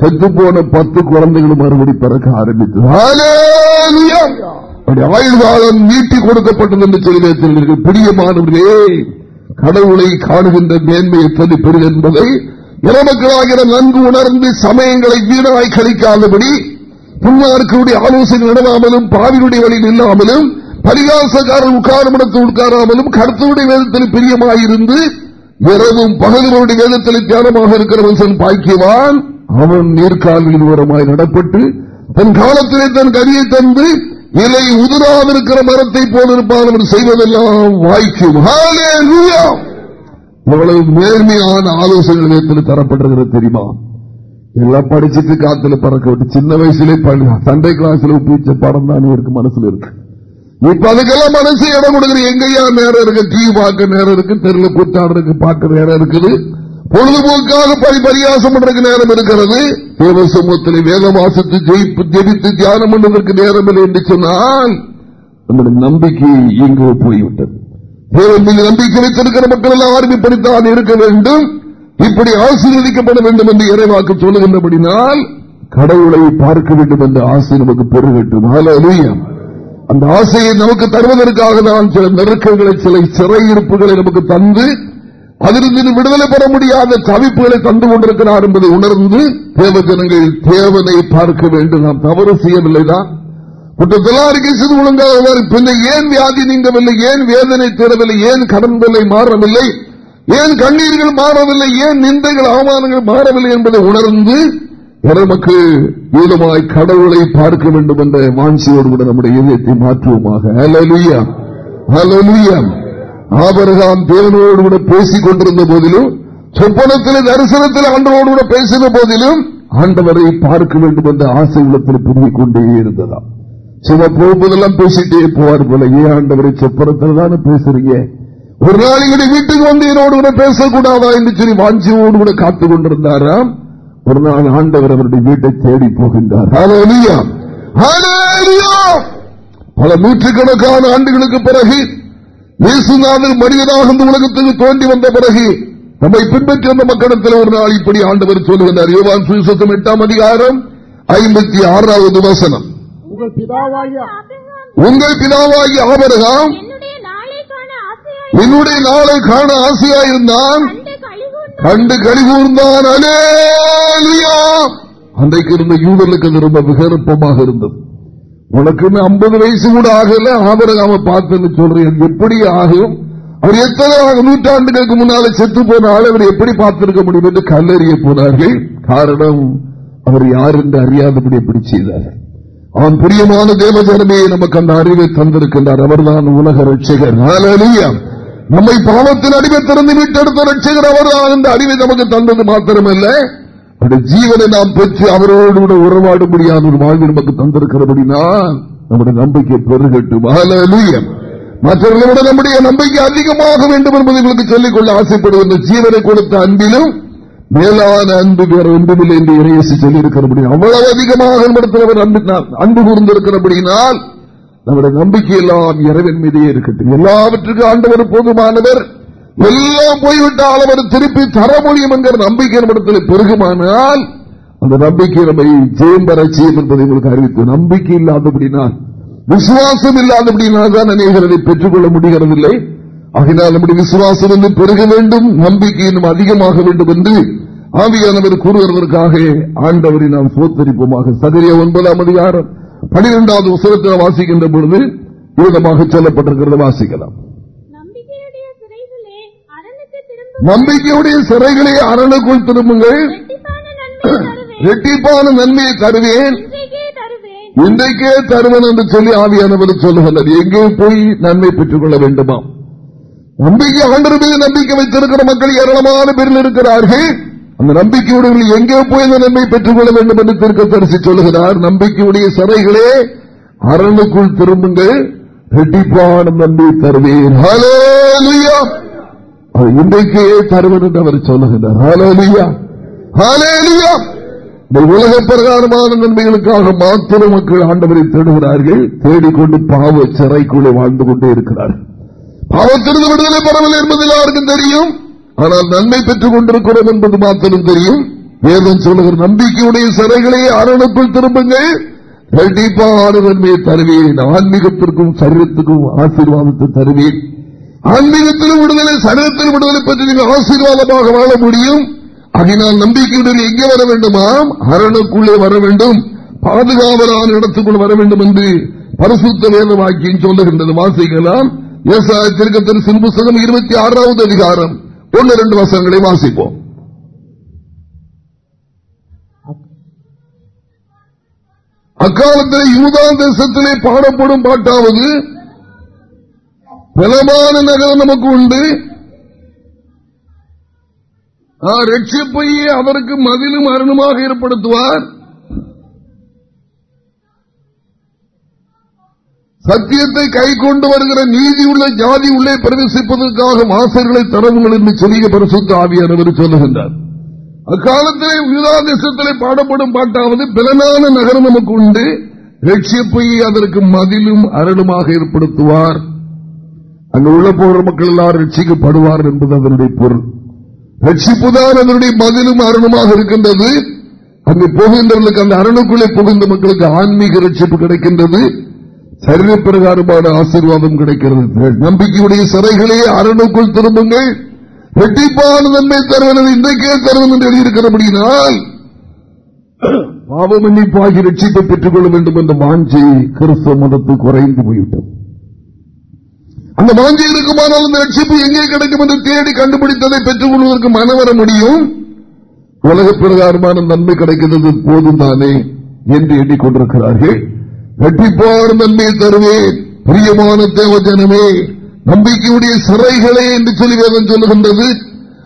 செத்து போன பத்து குழந்தைகளும் மறுபடி பிறக்க ஆரம்பித்தது. ஹalleluya. ஆயுள் காலம் நீட்டி கொடுக்கப்பட்டது என்று சொல்லி பிரியமானவர்களே கடவுளை காணுகின்ற மேன்மை எப்படி பெறுது என்பதை இளமக்களாகிற நன்கு உணர்ந்து சமயங்களை வீணாய் கழிக்காதபடி புன்மார்க்குடைய ஆலோசனை நடவாமலும் பாவினுடைய வழியில் இல்லாமலும் பரிகாசக்காரன் உட்காரமிடத்தில் உட்காராமலும் கருத்துடைய வேதத்தில் பிரியமாயிருந்து இரவும் பகலுடைய வேதத்தில் தியானமாக இருக்கிற மனுஷன் பாய்க்குவான் அவன் நீர்காலில் ஓரமாய் நடப்பட்டு தன் காலத்திலே தன் கரியை தந்து இலை உதிராதிருக்கிற மரத்தை போலிருப்பான் அவர் செய்வதெல்லாம் வாய்க்கும். ஹalleluya! எவ்வளவு ஆலோசனை ஆலோசனைகள் வேதத்தில் தரப்பட்டிருக்கிறது தெரியுமா? எல்லாம் படிச்சுட்டு காத்துல பறக்க விட்டு சின்ன வயசுல சண்டை கிளாஸ்ல ஒப்பிச்ச படம் தான் இருக்கு மனசுல இருக்கு. இப்ப அதுக்கெல்லாம் மனசு இடம் கொடுக்குற எங்கேயா நேரம் இருக்கு? டிவி பார்க்க நேரம் இருக்கு. தெருல கூத்தாடுறதுக்கு பார்க்க நேரம் இருக்குது. பொழுதுபோக்காக பரிபரியாசம் பண்றதுக்கு நேரம் இருக்கிறது. தேவ சமூகத்தில் வேத வாசத்து ஜெயிப்பு ஜெபித்து தியானம் பண்ணுவதற்கு நேரம் இல்லை என்று சொன்னால் நம்முடைய நம்பிக்கை இங்கு போய்விட்டது. தேவன் மீது நம்பிக்கை வைத்திருக்கிற மக்கள் எல்லாரும் இப்படித்தான் இருக்க வேண்டும். இப்படி ஆசீர்வதிக்கப்பட வேண்டும் என்று இறைவாக்கு சொல்லுகின்றபடினால் கடவுளை பார்க்க வேண்டும் என்ற ஆசை நமக்கு பெருகட்டும் ஹalleluya. அந்த ஆசையை நமக்கு தருவதற்காக தான் சில நெருக்கங்களை சில சிறையிருப்புகளை நமக்கு தந்து அதிலிருந்து விடுதலை பெற முடியாத தவிப்புகளை தந்து கொண்டிருக்கிறார் என்பதை உணர்ந்து தேவ ஜனங்கள் தேவனை பார்க்க வேண்டும். நாம் தவறு செய்யவில்லைதான். குற்றத்தெல்லாம் அறிக்கை செய்து ஒழுங்காக பின்ன ஏன் வியாதி நீங்கவில்லை? ஏன் வேதனை தேரவில்லை ஏன் கடன் தொல்லை மாறவில்லை? ஏன் கண்ணீர்கள் மாறவில்லை? ஏன் நிந்தைகள் அவமானங்கள் மாறவில்லை என்பதை உணர்ந்து நமக்கு மூலமாய் கடவுளை பார்க்க வேண்டும் என்ற வாஞ்சியோடு கூட நம்முடைய இதயத்தை மாற்றுவோமாக. ஹalleluya. ஹalleluya. ஆபரகாம் தேவனோடு கூட பேசிக் கொண்டிருந்த போதிலும் சொப்பனத்தில் தரிசனத்தில் ஆண்டவரோடு கூட பேசின போதிலும் ஆண்டவரை பார்க்க வேண்டும் என்ற ஆசை உள்ளத்தில் புரிவிக் கொண்டே இருந்ததா சில போகும்போதெல்லாம் பேசிட்டே போவார் போல ஏன் ஆண்டவரை சொப்பனத்தில் தானே பேசுறீங்க? ஒரு நாள் எங்களுடைய வீட்டுக்கு வந்து என்னோடு கூட பேசக்கூடாதா? என்று சொல்லி வாஞ்சியோடு கூட காத்துக் கொண்டிருந்தாராம். ஒரு நாள் ஆண்டவர் அவருடைய வீட்டை தேடி போகின்றார். பல நூற்றுக்கணக்கான ஆண்டுகளுக்கு பிறகு இயேசுநாதர் மனிதனாக இந்த உலகத்துக்கு தோன்றி வந்த பிறகு நம்மை பின்பற்றி வந்த மக்களிடத்தில் ஒரு நாள் இப்படி ஆண்டவர் சொல்லுகின்றார். யோவான் சுவிசேஷம் எட்டாம் அதிகாரம் ஐம்பத்தி ஆறாவது வசனம். உங்கள் பிதாவாகிய ஆபிரகாம் உங்கள் பிதாவாகி ஆபரகாம் என்னுடைய நாளை காண ஆசையாய் என்னுடைய நாளை காண ஆசையாயிருந்தான். கண்டு அலேலியா. அன்றைக்கு இருந்த யூதர்களுக்கு அது ரொம்ப விகற்பமாக இருந்தது. உனக்குன்னு ஐம்பது வயசு கூட ஆகல ஆபரகாம பார்த்தேன்னு சொல்றேன். எப்படி ஆகும்? அவர் எத்தனை நூற்றாண்டுகளுக்கு முன்னால செத்து போன ஆள் அவர் எப்படி பார்த்திருக்க முடியும் என்று கல்லறிய போனார்கள். காரணம் அவர் யார் என்று அறியாதபடி எப்படி செய்தார். அவன் பிரியமான தேவஜனமே நமக்கு அந்த அறிவை தந்திருக்கின்றார். அவர்தான் உலக ரட்சகர் நம்மை பாவத்தின் அறிவை திறந்து மீட்டெடுத்த ரட்சகர் அவர்தான் அந்த அறிவை நமக்கு தந்தது மாத்திரமல்ல. அவருடைய ஜீவனை நாம் பெற்று அவரோடு கூட உறவாட முடியாத ஒரு வாழ்வு நமக்கு தந்திருக்கிறபடினால் நம்முடைய நம்பிக்கை பெருகட்டும். ஹalleluya. மற்றவர்களை விட நம்முடைய நம்பிக்கை அதிகமாக வேண்டும் என்பதை உங்களுக்கு சொல்லிக்கொள்ள ஆசைப்படுகின்ற ஜீவனை கொடுத்த அன்பிலும் மேலான அன்பு வேற ஒன்றுமில்லை என்று இறையசி சொல்லியிருக்கிறபடி அவ்வளவு அதிகமாக அன்பு- அன்பு கூர்ந்திருக்கிறபடினால் நம்முடைய நம்பிக்கை எல்லாம் இறைவன் மீதே இருக்கட்டும். எல்லாவற்றுக்கும் ஆண்டவர் போதுமானவர். எல்லாம் போய்விட்டாலும் அவர் திருப்பி தர முடியும் என்கிற நம்பிக்கை நம்மிடத்தில் பெருகுமானால் அந்த நம்பிக்கை நம்மை ஜெயம் பெற செய்யும் என்பதை உங்களுக்கு அறிவித்து நம்பிக்கை இல்லாதபடினால் விசுவாசம் இல்லாதபடினால் தான் அநேகர் அதை பெற்றுக்கொள்ள முடிகிறதில்லை. ஆகினால் நம்முடைய விசுவாசம் வந்து பெருக வேண்டும் நம்பிக்கை இன்னும் அதிகமாக வேண்டும் என்று ஆவியானவர் கூறுவதற்காக ஆண்டவரை நாம் சோத்தரிப்போமாக. சதிரிய ஒன்பதாம் அதிகாரம் பனிரெண்டாவது உசரத்தில் வாசிக்கின்ற பொழுது விதமாக சொல்லப்பட்டிருக்கிறது வாசிக்கலாம் நம்பிக்கையுடைய சிறைகளே அரணுக்கு திரும்ப நம்பிக்கையுடைய சிறைகளை அரணுக்குள் திரும்புங்கள். ரெட்டிப்பான நன்மையை தருவேன். இன்றைக்கே தருவேன். என்று சொல்லி ஆவியானவர் சொல்லுகின்றது எங்கே போய் நன்மை பெற்றுக் கொள்ள வேண்டுமா? நம்பிக்கை ஆண்டவர் மீது நம்பிக்கை வைத்திருக்கிற மக்கள் ஏராளமான பேரில் இருக்கிறார்கள். அந்த நம்பிக்கையுடைய எங்கே போய் இந்த நன்மை பெற்றுக் கொள்ள வேண்டும் என்று திருக்க தரிசி சொல்லுகிறார் நம்பிக்கையுடைய சிறைகளே அரணுக்குள் திரும்புங்கள். ரெட்டிப்பான நன்மை தருவேன். ஹalleluya. அது இன்றைக்கே தருவன் என்று அவர் சொல்லுகின்றார். உலக பிரகாரமான நன்மைகளுக்காக மாத்திர மக்கள் ஆண்டவரை தேடுகிறார்கள். தேடிக்கொண்டு பாவ சிறைக்குள்ளே வாழ்ந்து கொண்டே இருக்கிறார்கள். பாவத்திலிருந்து விடுதலை பெறவில்லை என்பது எல்லாருக்கும் தெரியும். ஆனால் நன்மை பெற்றுக் கொண்டிருக்கிறோம் என்பது மாத்திரம் தெரியும். வேதம் சொல்லுகிற நம்பிக்கையுடைய சிறைகளை அரணுக்குள் திரும்புங்கள். ரெட்டிப்பான நன்மையை தருவேன் ஆன்மீகத்திற்கும் சரீரத்துக்கும் ஆசீர்வாதத்தை தருவேன் ஆன்மீகத்திலும் விடுதலை சரீரத்திலும் விடுதலை பற்றி நீங்கள் ஆசீர்வாதமாக வாழ முடியும். அதனால் நம்பிக்கையுடன் எங்கே வர வேண்டுமாம்? அரணுக்குள்ளே வர வேண்டும். பாதுகாவலான இடத்துக்குள் வர வேண்டும் என்று பரிசுத்த வேத வாக்கியம் சொல்லுகின்றது. வாசிக்கலாம். விவசாய திருக்கத்தின் புத்தகம் இருபத்தி ஆறாவது அதிகாரம். ஒன்னு இரண்டு வசங்களை வாசிப்போம். அக்காலத்தில் யூதா தேசத்திலே பாடப்படும் பாட்டாவது பலமான நகரம் நமக்கு உண்டு ரட்சிப்பையே அவருக்கு மதிலும் அருணுமாக ஏற்படுத்துவார் சத்தியத்தை கை கொண்டு வருகிற நீதி உள்ள ஜாதி உள்ளே பிரவேசிப்பதற்காக மாசர்களை தரவுகள் என்று சொல்லிய பரிசுத்த ஆவியானவர் சொல்லுகின்றார் அக்காலத்திலே யூதா தேசத்திலே பாடப்படும் பாட்டாவது பிளனான நகரம் நமக்கு உண்டு ரட்சிப்பையை அதற்கு மதிலும் அரணுமாக ஏற்படுத்துவார் அங்கு உள்ள போகிற மக்கள் எல்லாரும் ரட்சிக்கப்படுவார் என்பது அதனுடைய பொருள். ரட்சிப்புதான் அதனுடைய பதிலும் அருணமாக இருக்கின்றது. அங்கு போகின்றவர்களுக்கு அந்த அரணுக்குள்ளே புகுந்த மக்களுக்கு ஆன்மீக ரட்சிப்பு கிடைக்கின்றது. சரீர பிரகாரமான ஆசீர்வாதம் கிடைக்கிறது. நம்பிக்கையுடைய சிறைகளே அரணுக்குள் திரும்புங்கள். வெட்டிப்பான நன்மை தருவது இன்றைக்கே தருவது என்று எழுதியிருக்கிறபடியினால் பாவமன்னிப்பாகி ரட்சிப்பை பெற்றுக் கொள்ள வேண்டும் என்ற வாஞ்சி கிறிஸ்தவ மதத்தில் குறைந்து போய்விட்டது. அந்த வாஞ்சி இருக்குமானால் அந்த ரட்சிப்பு எங்கே கிடைக்கும் என்று தேடி கண்டுபிடித்ததை பெற்றுக் கொள்வதற்கு மனவர முடியும்? உலக பிரகாரமான நன்மை கிடைக்கிறது போதும் தானே என்று எண்ணிக்கொண்டிருக்கிறார்கள். வெட்டிப்பான நன்மையை தருவேன். பிரியமான தேவஜனமே நம்பிக்கையுடைய சிறைகளே என்று சொல்லி வேதம் சொல்லுகின்றது.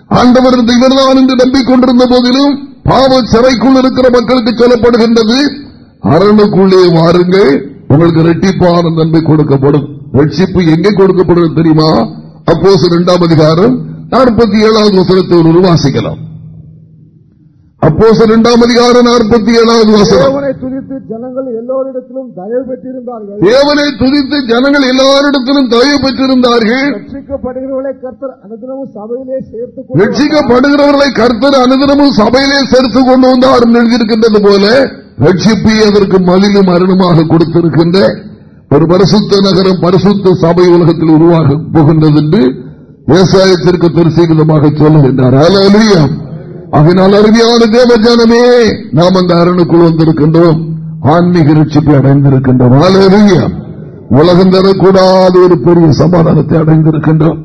ஆண்டவர் இவர்தான் என்று நம்பிக்கொண்டிருந்த போதிலும் பாவ சிறைக்குள் இருக்கிற மக்களுக்கு சொல்லப்படுகின்றது. அரணுக்குள்ளே வாருங்கள். உங்களுக்கு ரெட்டிப்பான நன்மை கொடுக்கப்படும். ரட்சிப்பு எங்கே கொடுக்கப்படும் தெரியுமா? அப்போ இரண்டாம் அதிகாரம் நாற்பத்தி ஏழாவது வசனத்தை ஒரு வாசிக்கலாம். அப்போ இரண்டாம் அதிகாரம் நாற்பத்தி ஏழாவது தேவனை துதித்து ஜனங்கள் எல்லோரிடத்திலும் தயவு பெற்றிருந்தார்கள். தேவனை துதித்து ஜனங்கள் எல்லாரிடத்திலும் தயவு பெற்றிருந்தார்கள். ரட்சிக்கப்படுகிறவர்களை கர்த்தர் அனுதினமும் சபையிலே சேர்த்து ரட்சிக்கப்படுகிறவர்களை கர்த்தர் அனுதினமும் சபையிலே சேர்த்து கொண்டு வந்தார் எழுதியிருக்கின்றது போல ரட்சிப்பை அதற்கு மதிலும் அருணமாக கொடுத்திருக்கின்ற ஒரு பரிசுத்த நகரம் பரிசுத்த சபை உலகத்தில் உருவாக போகின்றது என்று விவசாயத்திற்கு தரிசீகமாக சொல்லுகின்றார். அதனால் அருமையான தேவஜானமே நாம் அந்த அரணுக்குள் வந்திருக்கின்றோம். ஆன்மீக ரட்சிப்பை அடைந்திருக்கின்றோம். உலகம் தரக்கூடாத ஒரு பெரிய சமாதானத்தை அடைந்திருக்கின்றோம்.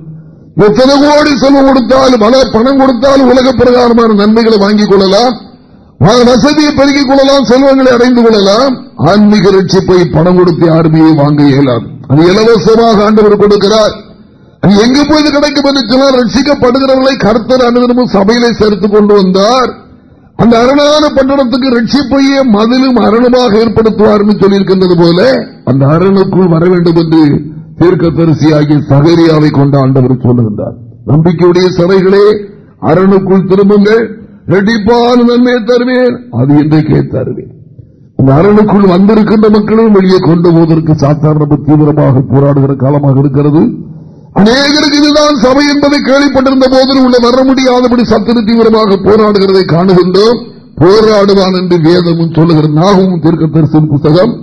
எத்தனை கோடி செலவு கொடுத்தாலும் பல பணம் கொடுத்தாலும் உலக பிரகாரமான நன்மைகளை வாங்கிக் கொள்ளலாம். வசதியை பெருக்கிக் கொள்ளலாம் செல்வங்களை அடைந்து கொள்ளலாம். ஆன்மீக ரட்சிப்பை பணம் கொடுத்து யாருமே வாங்க இயலாம் அது இலவசமாக ஆண்டவர் கொடுக்கிறார். அது எங்கு போய் கிடைக்கும் என்று சொன்னால் ரட்சிக்கப்படுகிறவர்களை கருத்தர் அனுதினமும் சபையிலே சேர்த்துக் கொண்டு வந்தார். அந்த அரணான பட்டணத்துக்கு ரட்சிப்பையே மதிலும் அரணமாக ஏற்படுத்துவார் என்று சொல்லியிருக்கின்றது போல அந்த அரணுக்குள் வர வேண்டும் என்று தீர்க்க தரிசியாகி சகரியாவை கொண்ட ஆண்டவர் சொல்லுகின்றார். நம்பிக்கையுடைய சபைகளே அரணுக்குள் திரும்புங்கள். ரெடிப்பான நன்மையை தருவேன். அது இன்றைக்கே தருவேன். அரணுக்குள் வந்திருக்கின்ற மக்களும் வெளியே கொண்டு போவதற்கு சாத்தாரண தீவிரமாக போராடுகிற காலமாக இருக்கிறது. அநேகருக்கு இதுதான் சபை என்பதை கேள்விப்பட்டிருந்த போதிலும் உள்ள வர முடியாதபடி சத்திர தீவிரமாக போராடுகிறதை காணுகின்றோம். போராடுவான் என்று வேதமும் சொல்லுகிற நாகமும் தீர்க்க தரிசன புத்தகம்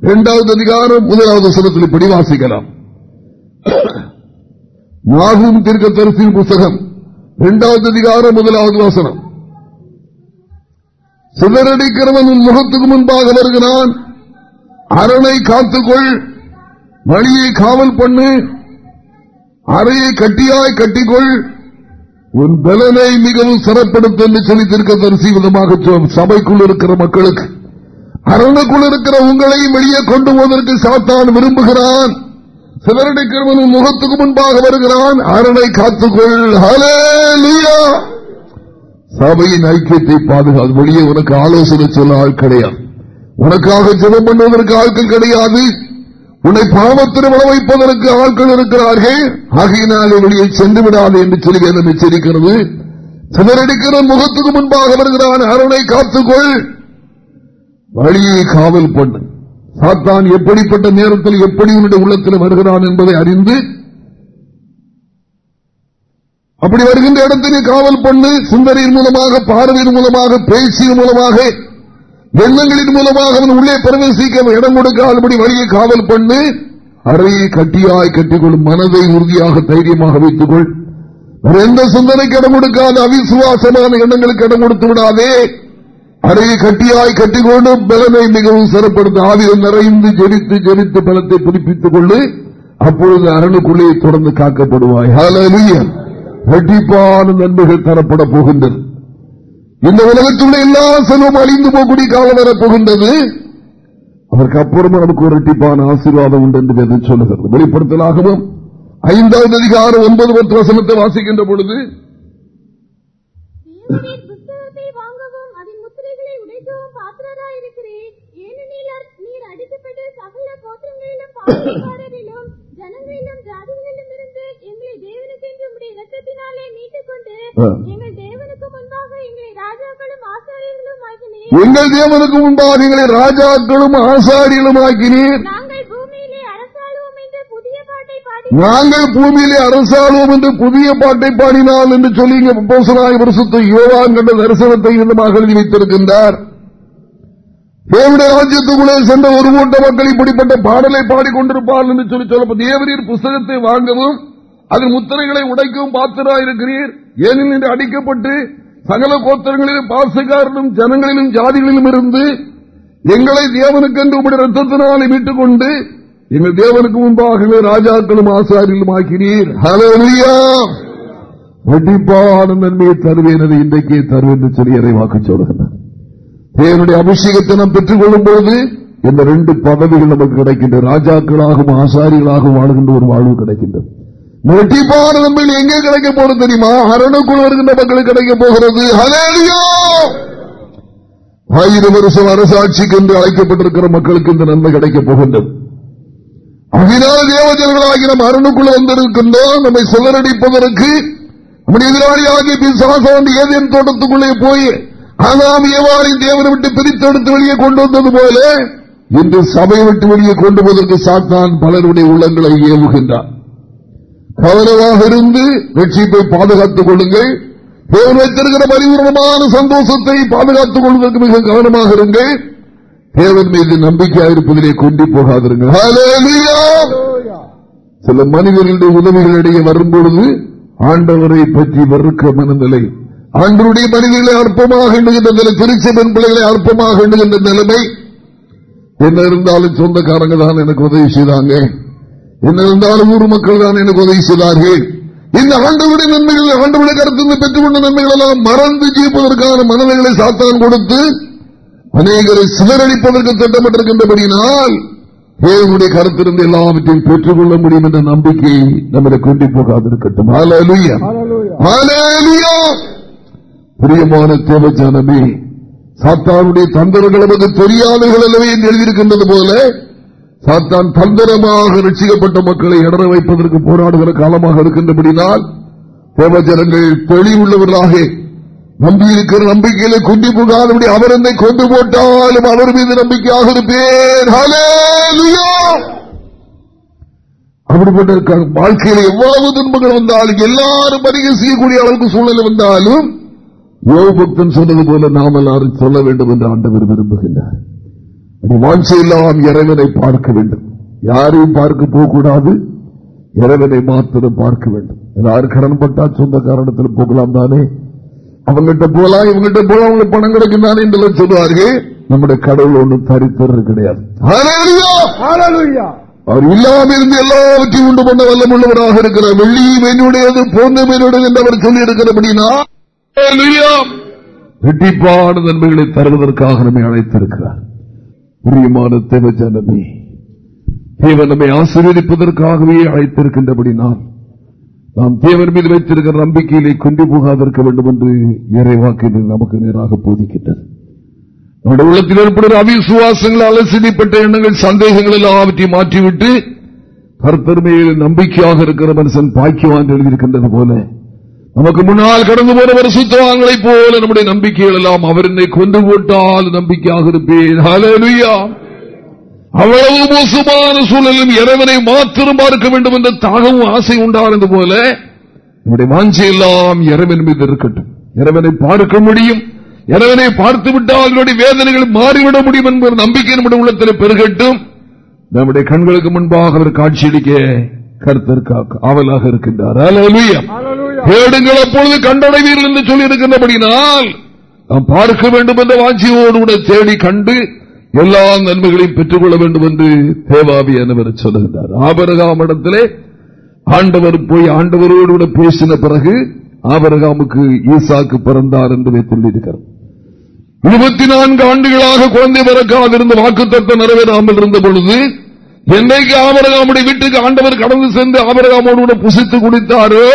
இரண்டாவது அதிகாரம் முதலாவது வசனத்தில் இப்படி வாசிக்கலாம். நாகும் தீர்க்க தரிசன புத்தகம் இரண்டாவது அதிகாரம் முதலாவது வசனம். சிதறடிக்கிறவன் உன் முகத்துக்கு முன்பாக வருகிறான். அரணை காத்துக்கொள். வழியை காவல் பண்ணு. அறையை கட்டியாய் கட்டிக்கொள். உன் பலனை மிகவும் சிறப்படுத்த என்று சொல்லி திருக்க தரிசி விதமாக சபைக்குள் இருக்கிற மக்களுக்கு அரணுக்குள் இருக்கிற உங்களையும் வெளியே கொண்டு போவதற்கு சாத்தான் விரும்புகிறான். சிலரடிக்கிறவன் முகத்துக்கு முன்பாக வருகிறான். அரணை காத்துக்கொள். சபையின் ஐக்கியத்தை பாதுகாத்து வெளியே உனக்கு ஆலோசனை சொல்ல ஆள் கிடையாது. உனக்காக ஜெபம் பண்ணுவதற்கு ஆட்கள் கிடையாது. உன்னை பாவத்தில் விழ ஆட்கள் இருக்கிறார்கள். ஆகையினாலே வெளியே சென்று விடாது என்று சொல்லி வேதம் எச்சரிக்கிறது. சிதறடிக்கிற முகத்துக்கு முன்பாக வருகிறான். அருணை காத்துக்கொள். வழியை காவல் பண்ணு. சாத்தான் எப்படிப்பட்ட நேரத்தில் எப்படி உன்னுடைய உள்ளத்தில் வருகிறான் என்பதை அறிந்து அப்படி வருகின்ற இடத்திலே காவல் பண்ணு சுந்தரின் மூலமாக பார்வையின் மூலமாக பேச்சின் மூலமாக எண்ணங்களின் மூலமாக அவன் உள்ளே பிரவேசிக்க இடம் கொடுக்காதபடி வழியை காவல் பண்ணு. அறையை கட்டியாய் கட்டிக்கொள்ளும் மனதை உறுதியாக தைரியமாக வைத்துக் கொள் எந்த சிந்தனைக்கு இடம் கொடுக்காத அவிசுவாசமான எண்ணங்களுக்கு இடம் கொடுத்து விடாதே. அறையை கட்டியாய் கட்டிக்கொண்டு பலனை மிகவும் சிறப்படுத்த ஆவியம் நிறைந்து ஜெரித்து ஜெரித்து பலத்தை புதுப்பித்துக் கொண்டு அப்பொழுது அரணுக்குள்ளே தொடர்ந்து காக்கப்படுவாய். ரெட்டிப்பான நன்மைகள் தரப்பட போகின்றது இந்த உலகத்துள்ள எல்லா செல்வம் அழிந்து போகக்கூடிய காலம் வரப்போகின்றது. அதற்கு அப்புறமா நமக்கு ஒரு ரெட்டிப்பான ஆசீர்வாதம் உண்டு என்று வேதம் சொல்லுகிறது. வெளிப்படுத்தலாகவும் ஐந்தாவது அதிகாரம் ஒன்பது பத்து வசனத்தை வாசிக்கின்ற பொழுது தேவனின் ஏனெனில் நீர் அடிக்கப்பட்டு சகல கோத்திரங்களிலும் எங்கள் தேவனுக்கு முன்பாக எங்களை ராஜாக்களும் ஆசாரிகளும் ஆக்கினீர். நாங்கள் பூமியிலே அரசாளுவோம் என்ற புதிய பாட்டை பாடினால் என்று சொல்லி அப்போஸ்தலனாகிய பரிசுத்த யோவான் கண்ட தரிசனத்தை இந்த மகள் வைத்திருக்கின்றார். ராஜ்யத்துக்குள்ளே சென்ற ஒரு கூட்ட மக்கள் இப்படிப்பட்ட பாடலை பாடிக்கொண்டிருப்பார் என்று சொல்லி சொல்லப்ப தேவரீர் புஸ்தகத்தை வாங்கவும் அதன் முத்திரைகளை உடைக்கவும் பாத்திராயிருக்கிறீர். ஏனில் என்று அடிக்கப்பட்டு சகல கோத்திரங்களிலும் பாசக்காரனும் ஜனங்களிலும் ஜாதிகளிலும் இருந்து எங்களை தேவனுக்கென்று உடைய ரத்தத்தினாலே மீட்டுக் கொண்டு எங்கள் தேவனுக்கு முன்பாகவே ராஜாக்களும் ஆசாரிகளும் ஆக்கினீர் வெட்டிப்பான நன்மையை தருவேன் அதை இன்றைக்கே தருவேன் என்று சொல்லி இறைவாக்கு தேவனுடைய அபிஷேகத்தை நாம் பெற்றுக் கொள்ளும் பொழுது இந்த ரெண்டு பதவிகள் நமக்கு கிடைக்கின்றது ராஜாக்களாகவும் ஆசாரிகளாகவும் வாழ்கின்ற ஒரு வாழ்வு கிடைக்கின்றது. வெட்டிப்பான நன்மையில் எங்கே கிடைக்க போறது தெரியுமா? அரணுக்குள் வருகின்ற மக்களுக்கு கிடைக்க போகிறது. ஆயிரம் வருஷம் அரசாட்சிக்கு என்று அழைக்கப்பட்டிருக்கிற மக்களுக்கு இந்த நன்மை கிடைக்க போகின்றது. அதனால் தேவஜர்களாகி நம் அரணுக்குள் வந்திருக்கின்றோம். நம்மை சிலரடிப்பதற்கு நம்முடைய எதிராளியாகி பிசாசாண்டு ஏதேன் தோட்டத்துக்குள்ளே போய் ஆதாம் ஏவாரி தேவனை விட்டு பிரித்தெடுத்து வெளியே கொண்டு வந்தது போல இன்று சபையை விட்டு வெளியே கொண்டு போவதற்கு சாத்தான் பலருடைய உள்ளங்களை ஏவுகின்றான். கவனமாக இருந்து வெற்றிப்பை பாதுகாத்துக் கொள்ளுங்கள். தேவன் வைத்திருக்கிற பரிபூர்ணமான சந்தோஷத்தை பாதுகாத்துக் கொள்வதற்கு மிக கவனமாக இருங்கள். தேவன் மீது நம்பிக்கையாக இருப்பதிலே கொண்டு போகாதிருங்கள். சில மனிதர்களுடைய உதவிகளிடையே வரும்பொழுது ஆண்டவரை பற்றி வெறுக்க மனநிலை ஆண்டவருடைய மனிதர்களை அற்பமாக எண்ணுகின்ற நிலை திருச்சபெண் பிள்ளைகளை அற்பமாக எண்ணுகின்ற நிலைமை. என்ன இருந்தாலும் சொந்தக்காரங்க தான் எனக்கு உதவி செய்தாங்க. என்ன இருந்தாலும் ஊர் மக்கள் தான் எனக்கு உதவி செய்தார்கள். இந்த ஆண்டவருடைய நன்மைகள் ஆண்டவருடைய கருத்து பெற்றுக் கொண்ட நன்மைகள் எல்லாம் மறந்து ஜீப்பதற்கான மனநிலைகளை சாத்தான் கொடுத்து அநேகரை சிதறடிப்பதற்கு திட்டமிட்டிருக்கின்றபடியினால் தேவனுடைய கருத்திலிருந்து எல்லாவற்றையும் பெற்றுக்கொள்ள முடியும் என்ற நம்பிக்கை நம்மளை கொண்டு போகாதிருக்கட்டும். பிரியமான தேவஜானமே சாத்தானுடைய தந்திரங்கள் நமக்கு தெரியாதவர்கள் அல்லவே எழுதியிருக்கின்றது போல சாத்தான் தந்திரமாக ரசிக்கப்பட்ட மக்களை இடர வைப்பதற்கு போராடுகிற காலமாக இருக்கின்றபடினால் தேவஜனங்கள் தெளிவுள்ளவர்களாக நம்பியிருக்கிற நம்பிக்கையில குண்டி புகாதபடி அவர் என்னை கொண்டு போட்டாலும் அவர் மீது நம்பிக்கையாக இருப்பேன். அப்படிப்பட்ட க- வாழ்க்கையில எவ்வளவு துன்பங்கள் வந்தாலும் எல்லாரும் பரிகை செய்யக்கூடிய அளவுக்கு சூழ்நிலை வந்தாலும் யோபக்தன் சொன்னது போல நாம் எல்லாரும் சொல்ல வேண்டும் என்று ஆண்டவர் விரும்புகின்றார். அப்படி வாஞ்சையெல்லாம் இறைவனை பார்க்க வேண்டும். யாரையும் பார்க்க போகக்கூடாது. இறைவனை மாத்திரம் பார்க்க வேண்டும். எல்லாரும் கடன் பட்டா சொந்த காரணத்தில் போகலாம் தானே? அவங்ககிட்ட போலாம் இவங்ககிட்ட போலாம் அவங்களுக்கு பணம் கிடைக்கும் தானே என்று சொல்லுவார்கள். நம்முடைய கடவுள் ஒன்றும் தரித்திரது கிடையாது. அவர் இல்லாமல் இருந்து எல்லாவற்றையும் உண்டு பண்ண வல்லமுள்ளவராக இருக்கிறார் வெள்ளியும் என்னுடையது பொண்ணும் என்னுடையது என்று அவர் சொல்லி இருக்கிறபடினா வெட்டிப்பான நன்மைகளை தருவதற்காக நம்மை அழைத்திருக்கிறார். பிரியமான தேவஜனமே தேவன் நம்மை ஆசீர்வதிப்பதற்காகவே அழைத்திருக்கின்றபடினால் நாம் தேவன் மீது வைத்திருக்கிற நம்பிக்கையிலே கொண்டு போகாதிருக்க வேண்டும் என்று இறைவாக்கு நமக்கு நேராக போதிக்கின்றது. நம்முடைய உள்ளத்தில் ஏற்படுகிற அவிசுவாசங்கள் அலசிடிப்பட்ட எண்ணங்கள் சந்தேகங்கள் அவற்றை மாற்றிவிட்டு கர்த்தர்மையில் நம்பிக்கையாக இருக்கிற மனுஷன் பாக்கியவான் எழுதியிருக்கின்றது போல நமக்கு முன்னால் கடந்து போன சுத்தவான்களைப் போல நம்முடைய நம்பிக்கைகள் எல்லாம் அவர் என்னை கொண்டு போட்டால் நம்பிக்கையாக இருப்பேன். அவ்வளவு மோசமான சூழலும் இறைவனை மாத்திரம் பார்க்க வேண்டும் என்ற தாகவும் ஆசை உண்டானது போல நம்முடைய வாஞ்சை எல்லாம் இறைவன் மீது இருக்கட்டும். இறைவனை பார்க்க முடியும். இறைவனை பார்த்து விட்டால் அவர்களுடைய வேதனைகள் மாறிவிட முடியும் என்பது நம்பிக்கை நம்முடைய உள்ளத்தில் பெருகட்டும். நம்முடைய கண்களுக்கு முன்பாக அவர் காட்சியளிக்க கருத்தர் ஆவலாக இருக்கின்றார். Hallelujah. தேடுங்கள் அப்பொழுது கண்டடைவீர்கள் என்று சொல்லி இருக்கின்றபடினால் நாம் பார்க்க வேண்டும் என்ற வாஞ்சியோடு கூட தேடி கண்டு எல்லா நன்மைகளையும் பெற்றுக் கொள்ள வேண்டும் என்று தேவாவியானவர் சொல்லுகின்றார். ஆபரகாம் இடத்திலே ஆண்டவர் போய் ஆண்டவரோடு கூட பேசின பிறகு ஆபரகாமுக்கு ஈசாக்கு பிறந்தார் என்று சொல்லியிருக்கிறார். இருபத்தி நான்கு ஆண்டுகளாக குழந்தை பிறக்காதிருந்த வாக்குத்தத்தை நிறைவேறாமல் இருந்த பொழுது என்னைக்கு ஆபரகாமுடைய வீட்டுக்கு ஆண்டவர் கடந்து சென்று ஆபரகாமோடு கூட புசித்து குடித்தாரோ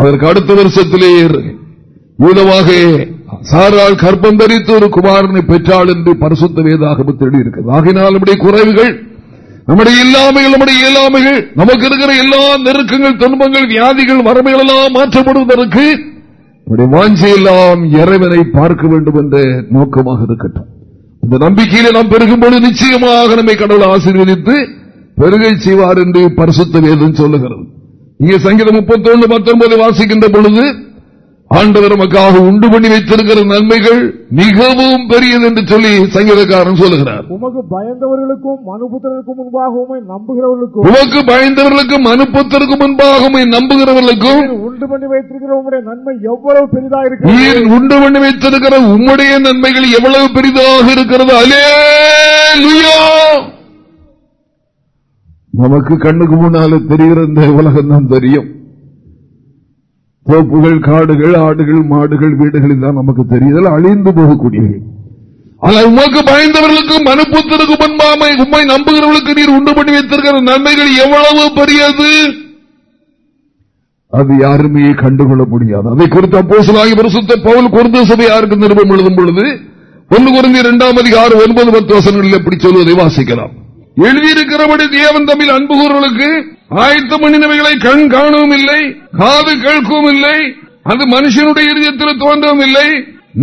அதற்கு அடுத்த வருஷத்திலே மூலமாக சாரால் கற்பம் தரித்து ஒரு குமாரனை பெற்றாள் என்று பரிசுத்த வேதாக தேடியிருக்கிறது ஆகினால் நம்முடைய குறைவுகள் நம்முடைய இல்லாமைகள் நம்முடைய இயலாமைகள் நமக்கு இருக்கிற எல்லா நெருக்கங்கள் துன்பங்கள் வியாதிகள் வறுமைகள் எல்லாம் மாற்றப்படுவதற்கு நம்முடைய வாஞ்சையெல்லாம் இறைவனை பார்க்க வேண்டும் என்ற நோக்கமாக இருக்கட்டும். இந்த நம்பிக்கையில நாம் பெருகும்போது நிச்சயமாக நம்மை கடவுள் ஆசீர்வதித்து பெருகை செய்வார் என்று பரிசுத்த வேதம் சொல்லுகிறது. இங்கே சங்கீதம் முப்பத்தொன்னு பத்தொன்பது வாசிக்கின்ற பொழுது ஆண்டவர் நமக்காக உண்டு பண்ணி வைத்திருக்கிற நன்மைகள் மிகவும் பெரியது என்று சொல்லி சங்கீதக்காரன் சொல்லுகிறார். உமக்கு பயந்தவர்களுக்கும் மனுபுத்திரருக்கும் முன்பாக உமை நம்புகிறவர்களுக்கும் உமக்கு பயந்தவர்களுக்கும் அனுப்பத்திற்கு முன்பாக உம்மை நம்புகிறவர்களுக்கும் உண்டு பண்ணி வைத்திருக்கிற உங்களுடைய நன்மை எவ்வளவு பெரிதா இருக்கிறது? உண்டு பண்ணி வைத்திருக்கிற உம்முடைய நன்மைகள் எவ்வளவு பெரிதாக இருக்கிறது? அலே நமக்கு கண்ணுக்கு முன்னால தெரிகிற இந்த உலகம் தான் தெரியும். தோப்புகள் காடுகள் ஆடுகள் மாடுகள் வீடுகள் தான் நமக்கு தெரியுதல் அழிந்து போகக்கூடியவை ஆனால் உமக்கு பயந்தவர்களுக்கு மனுப்புத்திற்கு முன்பாமை உண்மை நம்புகிறவர்களுக்கு நீர் உண்டு பண்ணி வைத்திருக்கிற நன்மைகள் எவ்வளவு பெரியது? அது யாருமே கண்டுகொள்ள முடியாது. அதை குறித்து அப்போசலாகி பரிசுத்த பவுல் குருந்த சபை யாருக்கு நிருபம் எழுதும் பொழுது ஒன்று குறைந்த இரண்டாம் அதிகாறு ஒன்பது பத்து வசனங்களில் எப்படி சொல்வதை வாசிக்கலாம். எழுதியிருக்கிறபடி தேவன் தமிழ் அன்புகூர்களுக்கு ஆயத்த மணினவைகளை கண் காணவும் இல்லை காது கேட்கவும் இல்லை அது மனுஷனுடைய இதயத்தில் தோன்றவும் இல்லை.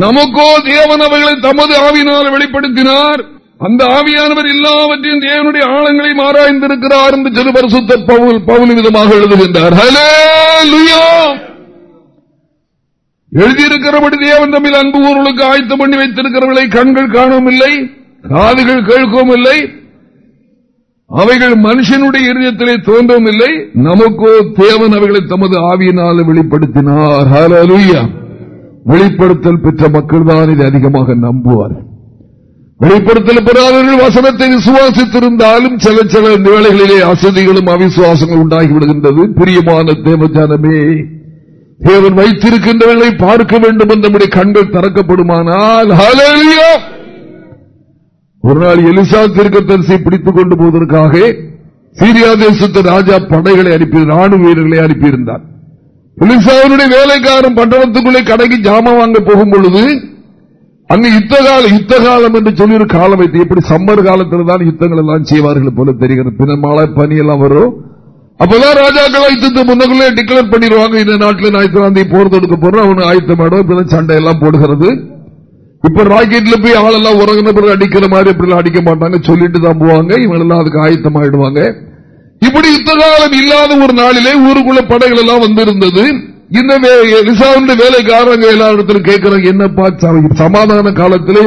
நமக்கோ தேவன் அவைகளை தமது ஆவியினால் வெளிப்படுத்தினார். அந்த ஆவியானவர் எல்லாவற்றையும் தேவனுடைய ஆழங்களை ஆராய்ந்திருக்கிறார் என்று சிறு பரிசுத்த பவுல் பவுல் விதமாக எழுதுகின்றார். ஹalleluya எழுதியிருக்கிறபடி தேவன் தமிழ் அன்பு ஊர்களுக்கு ஆயத்தம் பண்ணி வைத்திருக்கிறவர்களை கண்கள் காணவும் இல்லை காதுகள் கேட்கவும் இல்லை அவைகள் மனுஷனுடைய இருதயத்திலே தோன்றவும் இல்லை. நமக்கோ தேவன் அவைகளை தமது ஆவியினால் வெளிப்படுத்தினார். வெளிப்படுத்தல் பெற்ற மக்கள் தான் இதை அதிகமாக நம்புவார்கள் வெளிப்படுத்தல் பெறாதவர்கள் வசனத்தை விசுவாசித்திருந்தாலும் சில சில வேளைகளிலே அசதிகளும் அவிசுவாசங்கள் உண்டாகி விடுகின்றது பிரியமான தேவஜானமே தேவன் வைத்திருக்கின்றவர்களை பார்க்க வேண்டும் என்று நம்முடைய கண்கள் திறக்கப்படுமானால். ஹalleluya ஒரு நாள் எலிசா தரிசி பிடித்துக் கொண்டு போவதற்காக சீரியா தேசத்து ராஜா படைகளை அனுப்பி ராணுவ வீரர்களை அனுப்பியிருந்தார். எலிசாவினுடைய வேலைக்காரன் பட்டணத்துக்குள்ளே கடைக்கு ஜாமான் வாங்க போகும் பொழுது அங்கு யுத்த காலம் யுத்த காலம் என்று சொல்லி ஒரு காலம் வைத்து எப்படி சம்மர் காலத்தில் தான் யுத்தங்கள் எல்லாம் செய்வார்கள் போல தெரிகிறது. பின்ன மழை பனி எல்லாம் வரும். அப்பதான் ராஜாக்கள் யுத்தத்தை முன்னக்குள்ளே டிக்ளேர் பண்ணிடுவாங்க. இந்த நாட்டில் ஞாயிற்று போர் தொடுக்க போறோம் அவனு ஆயத்தமாடும் இப்பதான் சண்டை எல்லாம் போடுகிறது. இப்ப ராக்கெட்ல போய் ஆளெல்லாம் உறங்கின பிறகு அடிக்கிற மாதிரி இப்படி அடிக்க மாட்டாங்க. சொல்லிட்டு தான் போவாங்க. இவங்க எல்லாம் அதுக்கு ஆயத்தமாயிடுவாங்க இப்படி யுத்த காலம் இல்லாத ஒரு நாளிலே ஊருக்குள்ள படைகள் எல்லாம் வந்திருந்தது. இந்த ரிசாவுடைய வேலைக்காரங்க எல்லா இடத்திலும் கேட்கிறாங்க என்னப்பா சமாதான காலத்திலே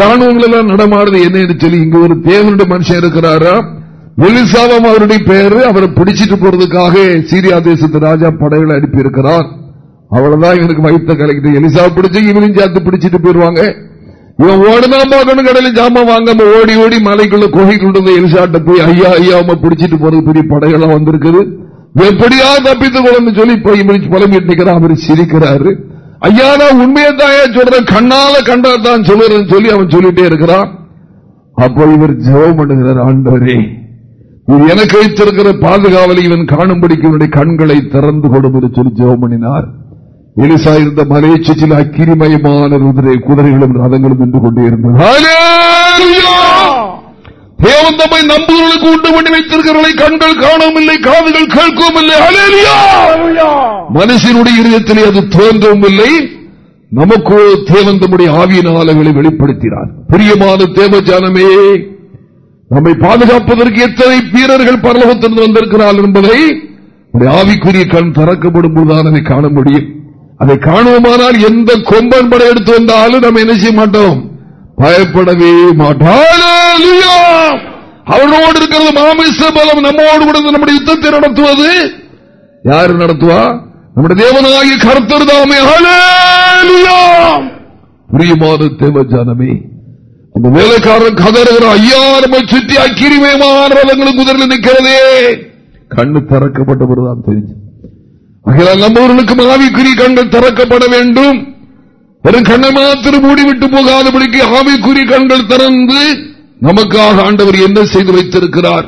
ராணுவங்கள் எல்லாம் நடமாடுது என்னன்னு சொல்லி இங்க ஒரு தேவனுடைய மனுஷன் இருக்கிறாரா? ஒலிசாவம் அவருடைய பெயரு. அவரை பிடிச்சிட்டு போறதுக்காக சீரியா தேசத்து ராஜா படைகளை அனுப்பி இருக்கிறார் அவ்வளவுதான் இவனுக்கு வைத்த கலைக்கிட்டு எலிசா பிடிச்சி இவனையும் சேர்த்து பிடிச்சிட்டு போயிருவாங்க. இவன் ஓடுதான் பார்க்கணும் கடையில் ஜாமான் வாங்காம ஓடி ஓடி மலைக்குள்ள குகைக்குள்ள எலிசாட்ட போய் ஐயா ஐயா பிடிச்சிட்டு போறது பெரிய படைகள்லாம் வந்திருக்குது. எப்படியா தப்பித்து கொள்ளு சொல்லி போய் புலம்பிட்டு நிற்கிறார் அவர் சிரிக்கிறாரு. ஐயா நான் உண்மையை தான் சொல்றேன் கண்ணால கண்டா தான் சொல்லுறேன்னு சொல்லி அவன் சொல்லிட்டே இருக்கிறான். அப்போ இவர் ஜெபம் பண்ணுகிறார் ஆண்டவரே எனக்கு வைத்திருக்கிற பாதுகாவலை இவன் காணும்படிக்கு இவனுடைய கண்களை திறந்து கொடும் என்று சொல்லி ஜெபம் பண்ணினார். எலிசா இருந்த மலையை சுற்றில் அக்கிரிமயமான குதிரைகளும் ரதங்களும் நின்று கொண்டே இருந்தது தேவன் தம்மை நம்புவர்களுக்கு உண்டு பண்ணி வைத்திருக்கிறவர்களை கண்கள் காணவும் இல்லை காதுகள் கேட்கவும் இல்லை மனுஷனுடைய இருதயத்திலே அது தோன்றவும் இல்லை நமக்கோ தேவன் தம்முடைய ஆவியினாலங்களை வெளிப்படுத்தினார் பிரியமான தேவஜானமே நம்மை பாதுகாப்பதற்கு எத்தனை வீரர்கள் பரலோகத்திலிருந்து வந்திருக்கிறார்கள் என்பதை ஆவிக்குரிய கண் திறக்கப்படும் போதுதான் அதை காண முடியும் அதை காணுவோமானால் எந்த கொம்பன் படை எடுத்து வந்தாலும் நம்ம என்ன செய்ய மாட்டோம்? பயப்படவே மாட்டோம். அவனோடு இருக்கிறது மாமிச பலம் நம்மோடு கூட நம்முடைய யுத்தத்தை நடத்துவது. யாரு நடத்துவா? நம்முடைய தேவனாகி கருத்தர் தாமே. புரியுமாறு தேவ ஜானமே? அந்த வேலைக்காரன் கதறுகிற ஐயாயிரம் சுற்றி அக்கிரிமயமான ரதங்களுக்கு குதிரில் நிற்கிறதே. கண்ணு திறக்கப்பட்டவர்தான் தெரிஞ்சு ஆகையால் நம்மவர்களுக்கு ஆவிக்குறி கண்கள் திறக்கப்பட வேண்டும். வெறும் கண்ணை மாத்திரம் மூடிவிட்டு போகாதபடிக்கு ஆவிக்குறி கண்கள் திறந்து நமக்காக ஆண்டவர் என்ன செய்து வைத்திருக்கிறார்?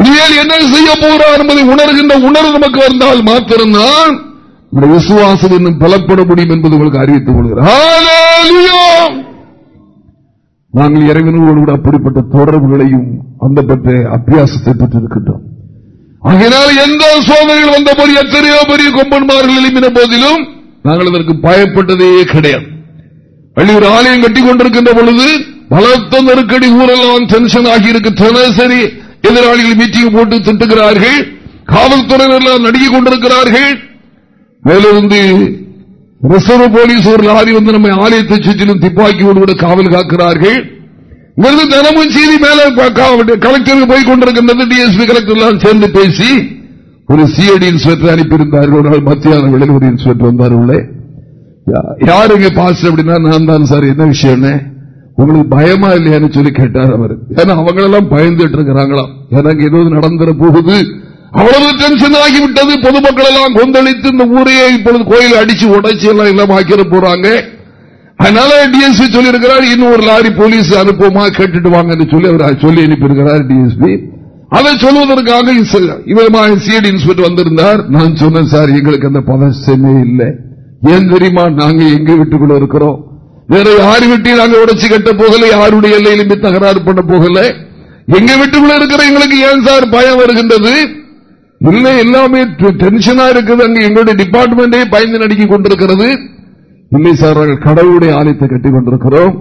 இனிமேல் என்ன செய்ய போகிறார் என்பதை உணர்கின்ற உணர்வு நமக்கு வந்தால் மாத்திரம்தான் விசுவாசம் இன்னும் பலப்பட முடியும் என்பது உங்களுக்கு அறிவித்துக் கொள்கிறார் நாங்கள் இறைவனோடு கூட அப்படிப்பட்ட தொடர்புகளையும் அந்த பற்றிய அபியாசத்தை பெற்றிருக்கின்றோம். ஆகினால் எந்த சோதனைகள் வந்த போது எத்தனையோ பெரிய கொம்பன்மார்கள் எழுப்பின போதிலும் நாங்கள் அதற்கு பயப்பட்டதே கிடையாது. வெளியூர் ஆலயம் கட்டி கொண்டிருக்கின்ற பொழுது பலத்த நெருக்கடி ஊரெல்லாம் டென்ஷன் ஆகியிருக்கு தினசரி எதிராளிகள் மீட்டிங் போட்டு திட்டுகிறார்கள். காவல்துறையினர் நடுங்கிக் கொண்டிருக்கிறார்கள். மேலிருந்து ரிசர்வ் போலீஸ் ஒரு லாரி வந்து நம்ம ஆலயத்தை சுற்றிலும் துப்பாக்கியோடு கூட காவல் காக்கிறார்கள். இங்கிருந்து தினமும் செய்தி மேல கலெக்டருக்கு போய் கொண்டிருக்கின்றது டிஎஸ்பி கலெக்டர் எல்லாம் சேர்ந்து பேசி ஒரு சிஐடி இன்ஸ்பெக்டர் அனுப்பியிருந்தார்கள். ஒரு நாள் மத்தியான வேளையில் ஒரு இன்ஸ்பெக்டர் வந்தார் உள்ளே. யாருங்க பாஸ் அப்படின்னா நான் தான் சார். என்ன விஷயம் உங்களுக்கு பயமா இல்லையான்னு சொல்லி கேட்டார் அவர். ஏன்னா அவங்களெல்லாம் பயந்துட்டு இருக்கிறாங்களாம். எனக்கு ஏதோ நடந்துற போகுது. அவ்வளவு டென்ஷன் ஆகிவிட்டது. பொதுமக்கள் எல்லாம் கொந்தளித்து இந்த ஊரையே இப்பொழுது கோயில் அடிச்சு உடச்சி எல்லாம் இல்லாம ஆக்கிட போறாங்க. அதனால டிஎஸ்பி சொல்லியிருக்கிறார் இன்னும் ஒரு லாரி போலீஸ் அனுப்புமா கேட்டுட்டு வாங்க சொல்லி அவர் சொல்லி அனுப்பியிருக்கிறார் டிஎஸ்பி அதை சொல்வதற்காக சிஐடி இன்ஸ்பெக்டர் வந்திருந்தார். நான் சொன்னேன் சார் எங்களுக்கு அந்த பதசமே இல்லை. ஏன் தெரியுமா? நாங்க எங்க வீட்டுக்குள்ள இருக்கிறோம். வேற யாரு வீட்டையும் நாங்க உடச்சு கட்ட போகல. யாருடைய எல்லையிலுமே தகராறு பண்ண போகல. எங்க வீட்டுக்குள்ள இருக்கிற எங்களுக்கு ஏன் சார் பயம் வருகின்றது? இல்லை எல்லாமே டென்ஷனா இருக்குது. அங்க எங்களுடைய டிபார்ட்மெண்டே பயந்து நடுக்கிக் கொண்டிருக்கிறது. இல்லை சார் கடவுளுடைய ஆலயத்தை கட்டிக் கொண்டிருக்கிறோம்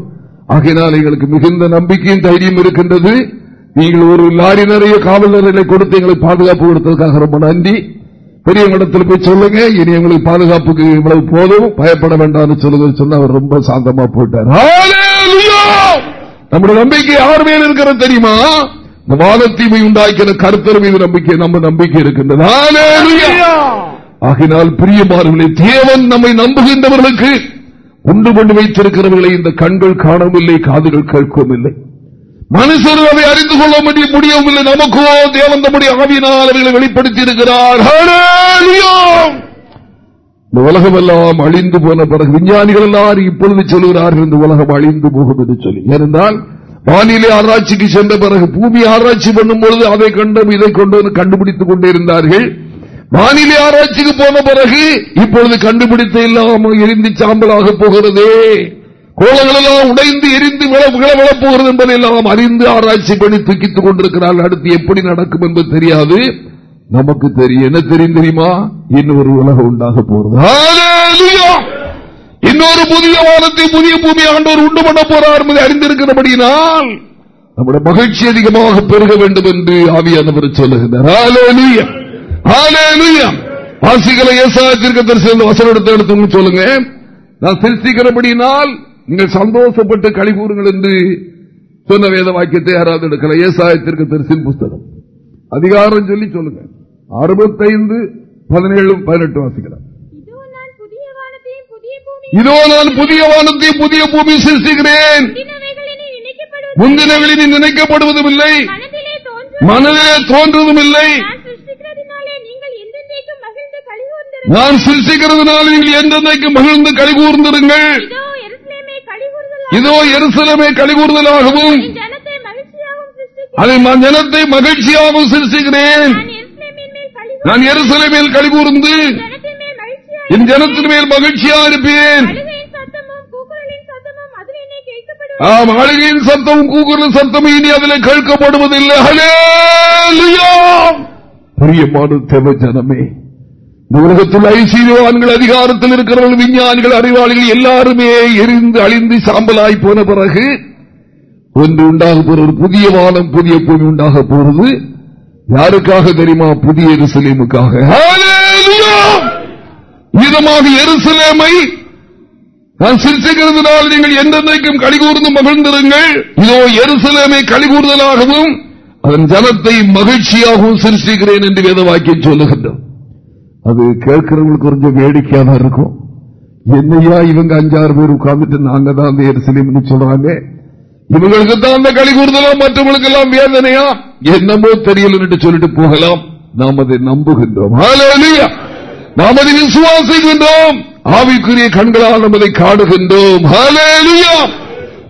ஆகையினால் எங்களுக்கு மிகுந்த நம்பிக்கையும் தைரியம் இருக்கின்றது. நீங்கள் ஒரு லாரி நிறைய காவல் கொடுத்து எங்களுக்கு பாதுகாப்பு கொடுத்ததுக்காக ரொம்ப நன்றி. பெரியவங்களிடத்தில் போய் சொல்லுங்க. இனி எங்களுக்கு பாதுகாப்புக்கு இவ்வளவு போதும். பயப்பட வேண்டாம் சொல்லுங்க சொன்ன அவர் ரொம்ப சாந்தமா போயிட்டார். நம்முடைய நம்பிக்கை யார் மேல் இருக்கிறது தெரியுமா? இந்த வாதத்தீமை உண்டாக்கின கருத்தர் மீது நம்பிக்கை நம்ம நம்பிக்கை இருக்கின்றது. ஆகினால் பிரியமானவர்களே தேவன் நம்மை நம்புகின்றவர்களுக்கு உண்டு பண்ணி வைத்திருக்கிறவர்களை இந்த கண்கள் காணவில்லை காதுகள் கேட்கவும் இல்லை மனுஷர்கள் அதை அறிந்து கொள்ள முடியவில்லை நமக்கோ தேவன் நம்முடைய ஆவியினால் அவர்களை வெளிப்படுத்தி இருக்கிறார் இந்த உலகம் எல்லாம் அழிந்து போன பிறகு விஞ்ஞானிகள் எல்லாரும் இப்பொழுது சொல்லுகிறார்கள் இந்த உலகம் அழிந்து போகும் என்று சொல்லி. ஏனென்றால் வானிலை ஆராய்ச்சிக்கு சென்ற பிறகு பூமி ஆராய்ச்சி பண்ணும் பொழுது அதை கண்டும் இதை கொண்டு கண்டுபிடித்துக் கொண்டிருந்தார்கள் வானிலை ஆராய்ச்சிக்கு போன பிறகு இப்பொழுது கண்டுபிடித்த இல்லாமல் எரிந்து சாம்பலாக போகிறதே. கோலங்களெல்லாம் உடைந்து எரிந்து விளப்போகிறது என்பதை எல்லாம் அறிந்து ஆராய்ச்சி பண்ணி தூக்கித்துக் கொண்டிருக்கிறார்கள். அடுத்து எப்படி நடக்கும் என்பது தெரியாது. நமக்கு தெரியும். என்ன தெரியும் தெரியுமா? இன்னொரு உலகம் உண்டாக போறது இன்னொரு புதிய வானத்தை புதிய பூமி ஆண்டோர் உண்டு பண்ண போறார் என்பதை அறிந்திருக்கிறபடியினால் நம்முடைய மகிழ்ச்சி அதிகமாக பெருக வேண்டும் என்று ஆவியானவர் சொல்லுகிறார் வாசிகளை எடுத்து சொல்லுங்க. நான் சிருஷ்டிக்கிறபடியினால் நீங்கள் சந்தோஷப்பட்டு கழி கூறுங்கள் என்று சொன்ன வேத வாக்கியத்தை யாராவது எடுக்கல. ஏசாயத்திற்கு தரிசின் புஸ்தகம். அதிகாரம் சொல்லி சொல்லுங்க. அறுபத்தைந்து பதினேழு பதினெட்டு வாசிக்கிறார் இதோ நான் புதிய வானத்தையும் புதிய பூமி சிருஷ்டிக்கிறேன். முந்தினவெளியில் நினைக்கப்படுவதும் இல்லை. மனதிலே தோன்றுவதும் இல்லை. நான் சிருஷ்டிக்கிறதுனால நீங்கள் என்றென்னைக்கு மகிழ்ந்து கழிகூர்ந்திருங்கள் இதோ எருசலமே கழிகூறுதலாகவும் அதை ஜனத்தை மகிழ்ச்சியாகவும் சிருஷ்டிக்கிறேன். நான் எருசலமேல் கழிகூர்ந்து என் ஜனத்தின் மேல் மகிழ்ச்சியா இருப்பேன். அழுகையின் சத்தமும் கூக்குரல் சத்தமும் இனி அதில் கேட்கப்படுவதில்லை. பிரியமான தேவ ஜனமே இந்த உலகத்தில் ஐசீவான்கள் அதிகாரத்தில் இருக்கிறவர்கள் விஞ்ஞானிகள் அறிவாளிகள் எல்லாருமே எரிந்து அழிந்து சாம்பலாய் போன பிறகு ஒன்று உண்டாக போறது புதிய வானம் புதிய பூமி உண்டாக போறது யாருக்காக தெரியுமா? புதிய எருசலேமுக்காக. இதமாக எருசலேமை நான் சிரிச்சுகிறதுனால் நீங்கள் எந்தெந்தைக்கும் கழிகூர்ந்து மகிழ்ந்திருங்கள். இதோ எருசலேமை கழிகூர்தலாகவும் அதன் ஜனத்தை மகிழ்ச்சியாகவும் சிரிச்சுகிறேன் என்று வேதவாக்கியம் சொல்லுகின்றோம் அது கேட்கிறவங்களுக்கு கொஞ்சம் வேடிக்கையா தான் இருக்கும். என்னையா இவங்க அஞ்சாறு பேர் உட்கார்ந்துட்டு நாங்க தான் அந்த எரிசலிம் சொல்றாங்க? இவங்களுக்கு தான் அந்த களி கூறுதலாம் மற்றவங்களுக்கு எல்லாம் வேதனையா? என்னமோ தெரியல சொல்லிட்டு போகலாம். நாம் அதை நம்புகின்றோம். நாம் அதை விசுவாசிக்கின்றோம் ஆவிக்குரிய கண்களால் நம்மதை காடுகின்றோம்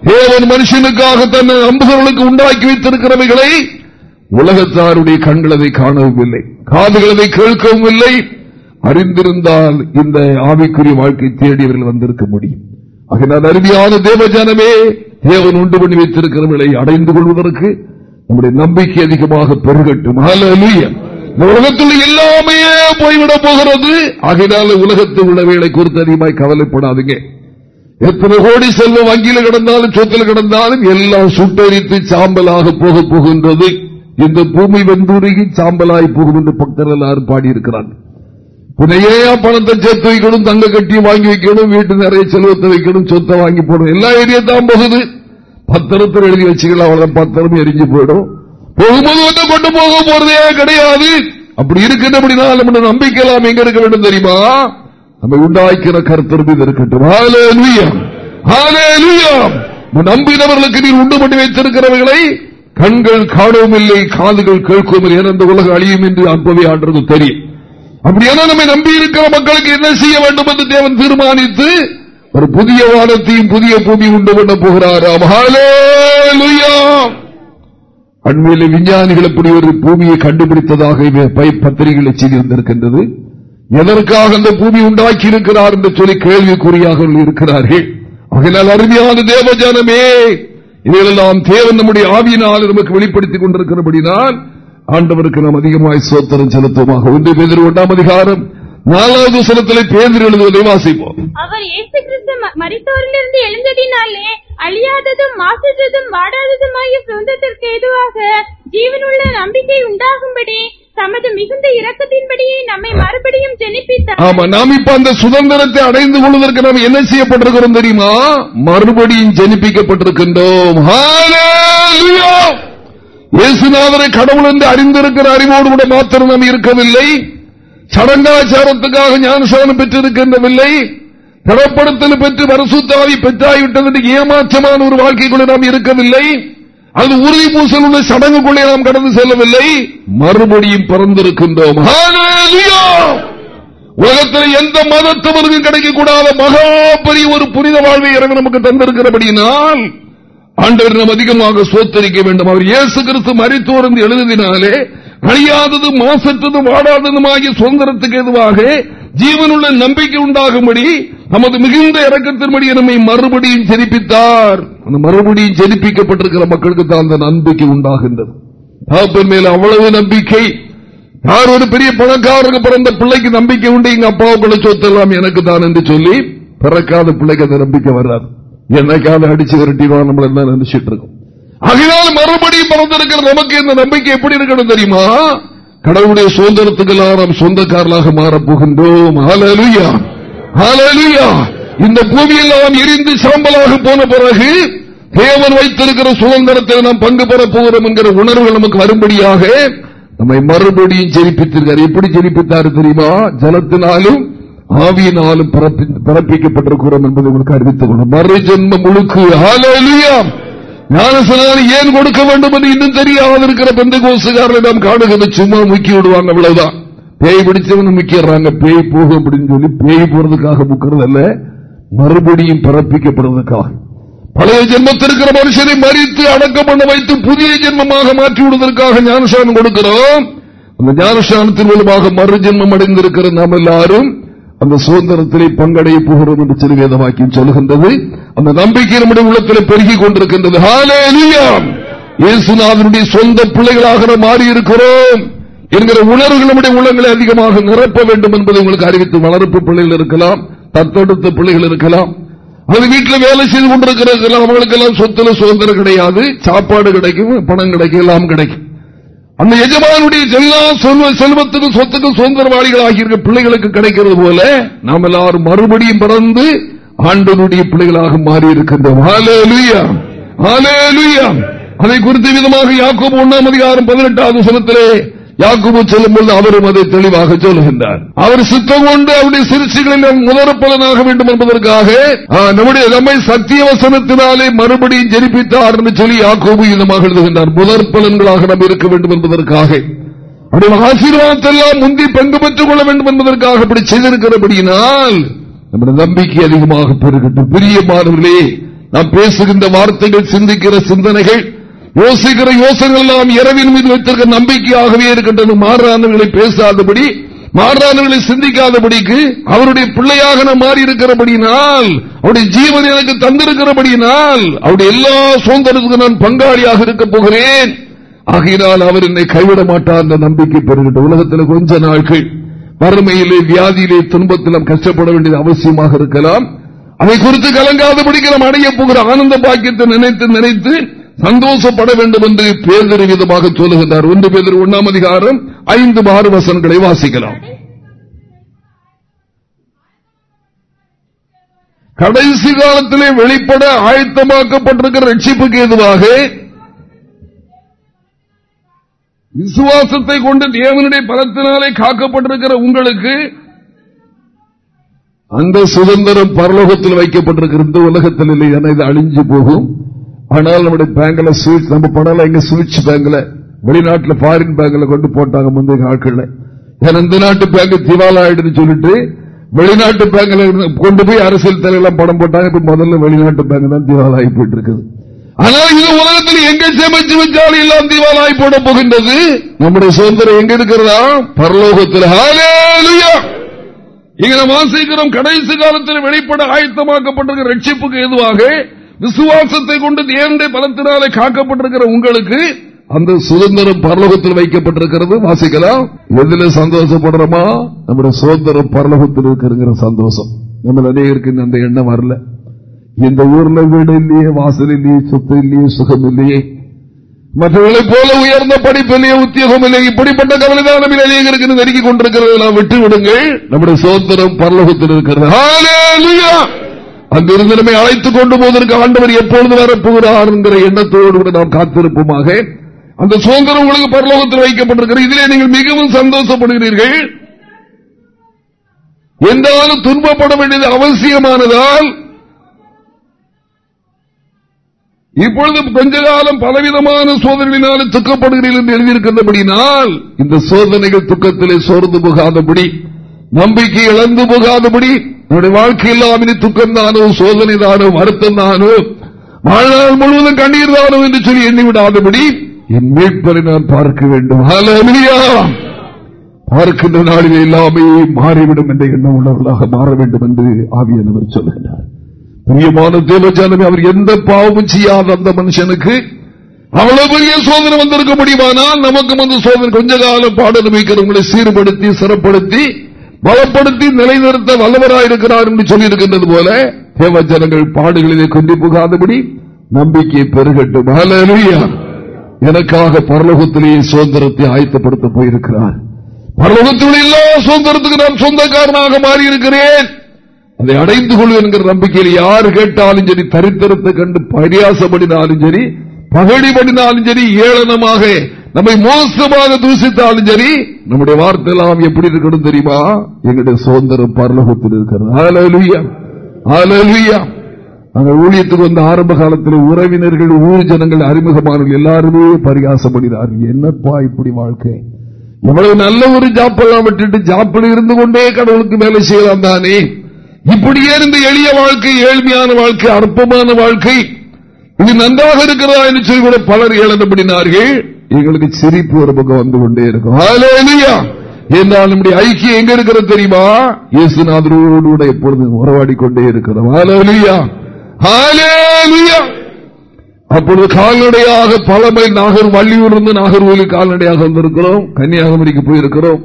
தேவன் மனுஷனுக்காக தன்னை நம்புகிறவர்களுக்கு உண்டாக்கி வைத்திருக்கிறவைகளை உலகத்தாருடைய கண்கள் அதை காணவும் இல்லை காதுகள் அதை கேட்கவும் இல்லை அறிந்திருந்தால் இந்த ஆவிக்குரிய வாழ்க்கை தேடியவர்கள் வந்திருக்க முடியும். அதனால் அருமையான தேவஜானமே தேவன் உண்டு பண்ணி வைத்திருக்கிறவர்களை அடைந்து கொள்வதற்கு நம்முடைய நம்பிக்கை அதிகமாக பெருகட்டும். உலகத்தில் எல்லாமே போய்விட போகிறது. ஆகையினால உலகத்தில் உள்ளவைகளை குறித்து அதிகமாக கவலைப்படாதீங்க. எத்தனை கோடி செல்வம் வங்கியில் கிடந்தாலும் சொத்தில் கிடந்தாலும் எல்லாம் சுட்டரித்து சாம்பலாக போக போகின்றது. இந்த பூமி வெந்துருகி சாம்பலாய் போகும் என்று பக்தர் எல்லாரும் பாடியிருக்கிறார்கள். புனையே பணத்தை சேர்த்து வைக்கணும் தங்க கட்டியும் வாங்கி வைக்கணும் வீட்டு நிறைய செல்வத்தை வைக்கணும் சொத்தை வாங்கி போடணும். எல்லா ஏரியா தான் போகுது. பத்திரத்தில் எழுதி வச்சுக்கலாம் அவ்வளவு பத்திரம் எரிஞ்சு போயிடும். போகும்போது வந்து கொண்டு போக போறதே கிடையாது. அப்படி இருக்கின்றபடினா நம்ம நம்பிக்கை எல்லாம் எங்க இருக்க வேண்டும் தெரியுமா? நம்ம உண்டாக்கிற கருத்தர் மீது இருக்கட்டும். நம்பினவர்களுக்கு நீர் உண்டு பண்ணி வைத்திருக்கிறவர்களை கண்கள் காணவும் இல்லை காதுகள் கேட்கவும் இல்லை. ஏன்னா இந்த உலகம் அழியும் என்று அப்பவே ஆண்டது தெரியும். அப்படியான நம்மை நம்பி இருக்கிற மக்களுக்கு என்ன செய்ய வேண்டும் என்று தேவன் தீர்மானித்து ஒரு புதிய வானத்தையும் புதிய பூமி உண்டு பண்ண போகிறாராம் Hallelujah. அண்மையில் விஞ்ஞானிகள் அப்படி ஒரு பூமியை கண்டுபிடித்ததாக இவை பை- பத்திரிகைகளை செய்திருந்திருக்கின்றது எதற்காக அந்த பூமி உண்டாக்கி இருக்கிறார் என்று சொல்லி கேள்விக்குறியாக இருக்கிறார்கள். ஆகையால் அருமையான தேவஜானமே இவைகளெல்லாம் தேவன் நம்முடைய ஆவியினால் நமக்கு வெளிப்படுத்திக் கொண்டிருக்கிறபடினால் ஆண்டவருக்கு நாம் அதிகமாய் சோத்திரம் செலுத்துவோமாக. ஒன்று பேர் ஒன்றாம் அதிகாரம். நாலாவது சனத்திலே பேதர் எழுதுவதை வாசிப்போம். அவர் இயேசு கிறிஸ்து ம- மரித்தோரிலிருந்து எழுந்ததினாலே அழியாததும் மாசற்றதும் வாடாததுமாகிய சொந்தத்திற்கு ஏதுவாக ஜீவனுள்ள நம்பிக்கை உண்டாகும்படி தமது மிகுந்த இரக்கத்தின்படியே நம்மை மறுபடியும் ஜெனிப்பித்தார். ஆமா நாம் இப்ப அந்த சுதந்திரத்தை அடைந்து கொள்வதற்கு நாம் என்ன செய்யப்பட்டிருக்கிறோம் தெரியுமா? மறுபடியும் ஜனிப்பிக்கப்பட்டிருக்கின்றோம். இயேசுநாதரை கடவுள் என்று அறிந்திருக்கிற அறிவோடு கூட மாத்திரம் நாம் இருக்கவில்லை சடங்காச்சாரத்துக்காக ஞானசானம் பெற்றிருக்கின்றவில்லை திறப்படுத்தல் பெற்று வரசுத்தாவி பெற்றாய்விட்டது என்று ஏமாற்றமான ஒரு வாழ்க்கைக்குள்ளே நாம் இருக்கவில்லை அது உறுதி பூசல் உள்ள சடங்குக்குள்ளே நாம் கடந்து செல்லவில்லை மறுபடியும் பிறந்திருக்கின்றோம் உலகத்தில் எந்த மதத்தவருக்கும் கிடைக்கக்கூடாத மகா பெரிய ஒரு புனித வாழ்வை இறங்க நமக்கு தந்திருக்கிறபடியினால் ஆண்டவர் நாம் அதிகமாக சோத்தரிக்க வேண்டும். அவர் இயேசு கிறிஸ்து மறித்தோர் எழுதினாலே அழியாதது மாசற்றதும் வாடாததுமாகிய சுதந்திரத்துக்கு எதுவாக ஜீவனுள்ள நம்பிக்கை உண்டாகும்படி நமது மிகுந்த இறக்கத்தின்படி நம்மை மறுபடியும் ஜெனிப்பித்தார் அந்த மறுபடியும் ஜெனிப்பிக்கப்பட்டிருக்கிற மக்களுக்கு தான் அந்த நம்பிக்கை உண்டாகின்றது. தகப்பன் மேல அவ்வளவு நம்பிக்கை. யார் ஒரு பெரிய பணக்காரருக்கு பிறந்த பிள்ளைக்கு நம்பிக்கை உண்டு? எங்க அப்பாவுக்குள்ள சொத்தெல்லாம் எனக்கு தான் என்று சொல்லி பிறக்காத பிள்ளைக்கு அந்த நம்பிக்கை வராது. என்னைக்காவது அடிச்சு விரட்டிடுவான் நம்ம என்ன நினைச்சிட்டு இருக்கோம்? ஆகையால் மறுபடியும் பிறந்திருக்கிற நமக்கு இந்த நம்பிக்கை எப்படி இருக்கணும் தெரியுமா? கடவுளுடைய சுதந்திரத்துக்கெல்லாம் நாம் சொந்தக்காரர்களாக மாறப்போகின்றோம் ஹalleluya. ஹalleluya. இந்த பூமியெல்லாம் எரிந்து சாம்பலாக போன பிறகு தேவன் வைத்திருக்கிற சுதந்திரத்தில் நாம் பங்கு பெறப் போகிறோம் என்கிற உணர்வுகள் நமக்கு வரும்படியாக நம்மை மறுபடியும் ஜெயிப்பித்திருக்கார். எப்படி ஜெயிப்பித்தார் தெரியுமா? ஜலத்தினாலும் ஆவியினாலும் பிறப்பிக்கப்பட்டிருக்கிறோம் என்பதை உங்களுக்கு அறிவித்துக் கொள்ளும் மறு முழுக்கு ஹalleluya. ஏன் கொடுக்க வேண்டும் என்று இன்னும் தெரியாமல் இருக்கிற பெந்த கோசுகாரர்களை நாம் காணுகிறது சும்மா முக்கி விடுவாங்க அவ்வளவுதான். பேய் பிடிச்சவன் முக்கிடுறாங்க பேய் போகும் அப்படின்னு சொல்லி பேய் போறதுக்காக முக்கிறது அல்ல மறுபடியும் பிறப்பிக்கப்படுவதற்காக. பழைய ஜென்மத்திற்கிற மனுஷனை மறித்து அடக்கம் பண்ண வைத்து புதிய ஜென்மமாக மாற்றி விடுவதற்காக ஞானசானம் கொடுக்கிறோம். அந்த ஞானசானத்தின் மூலமாக மறு ஜென்மம் அடைந்திருக்கிற நாம் எல்லாரும் அந்த சுதந்திரத்திலே பங்கடைய போகிறோம் என்று சொல்லி வேத அந்த நம்பிக்கை நம்முடைய உள்ளத்தில் பெருகிக் கொண்டிருக்கின்றது. இயேசுநாதனுடைய சொந்த பிள்ளைகளாக மாறி இருக்கிறோம் என்கிற உணர்வு நம்முடைய உள்ளங்களை அதிகமாக நிரப்ப வேண்டும் என்பதை உங்களுக்கு அறிவித்து வளர்ப்பு பிள்ளைகள் இருக்கலாம் தத்தெடுத்த பிள்ளைகள் இருக்கலாம். அது வீட்டில் வேலை செய்து கொண்டிருக்கிறார்கள் அவங்களுக்கு எல்லாம் சொத்துல சுதந்திரம் கிடையாது சாப்பாடு கிடைக்கும் பணம் கிடைக்கும் எல்லாம் கிடைக்கும். அந்த எஜமானுடைய எல்லா செல்வத்துக்கும் சொத்துக்கும் சுதந்திரவாளிகள் ஆகியிருக்க பிள்ளைகளுக்கு கிடைக்கிறது போல நாம் எல்லாரும் மறுபடியும் பிறந்து ஆண்டனுடைய பிள்ளைகளாக மாறி இருக்கின்றோம் அதை குறித்த விதமாக யாக்கோபு ஒன்னாம் அதிகாரம் பதினெட்டாவது சனத்திலே யாக்குபு செல்லும் பொழுது அவரும் அதை தெளிவாக சொல்கின்றார் அவர் சித்தம் கொண்டு அவருடைய சிகிச்சைகளில் முதற்பலனாக வேண்டும் என்பதற்காக நம்முடைய நம்மை சத்திய வசனத்தினாலே மறுபடியும் ஜெனிப்பித்தார் என்று சொல்லி யாக்கோபு இதமாக எழுதுகின்றார். முதற்பலன்களாக நாம் இருக்க வேண்டும் என்பதற்காக. ஆசீர்வாதத்தெல்லாம் முந்தி பங்கு பெற்றுக் கொள்ள வேண்டும் என்பதற்காக அப்படி செய்திருக்கிறபடியினால் நம்முடைய நம்பிக்கை அதிகமாக பெருகட்டும். பிரியமானவர்களே நாம் பேசுகின்ற வார்த்தைகள் சிந்திக்கிற சிந்தனைகள் யோசிக்கிற யோசனைகள் எல்லாம் இரவின் மீது வைத்திருக்க நம்பிக்கையாகவே இருக்கின்றது மாறானவர்களை பேசாதபடி மாறானவர்களை சிந்திக்காதபடிக்கு அவருடைய பிள்ளையாக நான் மாறி இருக்கிறபடினால் அவருடைய ஜீவன் எனக்கு தந்திருக்கிறபடியினால் அவருடைய எல்லா சுதந்திரத்துக்கும் நான் பங்காளியாக இருக்க போகிறேன். ஆகையினால் அவர் என்னை கைவிட மாட்டார் என்ற நம்பிக்கை பெறுகின்ற உலகத்தில் கொஞ்ச நாட்கள் வறுமையிலே வியாதியிலே துன்பத்திலும் கஷ்டப்பட வேண்டியது அவசியமாக இருக்கலாம். அதை குறித்து கலங்காதபடிக்கு நாம் அடைய போகிற ஆனந்த பாக்கியத்தை நினைத்து நினைத்து சந்தோஷப்பட வேண்டும் என்று பேதர் விதமாக சொல்லுகின்றார். ஒன்று பேதர் ஒன்னாம் அதிகாரம் ஐந்து மாறு வசனங்களை வாசிக்கலாம். கடைசி காலத்திலே வெளிப்பட ஆயத்தமாக்கப்பட்டிருக்கிற ரட்சிப்புக்கு எதுவாக விசுவாசத்தை கொண்டு தேவனுடைய பலத்தினாலே காக்கப்பட்டிருக்கிற உங்களுக்கு அந்த சுதந்திரம் பரலோகத்தில் வைக்கப்பட்டிருக்கிற இந்த உலகத்தில் இல்லை என இது அழிஞ்சு போகும். ஆனால் நம்முடைய பேங்க்ல சுவிட்ச் நம்ம பணம் எங்க சுவிட்ச் பேங்க்ல? வெளிநாட்டுல பாரின் பேங்க்ல கொண்டு போட்டாங்க முந்தைய நாட்கள்ல. இந்த நாட்டு பேங்க் திவாலாயிடுன்னு சொல்லிட்டு வெளிநாட்டு பேங்க்ல கொண்டு போய் அரசியல் தலைவெல்லாம் படம் போட்டாங்க. இப்ப முதல்ல வெளிநாட்டு பேங்க் தான் திவாலாகி போயிட்டு இருக்குது ஆனால் இது உலகத்தில் எங்க சேமிச்சு வச்சாலும் எல்லாம் திவாலாகி போட போகின்றது? நம்முடைய சுதந்திரம் எங்க இருக்கிறதா? பரலோகத்தில். இங்க வாசிக்கிறோம் கடைசி காலத்தில் வெளிப்பட ஆயத்தமாக்கப்பட்டிருக்கிற ரட்சிப்புக்கு எதுவாக விசுவாசத்தை கொண்டு தேவனுடைய பலத்தினாலே காக்கப்பட்டிருக்கிற உங்களுக்கு அந்த சுதந்திரம் பரலோகத்தில் வைக்கப்பட்டிருக்கிறது வாசிக்கலாம். எதுல சந்தோஷப்படுறோமா? நம்முடைய சுதந்திரம் பரலோகத்தில் இருக்கிற சந்தோஷம். நம்ம அநேகருக்கு அந்த எண்ணம் வரல. இந்த ஊர்ல வீடு இல்லையே வாசல் இல்லையே சொத்து இல்லையே சுகம் இல்லையே. மற்றவர்களை போல உயர்ந்த படிப்பு இல்லையே உத்தியோகம் இல்லையே இப்படிப்பட்ட கவலைதான் நம்ம அநேகருக்கு நெருங்கி கொண்டிருக்கிறது விட்டு விடுங்கள் நம்முடைய சுதந்திரம் பரலோகத்தில் இருக்கிறது. அங்கிருந்து நம்மை அழைத்துக் கொண்டு போவதற்கு ஆண்டவர் எப்பொழுது வரப்போகிறார் என்கிற எண்ணத்தோடு கூட நாம் காத்திருப்போமாக. அந்த சுதந்திரம் உங்களுக்கு பரலோகத்தில் வைக்கப்பட்டிருக்கிறது. இதிலே நீங்கள் மிகவும் சந்தோஷப்படுகிறீர்கள். என்றாலும் துன்பப்பட வேண்டியது அவசியமானதால் இப்பொழுது கொஞ்ச காலம் பலவிதமான சோதனைகளினாலும் துக்கப்படுகிறீர்கள் என்று எழுதியிருக்கின்றபடினால் இந்த சோதனைகள் துக்கத்திலே சோர்ந்து போகாதபடி நம்பிக்கை இழந்து போகாதபடி என்னுடைய வாழ்க்கையில் இனி துக்கம் தானோ சோதனை தானோ வருத்தம் தானோ வாழ்நாள் முழுவதும் கண்ணீர் தானோ என்று சொல்லி எண்ணிவிடாதபடி என் மீட்பரை நான் பார்க்க வேண்டும். பார்க்கின்ற நாளில் எல்லாமே மாறிவிடும் என்ற எண்ணம் உள்ளவர்களாக மாற வேண்டும் என்று ஆவியானவர் சொல்கிறார் பிரியமான தேவஜானமே அவர் எந்த பாவமும் செய்யாத அந்த மனுஷனுக்கு அவ்வளவு பெரிய சோதனை வந்திருக்க முடியுமானால் நமக்கு வந்து சோதனை கொஞ்ச காலம் பாடல் வைக்கிறவங்களை சீர்படுத்தி சிறப்படுத்தி பலப்படுத்தி நிலைநிறுத்த வல்லவராயிருக்கிறார் என்று சொல்லியிருக்கின்றது போல தேவ ஜனங்கள் பாடுகளிலே கொண்டு புகாதபடி நம்பிக்கை பெருகட்டும். எனக்காக பரலோகத்திலேயே சுதந்திரத்தை ஆயத்தப்படுத்த போயிருக்கிறார். பரலோகத்தில் எல்லா சுதந்திரத்துக்கு நான் சொந்தக்காரனாக மாறியிருக்கிறேன். அதை அடைந்து கொள்வேன் என்கிற நம்பிக்கையில் யார் கேட்டாலும் சரி தரித்திரத்தை கண்டு பரியாசப்படினாலும் சரி பகடிபடினாலும் சரி ஏளனமாக நம்மை மோசமாக தூசித்தாலும் சரி நம்முடைய வார்த்தை எல்லாம் எப்படி இருக்கணும் தெரியுமா? எங்களுடைய சுதந்திரம் பரலோகத்தில் இருக்கிறது. நாங்கள் ஊழியத்துக்கு வந்த ஆரம்ப காலத்தில் உறவினர்கள் ஊர் ஜனங்கள் அறிமுகமானவர்கள் எல்லாருமே பரிகாசப்படுகிறார்கள் என்னப்பா இப்படி வாழ்க்கை? எவ்வளவு நல்ல ஒரு ஜாப்பெல்லாம் விட்டுட்டு ஜாப்பில் இருந்து கொண்டே கடவுளுக்கு வேலை செய்யலாம் தானே? இப்படியே இருந்து எளிய வாழ்க்கை ஏழ்மையான வாழ்க்கை அற்பமான வாழ்க்கை. இது நன்றாக இருக்கிறதா என்று சொல்லி கூட பலர் இழந்தபடினார்கள் எங்களுக்கு சிரிப்பு ஒரு பக்கம் வந்து கொண்டே இருக்கும். என்றால் நம்முடைய ஐக்கியம் எங்க இருக்கிறது தெரியுமா? இயேசுநாதரோடு கூட எப்பொழுது உறவாடி கொண்டே இருக்கிறோம் அப்பொழுது கால்நடையாக பலமை நாகர் வள்ளியூர்ந்து நாகர்கோவில் கால்நடையாக வந்திருக்கிறோம். கன்னியாகுமரிக்கு போயிருக்கிறோம்.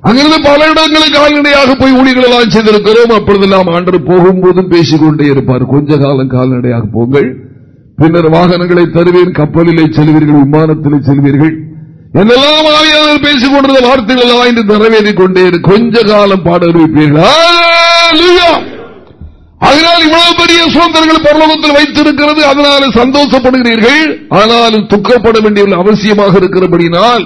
அங்கிருந்து பல இடங்களுக்கு கால்நடையாக போய் ஊழிகள் எல்லாம் அப்பொழுது நாம் ஆண்டு போகும்போதும் பேசிக்கொண்டே இருப்பார். கொஞ்ச காலம் கால்நடையாக போங்கள். பின்னர் வாகனங்களை தருவேன் கப்பலிலே செல்வீர்கள் விமானத்திலே செல்வீர்கள். என்னெல்லாம் ஆவியாளர் பேசிக் கொண்டிருந்த வார்த்தைகள் எல்லாம் இன்று நிறைவேறிக் கொண்டே கொஞ்ச காலம் பாட அறிவிப்பீர்கள்? அதனால் இவ்வளவு பெரிய சுதந்திரங்கள் பரலோகத்தில் வைத்திருக்கிறது அதனால சந்தோஷப்படுகிறீர்கள். ஆனாலும் துக்கப்பட வேண்டிய அவசியமாக இருக்கிறபடினால்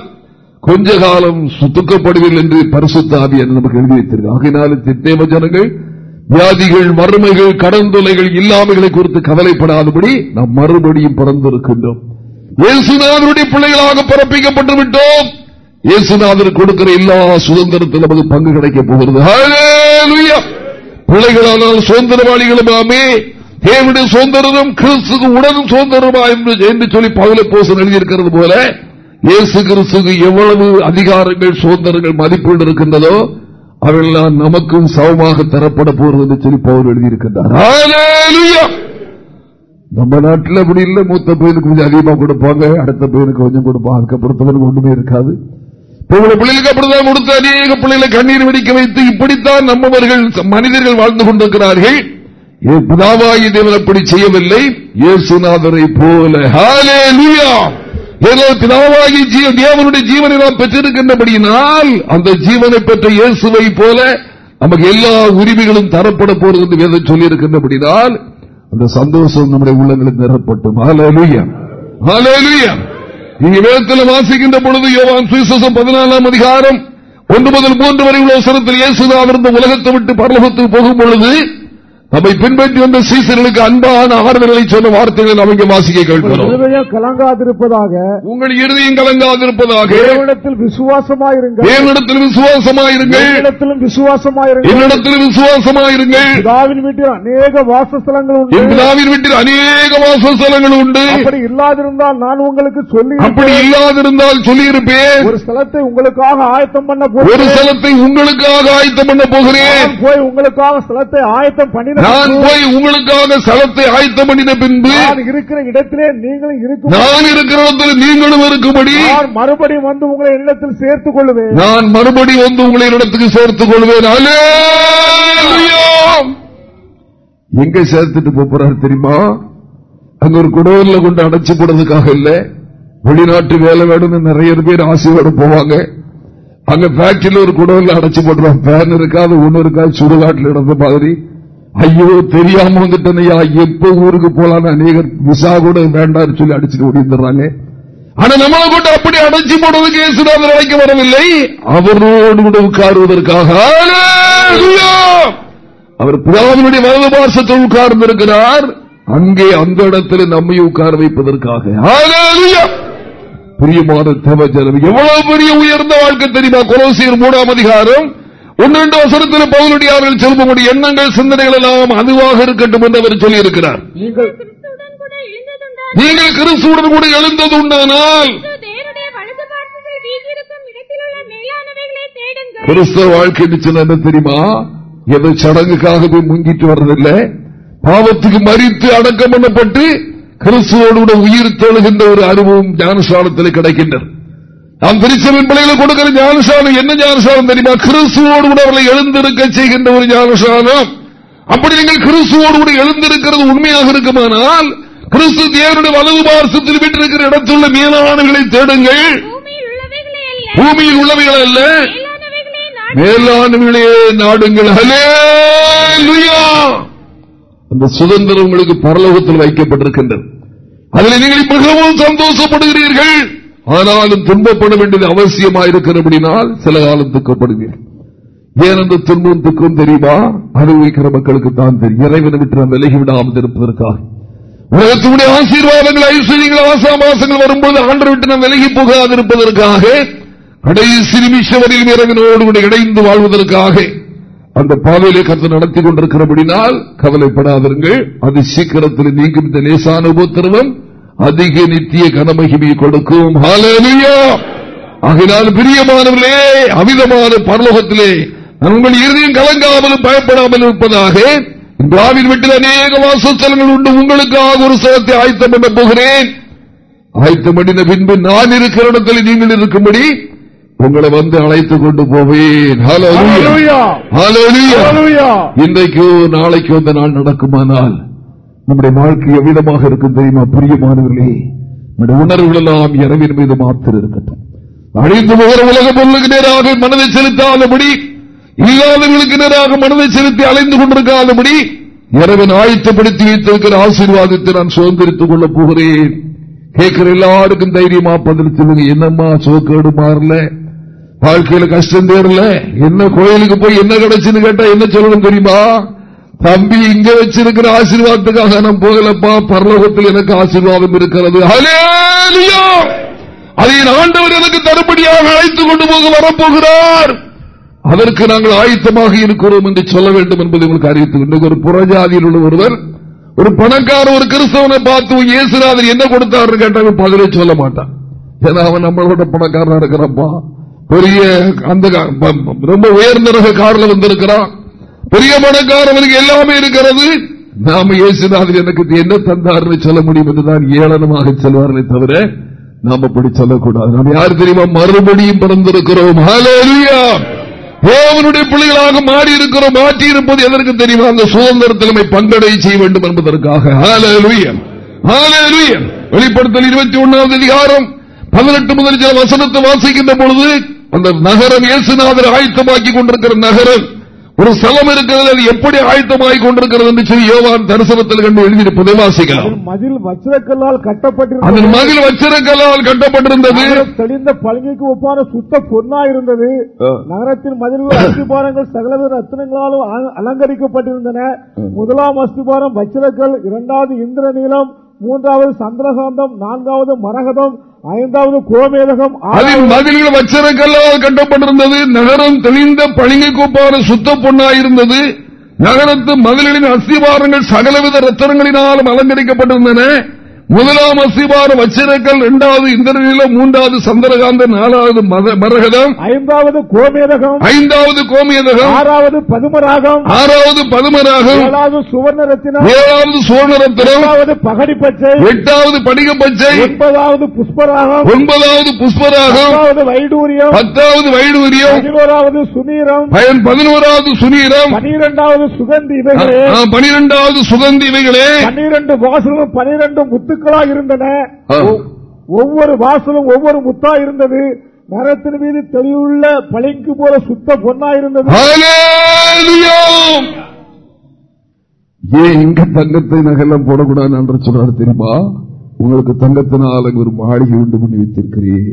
கொஞ்ச காலம் துக்கப்படுவீர்கள் என்று பரிசுத்தாவி என்று நமக்கு எழுதி வைத்திருக்கிறார். ஆகினாலும் திட்டேம ஜனங்கள் வியாதிகள் வறுமைகள் கடந்தொலைகள் இல்லாமைகளை குறித்து கவலைப்படாதபடி நாம் மறுபடியும் பிறந்திருக்கின்றோம். இயேசுநாதருடைய பிள்ளைகளாக பிறப்பிக்கப்பட்டு விட்டோம். இயேசுநாதர் கொடுக்கிற எல்லா சுதந்திரத்தில் நமக்கு பங்கு கிடைக்கப் போகிறது. பிள்ளைகளானால் சுதந்திரவாளிகளுமாமே தேவனுடைய சுதந்திரம் கிறிஸ்துக்கு உடனும் சுதந்திரமா என்று என்று சொல்லி பவுல போசன் எழுதியிருக்கிறது போல இயேசு கிறிஸ்துக்கு எவ்வளவு அதிகாரங்கள் சுதந்திரங்கள் மதிப்பீடு இருக்கின்றதோ அவையெல்லாம் நமக்கும் சமமாக தரப்பட போறது என்று சொல்லி பவுல் எழுதியிருக்கின்றார். நம்ம நாட்டில் அப்படி இல்லை. மூத்த பையனுக்கு கொஞ்சம் அதிகமா கொடுப்பாங்க அடுத்த பையனுக்கு கொஞ்சம் கொடுப்பாங்க. அதுக்கப்புறத்தவனுக்கு ஒன்றுமே இருக்காது. உங்களை பிள்ளைகளுக்கு அப்படிதான் கொடுத்து அநேக பிள்ளைகளை கண்ணீர் வெடிக்க வைத்து இப்படித்தான் நம்மவர்கள் மனிதர்கள் வாழ்ந்து கொண்டிருக்கிறார்கள். ஏ, பிதாவாகி தேவன் அப்படி செய்யவில்லை? இயேசுநாதரை போல. ஹாலே ஏதோ பிதாவாகி தேவனுடைய ஜீவனை நாம் பெற்றிருக்கின்றபடியினால் அந்த ஜீவனை பெற்ற இயேசுவை போல நமக்கு எல்லா உரிமைகளும் தரப்பட போறது என்று வேதம் அந்த சந்தோஷம் நம்முடைய உள்ளங்களில் நிறப்பட்டும் நீங்க வேதத்தில் வாசிக்கின்ற பொழுது யோவான் சுவிசேஷம் பதினாலாம் அதிகாரம் ஒன்று முதல் மூன்று வரை உள்ள வசனத்தில் இயேசுதான் இருந்த உலகத்தை விட்டு பரலோகத்துக்கு போகும் பொழுது நம்மை பின்பற்றி வந்த சீசர்களுக்கு அன்பான ஆறுதல்களை சொன்ன வார்த்தைகளை நாம் இங்கே வாசிக்க கேட்கிறோம் கலங்காதிருப்பதாக. உங்கள் இறுதியும் கலங்காதிருப்பதாக. தேவனிடத்தில் விசுவாசமாயிருங்கள். தேவனிடத்தில் விசுவாசமாயிருங்கள். என்னிடத்திலும் விசுவாசமாயிருங்கள். என்னிடத்தில் விசுவாசமாயிருங்கள். பிதாவின் வீட்டில் அநேக வாசஸ்தலங்கள் உண்டு. பிதாவின் வீட்டில் அநேக வாசஸ்தலங்கள் உண்டு. அப்படி இல்லாதிருந்தால் நான் உங்களுக்கு சொல்லி அப்படி இல்லாதிருந்தால் சொல்லியிருப்பேன். ஒரு ஸ்தலத்தை உங்களுக்காக ஆயத்தம் பண்ண ஒரு ஸ்தலத்தை உங்களுக்காக ஆயத்தம் பண்ண போகிறேன். போய் உங்களுக்காக ஸ்தலத்தை ஆயத்தம் பண்ணின நான் போய் உங்களுக்காக ஸ்தலத்தை ஆயத்தம் பண்ணின பின்பு இருக்கிற இடத்திலே நீங்களும் இருக்கும் நான் இருக்கிற இடத்தில் நீங்களும் இருக்கும்படி மறுபடியும் வந்து உங்களை என்னிடத்தில் சேர்த்துக் கொள்ளுவேன் நான் மறுபடி வந்து உங்களை இடத்துக்கு சேர்த்துக் கொள்வேன். எங்க சேர்த்துட்டு போறாரு தெரியுமா? அங்க ஒரு குடோன்ல கொண்டு அடைச்சு போடுறதுக்காக இல்ல. வெளிநாட்டு வேலை வேணும்னு நிறைய பேர் ஆசையோட போவாங்க. அங்க ஃபேக்டரியில ஒரு குடோன்ல அடைச்சு போடுறான் பேன் இருக்காது ஒண்ணு இருக்காது சுடுகாட்டுல இடந்த மாதிரி. ஐயோ தெரியாம வந்துட்டனையா எப்ப ஊருக்கு போலான்னு அநேகர் விசா கூட வேண்டாம்னு சொல்லி அடிச்சுட்டு ஓடிந்துறாங்க ஆனா நம்மளை கொண்டு அப்படி அடைச்சி போடுவதற்கு இயேசுநாதர் அழைக்க வரவில்லை. அவரோடு கூட உட்காருவதற்காக அவர் பிதாவினுடைய வலது பாசத்தில் உட்கார்ந்திருக்கிறார். அங்கே அந்த இடத்தில் நம்மை உட்கார வைப்பதற்காக ஹalleluya! பிரியமான தேவஜனம் எவ்வளவு பெரிய உயர்ந்த வாழ்க்கை தெரியுமா? கொலோசியர் மூணாம் அதிகாரம் ஒன்று வசனத்தில் பவுலுடையார்கள் செல்வமுடைய எண்ணங்கள் சிந்தனைகள் எல்லாம் அதுவாக இருக்கட்டும் என்று அவர் சொல்லியிருக்கிறார். நீங்கள் கிறிஸ்துவுடன் கூட எழுந்தது உண்டானால் கிறிஸ்தவ வாழ்க்கை சொன்ன என்ன தெரியுமா? எதை சடங்குக்காக போய் முங்கிட்டு வர்றதில்ல. பாவத்துக்கு மறித்து அடக்கம் பண்ணப்பட்டு கிறிஸ்துவோடு உயிர் தெழுகின்ற ஒரு அனுபவம் ஞானஸ்தானத்தில் கிடைக்கின்றது. நாம் திருச்சபின் பிள்ளைகளை கொடுக்கிற ஞானசானம் என்ன ஞானசானம் தெரியுமா? கிறிஸ்துவோடு கூட அவர்களை எழுந்திருக்க செய்கின்ற ஒரு ஞானசானம். அப்படி நீங்கள் கிறிஸ்துவோடு கூட எழுந்திருக்கிறது உண்மையாக இருக்குமானால் கிறிஸ்து தேவனுடைய வலது பார்சத்தில் விட்டிருக்கிற இடத்துள்ள மீனவான்களை தேடுங்கள். பூமியில் அல்ல உள்ளவைகள் அல்ல மேலானவர்களே நாடுங்கள். அந்த சுதந்திரம் உங்களுக்கு பரலோகத்தில் வைக்கப்பட்டிருக்கின்றது. அதில் நீங்கள் மிகவும் சந்தோஷப்படுகிறீர்கள். ஆனாலும் துன்பப்பட வேண்டியது அவசியமாயிருக்கிறபடினால் சில காலம் துக்கப்படுவீர்கள். ஏன் அந்த துன்பம் துக்கம் தெரியுமா? அனுபவிக்கிற மக்களுக்கு தான் தெரியும். இறைவனை விட்டு நாம் விலகி விடாமல் இருப்பதற்காக. உலகத்தினுடைய ஆசீர்வாதங்கள் ஐஸ்வர்யங்கள் ஆசாமாசங்கள் வரும்போது ஆண்டு விட்டு நாம் விலகி போகாதிருப்பதற்காக கடைசி நிமிஷம் வரையில் இறைவனோடு கூட இணைந்து வாழ்வதற்காக அந்த பாதையிலே கருத்து நடத்தி கொண்டிருக்கிறபடினால் கவலைப்படாதிருங்கள். அது சீக்கிரத்தில் நீங்கும். இந்த லேசான உபத்திரவம் அதிக நித்திய கனமகிமையை கொடுக்கும். ஆகையினால் பிரியமானவர்களே அமிதமான பரலோகத்திலே உங்கள் இறுதியும் கலங்காமலும் பயப்படாமல் இருப்பதாக இந்த ஆவின் வீட்டில் அநேக வாசஸ்தலங்கள் உண்டு. உங்களுக்காக ஒரு ஸ்தலத்தை ஆயத்தம் பண்ண போகிறேன். ஆயத்தம் பண்ணின பின்பு நான் இருக்கிற இடத்தில் நீங்கள் இருக்கும்படி உங்களை வந்து அழைத்துக் கொண்டு போவேன். இன்றைக்கோ நாளைக்கோ அந்த நாள் நடக்குமானால் நம்முடைய வாழ்க்கை எவ்விதமாக இருக்கும் தெரியுமா? பிரியமானவர்களே நம்முடைய உணர்வுகள் எல்லாம் இரவின் மீது மாத்திரம் இருக்கட்டும். அழிந்து போகிற உலக பொருளுக்கு நேராக மனதை செலுத்தாதபடி இல்லாதவர்களுக்கு நேராக மனதை செலுத்தி அலைந்து கொண்டிருக்காதபடி இறைவன் ஆயத்தப்படுத்தி வைத்திருக்கிற ஆசீர்வாதத்தை நான் சுதந்திரித்துக் கொள்ளப் போகிறேன். கேட்கிற எல்லாருக்கும் தைரியமா பதில் சொல்லுங்க. என்னம்மா சோக்கேடு மாறல? வாழ்க்கையில கஷ்டம் தேரல என்ன கோயிலுக்கு போய் என்ன கிடைச்சுன்னு கேட்டா என்ன சொல்லணும் தெரியுமா? தம்பி இங்க வச்சிருக்கிற ஆசீர்வாதத்துக்காக நான் போகலப்பா. பரலோகத்தில் எனக்கு ஆசீர்வாதம் இருக்கிறது. அதை ஆண்டவர் எனக்கு தருபடியாக அழைத்துக் கொண்டு போக வரப்போகிறார். அதற்கு நாங்கள் ஆயத்தமாக இருக்கிறோம் என்று சொல்ல வேண்டும் என்பதை உங்களுக்கு அறிவித்து இன்றைக்கு ஒரு புறஜாதியில் உள்ள ஒருவர் ஒரு பணக்கார ஒரு கிறிஸ்தவனை பார்த்து இயேசுநாதர் என்ன கொடுத்தாருன்னு கேட்டாங்க பதிலே சொல்ல மாட்டான். ஏன்னா அவன் நம்மளோட பணக்காரனா இருக்கிறப்பா பெரிய அந்த ப- ரொம்ப உயர்ந்த ரக கார்ல வந்திருக்கிறான். பெரிய பணக்காரவனுக்கு எல்லாமே இருக்கிறது. நாம இயேசுநாதர் எனக்கு என்ன தந்தார்னு சொல்ல முடியும் என்றுதான் ஏளனமாக சொல்வார்களே தவிர நாம் அப்படி சொல்லக்கூடாது. நாம் யார் தெரியுமா? மறுபடியும் பிறந்திருக்கிறோம். தேவனுடைய பிள்ளைகளாக மாறி இருக்கிறோம் மாற்றி இருப்பது எதற்கு தெரியுமா? அந்த சுதந்திரத்தில் பங்கடை செய்ய வேண்டும் என்பதற்காக. வெளிப்படுத்தல் இருபத்தி ஒன்னாவது அதிகாரம் பதினெட்டு முதல் சில வசனத்தை வாசிக்கின்ற பொழுது அந்த நகரம் இயேசுநாதர் ஆயத்தமாக்கி கொண்டிருக்கிற நகரம். ஒரு ஸ்தலம் இருக்கிறது அது எப்படி ஆயத்தமாகி கொண்டிருக்கிறது என்று சொல்லி யோவான் தரிசனத்தில் கண்டு எழுதியிருப்பதை. வாசிக்கலாம். மதில் வச்சிரக்கல்லால் அதன் கட்டப்பட்டிருந்தது மகிழ் வச்சிருக்கலால் கட்டப்பட்டிருந்தது. நகரம் தெளிந்த பழங்கிக்கு ஒப்பான சுத்த பொன்னாயிருந்தது ஆ. நகரத்தின் மதில்கள் அஸ்திபாரங்கள் சகலவித ரத்தினங்களாலும் அல- அலங்கரிக்கப்பட்டிருந்தன. முதலாம் அஸ்திபாரம் வச்சிரக்கல் இரண்டாவது இந்திர நீளம் மூன்றாவது சந்திரகாந்தம் நான்காவது மரகதம் ஐந்தாவது கோமேதகம் அதில் மதில்கள் வச்சிருக்கலால் கட்டப்பட்டிருந்தது. நகரம் தெளிந்த பளிங்கு கோப்பான சுத்த பொண்ணாயிருந்தது. நகரத்து மதில்களின் அஸ்திவாரங்கள் சகலவித ரத்தனங்களினாலும் அலங்கரிக்கப்பட்டிருந்தன. முதலாம் அஸ்திபாரம் வச்சிரக்கல் இரண்டாவது இந்திரநிலம் மூன்றாவது சந்திரகாந்த நாலாவது மரகதம் ஐந்தாவது கோமேதகம் ஐந்தாவது கோமியதகம் ஆறாவது பதுமராகம் ஆறாவது பதுமராகம் ஏழாவது சுவர்ண ரத்தினம் ஏழாவது சுவர்ணரத்தினம் எட்டாவது பகடி பச்சை எட்டாவது படிக பச்சை ஒன்பதாவது புஷ்பராகம் ஒன்பதாவது புஷ்பராகம் வைடூரியம் பத்தாவது வைடூரியம் பதினோராவது சுனீரம் பதினோராவது சுனீரம் பனிரெண்டாவது சுகந்தி இவைகளே பனிரெண்டாவது சுகந்தி இவைகளே பன்னிரண்டு வாசலும் பனிரெண்டு முத்துக்களாய் இருந்தன. ஒவ்வொரு வாசலும் ஒவ்வொரு முத்தா இருந்தது. நரத்தின் மீது தெளிவுள்ள பளிங்கு போல சுத்த பொன்னா இருந்தது! ஏன் இங்க தங்கத்தை நகெல்லாம் போடக்கூடாது என்று சொல்றாரு தெரியுமா? உங்களுக்கு தங்கத்தினால் ஒரு மாளிகை உண்டு பண்ணி வைத்திருக்கிறேன்!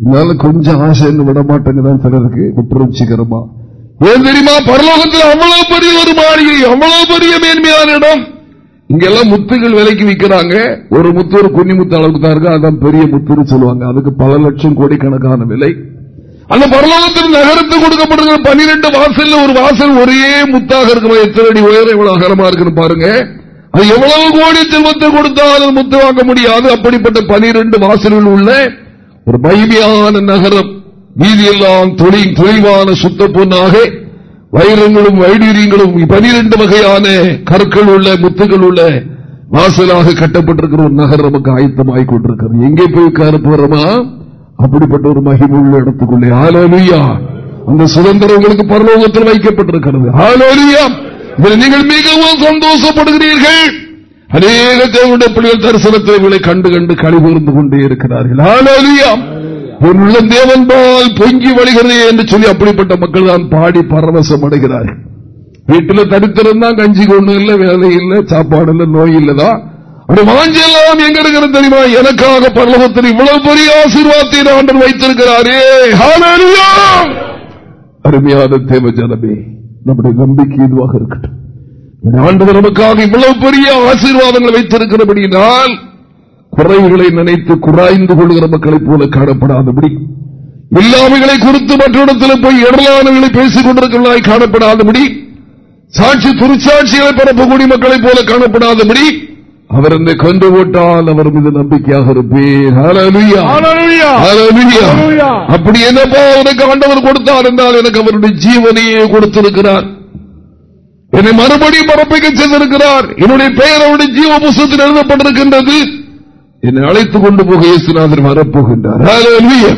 இதனால கொஞ்சம் ஆசைன்னு விட மாட்டேங்குதான் சிலருக்கு குற்றச்சிகரமா ஏன் தெரியுமா? பரலோகத்தில் அவ்வளவு பெரிய ஒரு மாளிகை அவ்வளவு பெரிய மேன்மையான இடம். இங்கெல்லாம் முத்துகள் விலைக்கு விற்கிறாங்க ஒரு முத்து ஒரு குன்னி முத்து அளவுக்கு தான் இருக்கு. அதான் பெரிய முத்துன்னு சொல்லுவாங்க. அதுக்கு பல லட்சம் கோடிக்கணக்கான விலை. அந்த பரலோகத்தில் நகரத்து கொடுக்கப்பட்டிருக்கிற பனிரெண்டு வாசல்ல ஒரு வாசல் ஒரே முத்தாக இருக்கிற எத்தனை அடி உயரம் எவ்வளவு அகலமா இருக்குன்னு பாருங்க. அது எவ்வளவு கோடி செல்வத்தை கொடுத்தாலும் முத்து வாங்க முடியாது. அப்படிப்பட்ட பனிரெண்டு வாசல்கள் உள்ள ஒரு மகிமையான நகரம். வீதியெல்லாம் தொழில் தொழிவான சுத்த பொண்ணாக வைரங்களும் வைடீரியங்களும் பனிரெண்டு வகையான கற்கள் உள்ள முத்துகள் உள்ள வாசலாக கட்டப்பட்டிருக்கிற ஒரு நகர் நமக்கு ஆயத்தமாகிக் கொண்டிருக்கிறது. எங்கே போய் உட்கார போறோமா அப்படிப்பட்ட ஒரு மகிமுள்ள இடத்துக்குள்ளே. ஆலோலியா அந்த சுதந்திரம் உங்களுக்கு பரலோகத்தில் வைக்கப்பட்டிருக்கிறது. ஆலோலியா இதில் நீங்கள் மிகவும் சந்தோஷப்படுகிறீர்கள். அநேக தேவனுடைய பிள்ளைகள் தரிசனத்தை கண்டு கண்டு கழிவுந்து கொண்டே இருக்கிறார்கள். ஆலோலியா என் தேவன் பால் பொங்கி வழிகிறதே என்று சொல்லி அப்படிப்பட்ட மக்கள் தான் பாடி பரவசம் அடைகிறார்கள். வீட்டில் தடுத்திருந்தா கஞ்சி கொண்டு இல்ல வேலை இல்ல சாப்பாடு இல்ல நோய் இல்லதான் அப்படி வாஞ்சி எல்லாம் எங்க இருக்கிறது தெரியுமா? எனக்காக பரலோகத்தில் இவ்வளவு பெரிய ஆசீர்வாதத்தை ஆண்டர் வைத்திருக்கிறாரே. அருமையான தேவ ஜனமே நம்முடைய நம்பிக்கை இதுவாக இருக்கட்டும். இந்த ஆண்டவர் நமக்காக இவ்வளவு பெரிய ஆசீர்வாதங்களை வைத்திருக்கிறபடியினால் குறைவுகளை நினைத்து குறாய்ந்து கொள்கிற மக்களைப் போல காணப்படாதபடி இல்லாமைகளை குறித்து மற்றொடத்தில் போய் இடலானவர்களை பேசிக் கொண்டிருக்கிறவர்களாய் காணப்படாதபடி சாட்சி துருச்சாட்சிகளை பரப்பக்கூடிய மக்களைப் போல காணப்படாதபடி அவர் என்னை கொண்டு போட்டால் அவர் மீது நம்பிக்கையாக இருப்பேன். அப்படி என்னப்பா உனக்கு ஆண்டவர் கொடுத்தார் என்றால் எனக்கு அவருடைய ஜீவனையே கொடுத்திருக்கிறார். என்னை மறுபடியும் பரப்பிக்க செய்திருக்கிறார். என்னுடைய பெயர் அவருடைய ஜீவ புஸ்தத்தில் எழுதப்பட்டிருக்கின்றது. என்னை அழைத்துக் கொண்டு போக இயேசுநாதர் வரப்போகின்றார். ஹalleluya.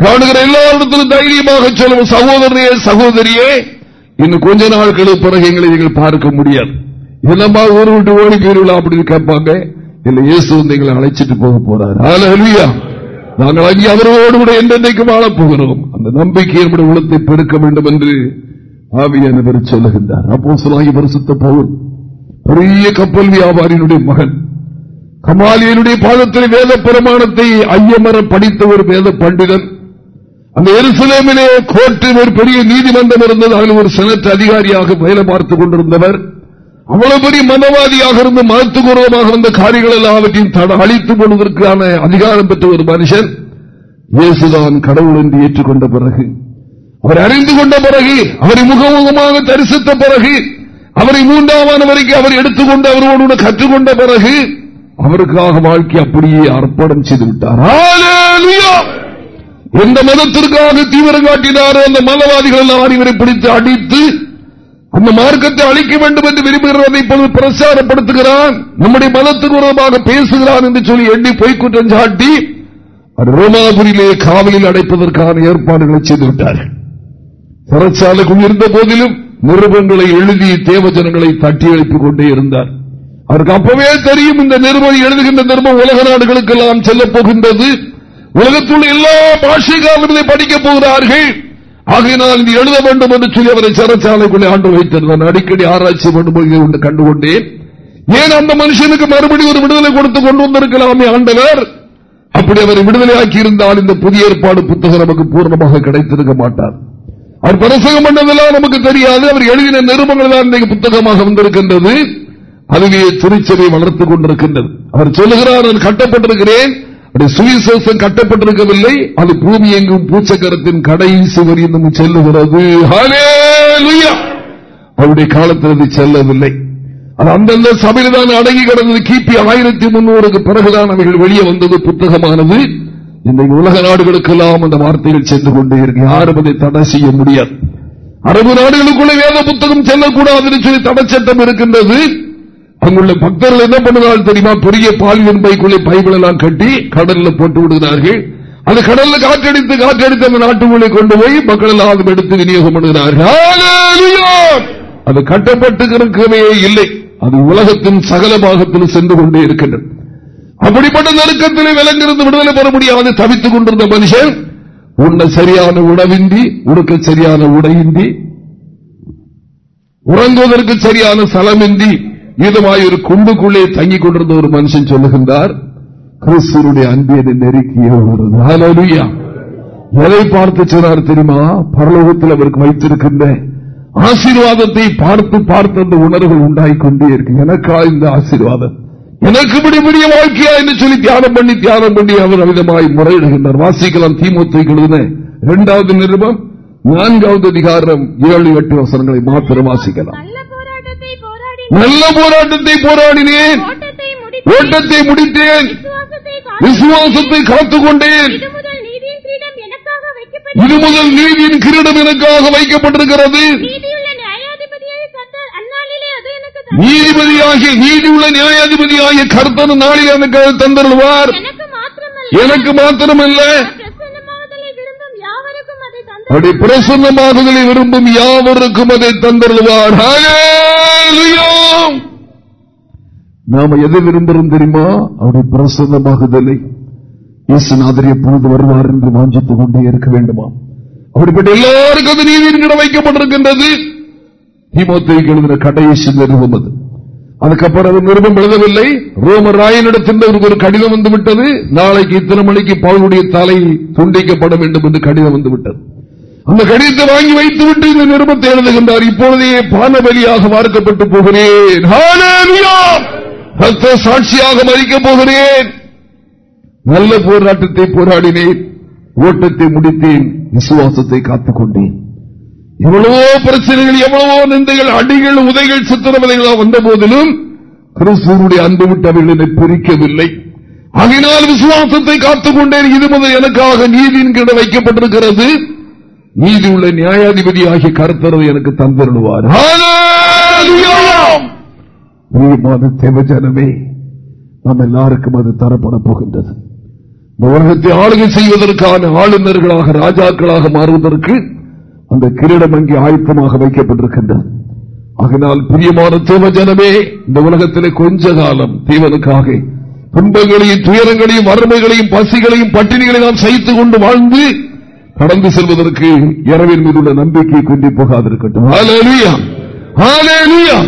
காணுகிற எல்லாரிடத்திலும் தைரியமாக சொல்லும் சகோதரனே சகோதரியே இன்னும் கொஞ்ச நாட்களுக்கு பிறகு எங்களை நீங்கள் பார்க்க முடியாது. என்னம்மா ஊர் விட்டு ஓடி போயிருவா அப்படின்னு கேட்பாங்க. இல்ல இயேசு வந்து எங்களை அழைச்சிட்டு போக போறார். அல்வியா நாங்கள் அங்கே அவரோடு கூட என்றென்றைக்கு வாழப் போகிறோம். அந்த நம்பிக்கை நம்முடைய உளத்தை பெருக்க வேண்டும் என்று ஆவியானவர் சொல்லுகின்றார். அப்போ சிலாகி பரிசுத்த போகும் பெரிய கப்பல் வியாபாரியினுடைய மகன் கமாலியனுடைய பாதத்தில் வேத பிரமாணத்தை ஐயமர படித்த ஒரு வேத பண்டிதன். அந்த எருசலேமிலே கோர்ட்டில் ஒரு பெரிய நீதிமன்றம் இருந்தது. அதில் ஒரு செனட் அதிகாரியாக வேலை பார்த்துக் கொண்டிருந்தவர். அவ்வளவு பெரிய மதவாதியாக இருந்து மதத்துக்குரமாக இருந்த காரியங்கள் எல்லாவற்றையும் தட அழித்துக் கொள்வதற்கான அதிகாரம் பெற்ற ஒரு மனுஷன். இயேசுதான் கடவுள் என்று ஏற்றுக்கொண்ட பிறகு அவர் அறிந்து கொண்ட பிறகு அவரை முகமுகமாக தரிசித்த பிறகு அவரை மூன்றாவது வரைக்கும் அவர் எடுத்துக்கொண்டு அவரோடு கற்றுக்கொண்ட பிறகு அவருக்காக வாழ்க்கை அப்படியே அர்ப்பணம் செய்து விட்டார். எந்த மதத்திற்காக தீவிரம் காட்டினாரோ அந்த மதவாதிகள் எல்லாம் இவரை பிடித்து அடித்து அந்த மார்க்கத்தை அழிக்க வேண்டும் என்று விரும்புகிறதை இப்போது பிரசாரப்படுத்துகிறான் நம்முடைய மதத்துக்கு விரோதமாக பேசுகிறான் என்று சொல்லி எண்ணி பொய்க்குற்றம் சாட்டி ரோமாபுரியிலே காவலில் அடைப்பதற்கான ஏற்பாடுகளை செய்துவிட்டார்கள் சிறைச்சாலைக்குள் இருந்த போதிலும் நிருபங்களை எழுதி தேவஜனங்களை தட்டி எழுப்பிக் கொண்டே இருந்தார். அவருக்கு அப்பவே தெரியும் இந்த நிருபம் எழுதுகின்ற நிருபம் உலக நாடுகளுக்கெல்லாம் செல்லப் போகின்றது. உலகத்துள்ள எல்லா பாஷைக்காரர்களை படிக்கப் போகிறார்கள். ஆகையினால் இது எழுத வேண்டும் என்று சொல்லி அவரை சிறச்சாலைக்குள்ளே ஆண்டு வைத்திருந்தான் அடிக்கடி ஆராய்ச்சி பண்ணும்போது கண்டுகொண்டேன். ஏன் அந்த மனுஷனுக்கு மறுபடியும் ஒரு விடுதலை கொடுத்து கொண்டு வந்திருக்கலாமே ஆண்டவர்? அப்படி அவரை விடுதலையாக்கி இருந்தால் இந்த புதிய ஏற்பாடு புத்தகம் நமக்கு பூர்ணமாக கிடைத்திருக்க மாட்டார். அவர் பிரசங்கம் பண்ணதெல்லாம் நமக்கு தெரியாது. அவர் எழுதின நிருபங்கள் தான் இன்றைக்கு புத்தகமாக வந்திருக்கின்றது. அதுவே திருச்சபை வளர்த்துக் கொண்டிருக்கின்றது. அவர் சொல்லுகிறார் நான் கட்டப்பட்டிருக்கிறேன். சுவிசேஷம் கட்டப்பட்டிருக்கவில்லை. அது பூமி எங்கும் பூச்சக்கரத்தின் கடைசி வரையும் செல்லுகிறது. அவருடைய காலத்தில் அது செல்லவில்லை. அது அந்தந்த சபையில்தான் அடங்கி கிடந்தது. கிபி ஆயிரத்தி முன்னூறுக்கு பிறகுதான் அவைகள் வெளியே வந்தது. புத்தகமானது. இந்த உலக நாடுகளுக்கெல்லாம் அந்த வார்த்தைகள் சென்று கொண்டே இருக்கு. யாரும் அதை தடை செய்ய முடியாது. அரபு நாடுகளுக்குள்ள வேத புத்தகம் செல்லக்கூடாது என்று சொல்லி தடை சட்டம் இருக்கின்றது. அங்குள்ள பக்தர்கள் என்ன பண்ணுவார்கள் தெரியுமா? பெரிய பாலியன் பைக்குள்ளே பைபிள் எல்லாம் கட்டி கடல்ல போட்டு விடுகிறார்கள். அது கடல்ல காற்றடித்து காற்றடித்து அந்த நாட்டுக்குள்ளே கொண்டு போய் மக்கள் எல்லாம் எடுத்து விநியோகம் பண்ணுகிறார்கள். அது கட்டப்பட்டு இல்லை. அது உலகத்தின் சகல பாகத்தில் சென்று கொண்டே இருக்கின்றது. அப்படிப்பட்ட நெருக்கத்தில் விலங்கிருந்து விடுதலை பெற முடியாது தவித்துக் கொண்டிருந்த மனுஷன் உன்ன சரியான உணவின்றி உடுக்க சரியான உடையின்றி உறங்குவதற்கு சரியான சலமின்றி மீதமாய் ஒரு குண்டுக்குள்ளே தங்கிக் கொண்டிருந்த ஒரு மனுஷன் சொல்லுகின்றார் கிறிஸ்தருடைய அன்பியனை நெருக்கிய எதை பார்த்து சொன்னார் தெரியுமா? பரலோகத்தில் அவருக்கு வைத்திருக்கின்ற ஆசீர்வாதத்தை பார்த்து பார்த்து அந்த உணர்வுகள் உண்டாகிக்கொண்டே இருக்கு. எனக்கா இந்த ஆசீர்வாதம்? எனக்கு இப்படி வாழ்க்கையா என்று சொல்லி தியானம் பண்ணி தியானம் பண்ணி அவர் அமிதமாய் முறையிடுகின்றார். வாசிக்கலாம் தீமுத்தை இரண்டாவது நிருபம் நான்காவது அதிகாரம் ஏழு எட்டு வசனங்களை மாத்திரம் வாசிக்கலாம். நல்ல போராட்டத்தை போராடினேன். ஓட்டத்தை முடித்தேன். விசுவாசத்தை காத்துக் கொண்டேன் இது முதல் நீதியின் கிரீடம் எனக்காக வைக்கப்பட்டிருக்கிறது. நீதிபதியாகிய நீதி உள்ள நியாயாதிபதியாகிய கருத்தன நாளில் எனக்கு தந்தருவார் எனக்கு மாத்திரமல்ல. அப்படி பிரசன்னமாகுதலை விரும்பும் யாவருக்கும் அதை தந்தருவார் நாம எதை விரும்புகிறோம் தெரியுமா? அவருடைய பிரசன்னமாகுதலை இயேசுநாதர் எப்பொழுது வருவார் என்று வாஞ்சித்துக் கொண்டே இருக்க வேண்டுமா? அப்படிப்பட்ட எல்லாருக்கும் அது நீதியின் வைக்கப்பட்டிருக்கின்றது. திமுக எழுதின கடைசி நிறுவம் அது. அதுக்கப்புறம் அது நிருபம் எழுதவில்லை. ரோம ராயனிடத்தில் ஒரு கடிதம் வந்துவிட்டது. நாளைக்கு இத்தனை மணிக்கு பவுனுடைய தலை துண்டிக்கப்பட வேண்டும் என்று கடிதம் வந்துவிட்டது. அந்த கடிதத்தை வாங்கி வைத்துவிட்டு இந்த நிருபத்தை எழுதுகின்றார் இப்பொழுதே பானபலியாக மார்க்கப்பட்டு போகிறேன். சாட்சியாக மறிக்கப் போகிறேன். நல்ல போராட்டத்தை போராடினேன். ஓட்டத்தை முடித்தேன். விசுவாசத்தை காத்துக் கொண்டேன். எவ்வளவோ பிரச்சனைகள் எவ்வளவோ நிந்தைகள் அடிகள் உதைகள் சித்திரவதைகளாக வந்த போதிலும் கிறிஸ்துவனுடைய அன்பு விட்டு அவர்களை பிரிக்கவில்லை. அதனால் விசுவாசத்தை காத்துக் கொண்டேன். இது முதல் எனக்காக நீதியின் கீழ வைக்கப்பட்டிருக்கிறது. நீதி உள்ள நியாயாதிபதி ஆகிய கருத்தரவை எனக்கு தந்திருவார் தேவஜனமே நாம் எல்லாருக்கும் அது தரப்பட போகின்றது. உலகத்தை ஆளுகை செய்வதற்கான ஆளுநர்களாக ராஜாக்களாக மாறுவதற்கு அந்த கிரீடம் அங்கே ஆயத்தமாக வைக்கப்பட்டிருக்கின்றது. அதனால் பிரியமான தேவஜனமே இந்த உலகத்திலே கொஞ்ச காலம் தீவனுக்காக துன்பங்களையும் துயரங்களையும் வறுமைகளையும் பசிகளையும் பட்டினிகளையும் நாம் சகித்துக் கொண்டு வாழ்ந்து கடந்து செல்வதற்கு இரவின் மீது உள்ள நம்பிக்கை கொண்டு போகாதிருக்கட்டும் ஹalleluya. ஹalleluya.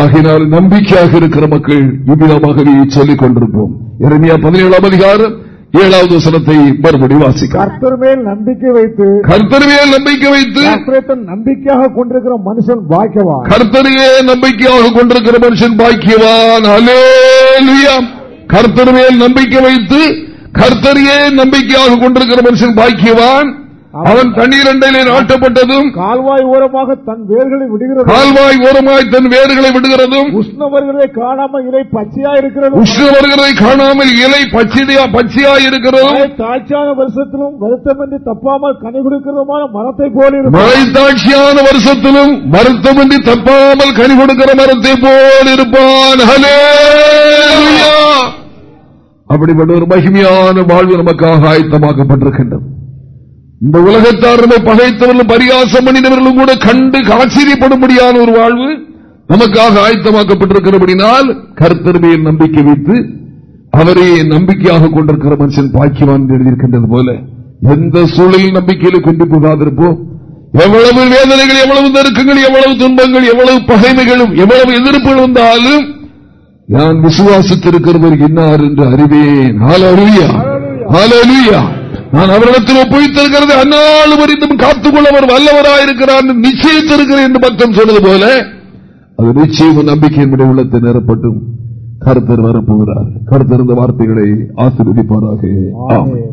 ஆகினால் நம்பிக்கையாக இருக்கிற மக்கள் இவ்விதமாகவே சொல்லிக் கொண்டிருப்போம் இறைமையா பதினேழாம் அதிகாரம் ஏழாவது வசனத்தை மறுபடி வாசிக்க கர்த்தர் மேல் நம்பிக்கை வைத்து கர்த்தரையே நம்பிக்கை வைத்து கர்த்தரை நம்பிக்கையாக கொண்டிருக்கிற மனுஷன் பாக்கியவான் கர்த்தரையே நம்பிக்கையாக கொண்டிருக்கிற மனுஷன் பாக்கியவான் ஹalleluya. கர்த்தர் மேல் நம்பிக்கை வைத்து கர்த்தரையே நம்பிக்கையாக கொண்டிருக்கிற மனுஷன் பாக்கியவான். அவன் தண்ணீர் அண்டையிலே நாட்டப்பட்டதும் கால்வாய் ஓரமாக தன் வேர்களை விடுகிறது கால்வாய் ஓரமாய் தன் வேர்களை விடுகிறதும் உஷ்ணவர்களை காணாம இலை பச்சையா இருக்கிறது உஷ்ணவர்களை காணாமல் இலை பச்சையா பச்சையாய் இருக்கிறதும் தாட்சியான வருஷத்திலும் வருத்தமின்றி தப்பாமல் கனி கொடுக்கிறதுமான மரத்தை போல மழை தாட்சியான வருஷத்திலும் வருத்தமின்றி தப்பாமல் கனி கொடுக்கிற மரத்தை போல் இருப்பான். ஹalleluya. அப்படிப்பட்ட ஒரு மகிமையான வாழ்வு நமக்காக ஆயத்தமாக்கப்பட்டிருக்கின்றது. இந்த உலகத்தார் நம்மை பகைத்தவர்களும் பரிகாசம் பண்ணினவர்களும் கூட கண்டு ஆச்சரியப்படும்படியான ஒரு வாழ்வு நமக்காக ஆயத்தமாக்கப்பட்டிருக்கிறபடினால் கர்த்தர் நம்பிக்கை வைத்து அவரே நம்பிக்கையாக கொண்டிருக்கிற மனுஷன் பாக்கியவான் எழுதியிருக்கின்றது போல எந்த சூழலில் நம்பிக்கையில கொண்டு போகாதிருப்போம். எவ்வளவு வேதனைகள் எவ்வளவு நெருக்கங்கள் எவ்வளவு துன்பங்கள் எவ்வளவு பகைமைகளும் எவ்வளவு எதிர்ப்புகள் வந்தாலும் நான் விசுவாசித்திருக்கிறவர் இன்னார் என்று அறிவேன். நான் அவரிடத்தில் ஒப்புவித்திருக்கிறது அந்நாளும் வரைந்தும் காத்துக்கொள்ள அவர் வல்லவராயிருக்கிறார் என்று நிச்சயித்திருக்கிறேன் என்று பக்தம் சொன்னது போல அது நிச்சயம் நம்பிக்கையினுடைய உள்ளத்தை நிரப்பட்டும் கருத்தர் வரப்போகிறார் கருத்தர் இந்த வார்த்தைகளை ஆசீர்வதிப்பாராக. ஆமென்.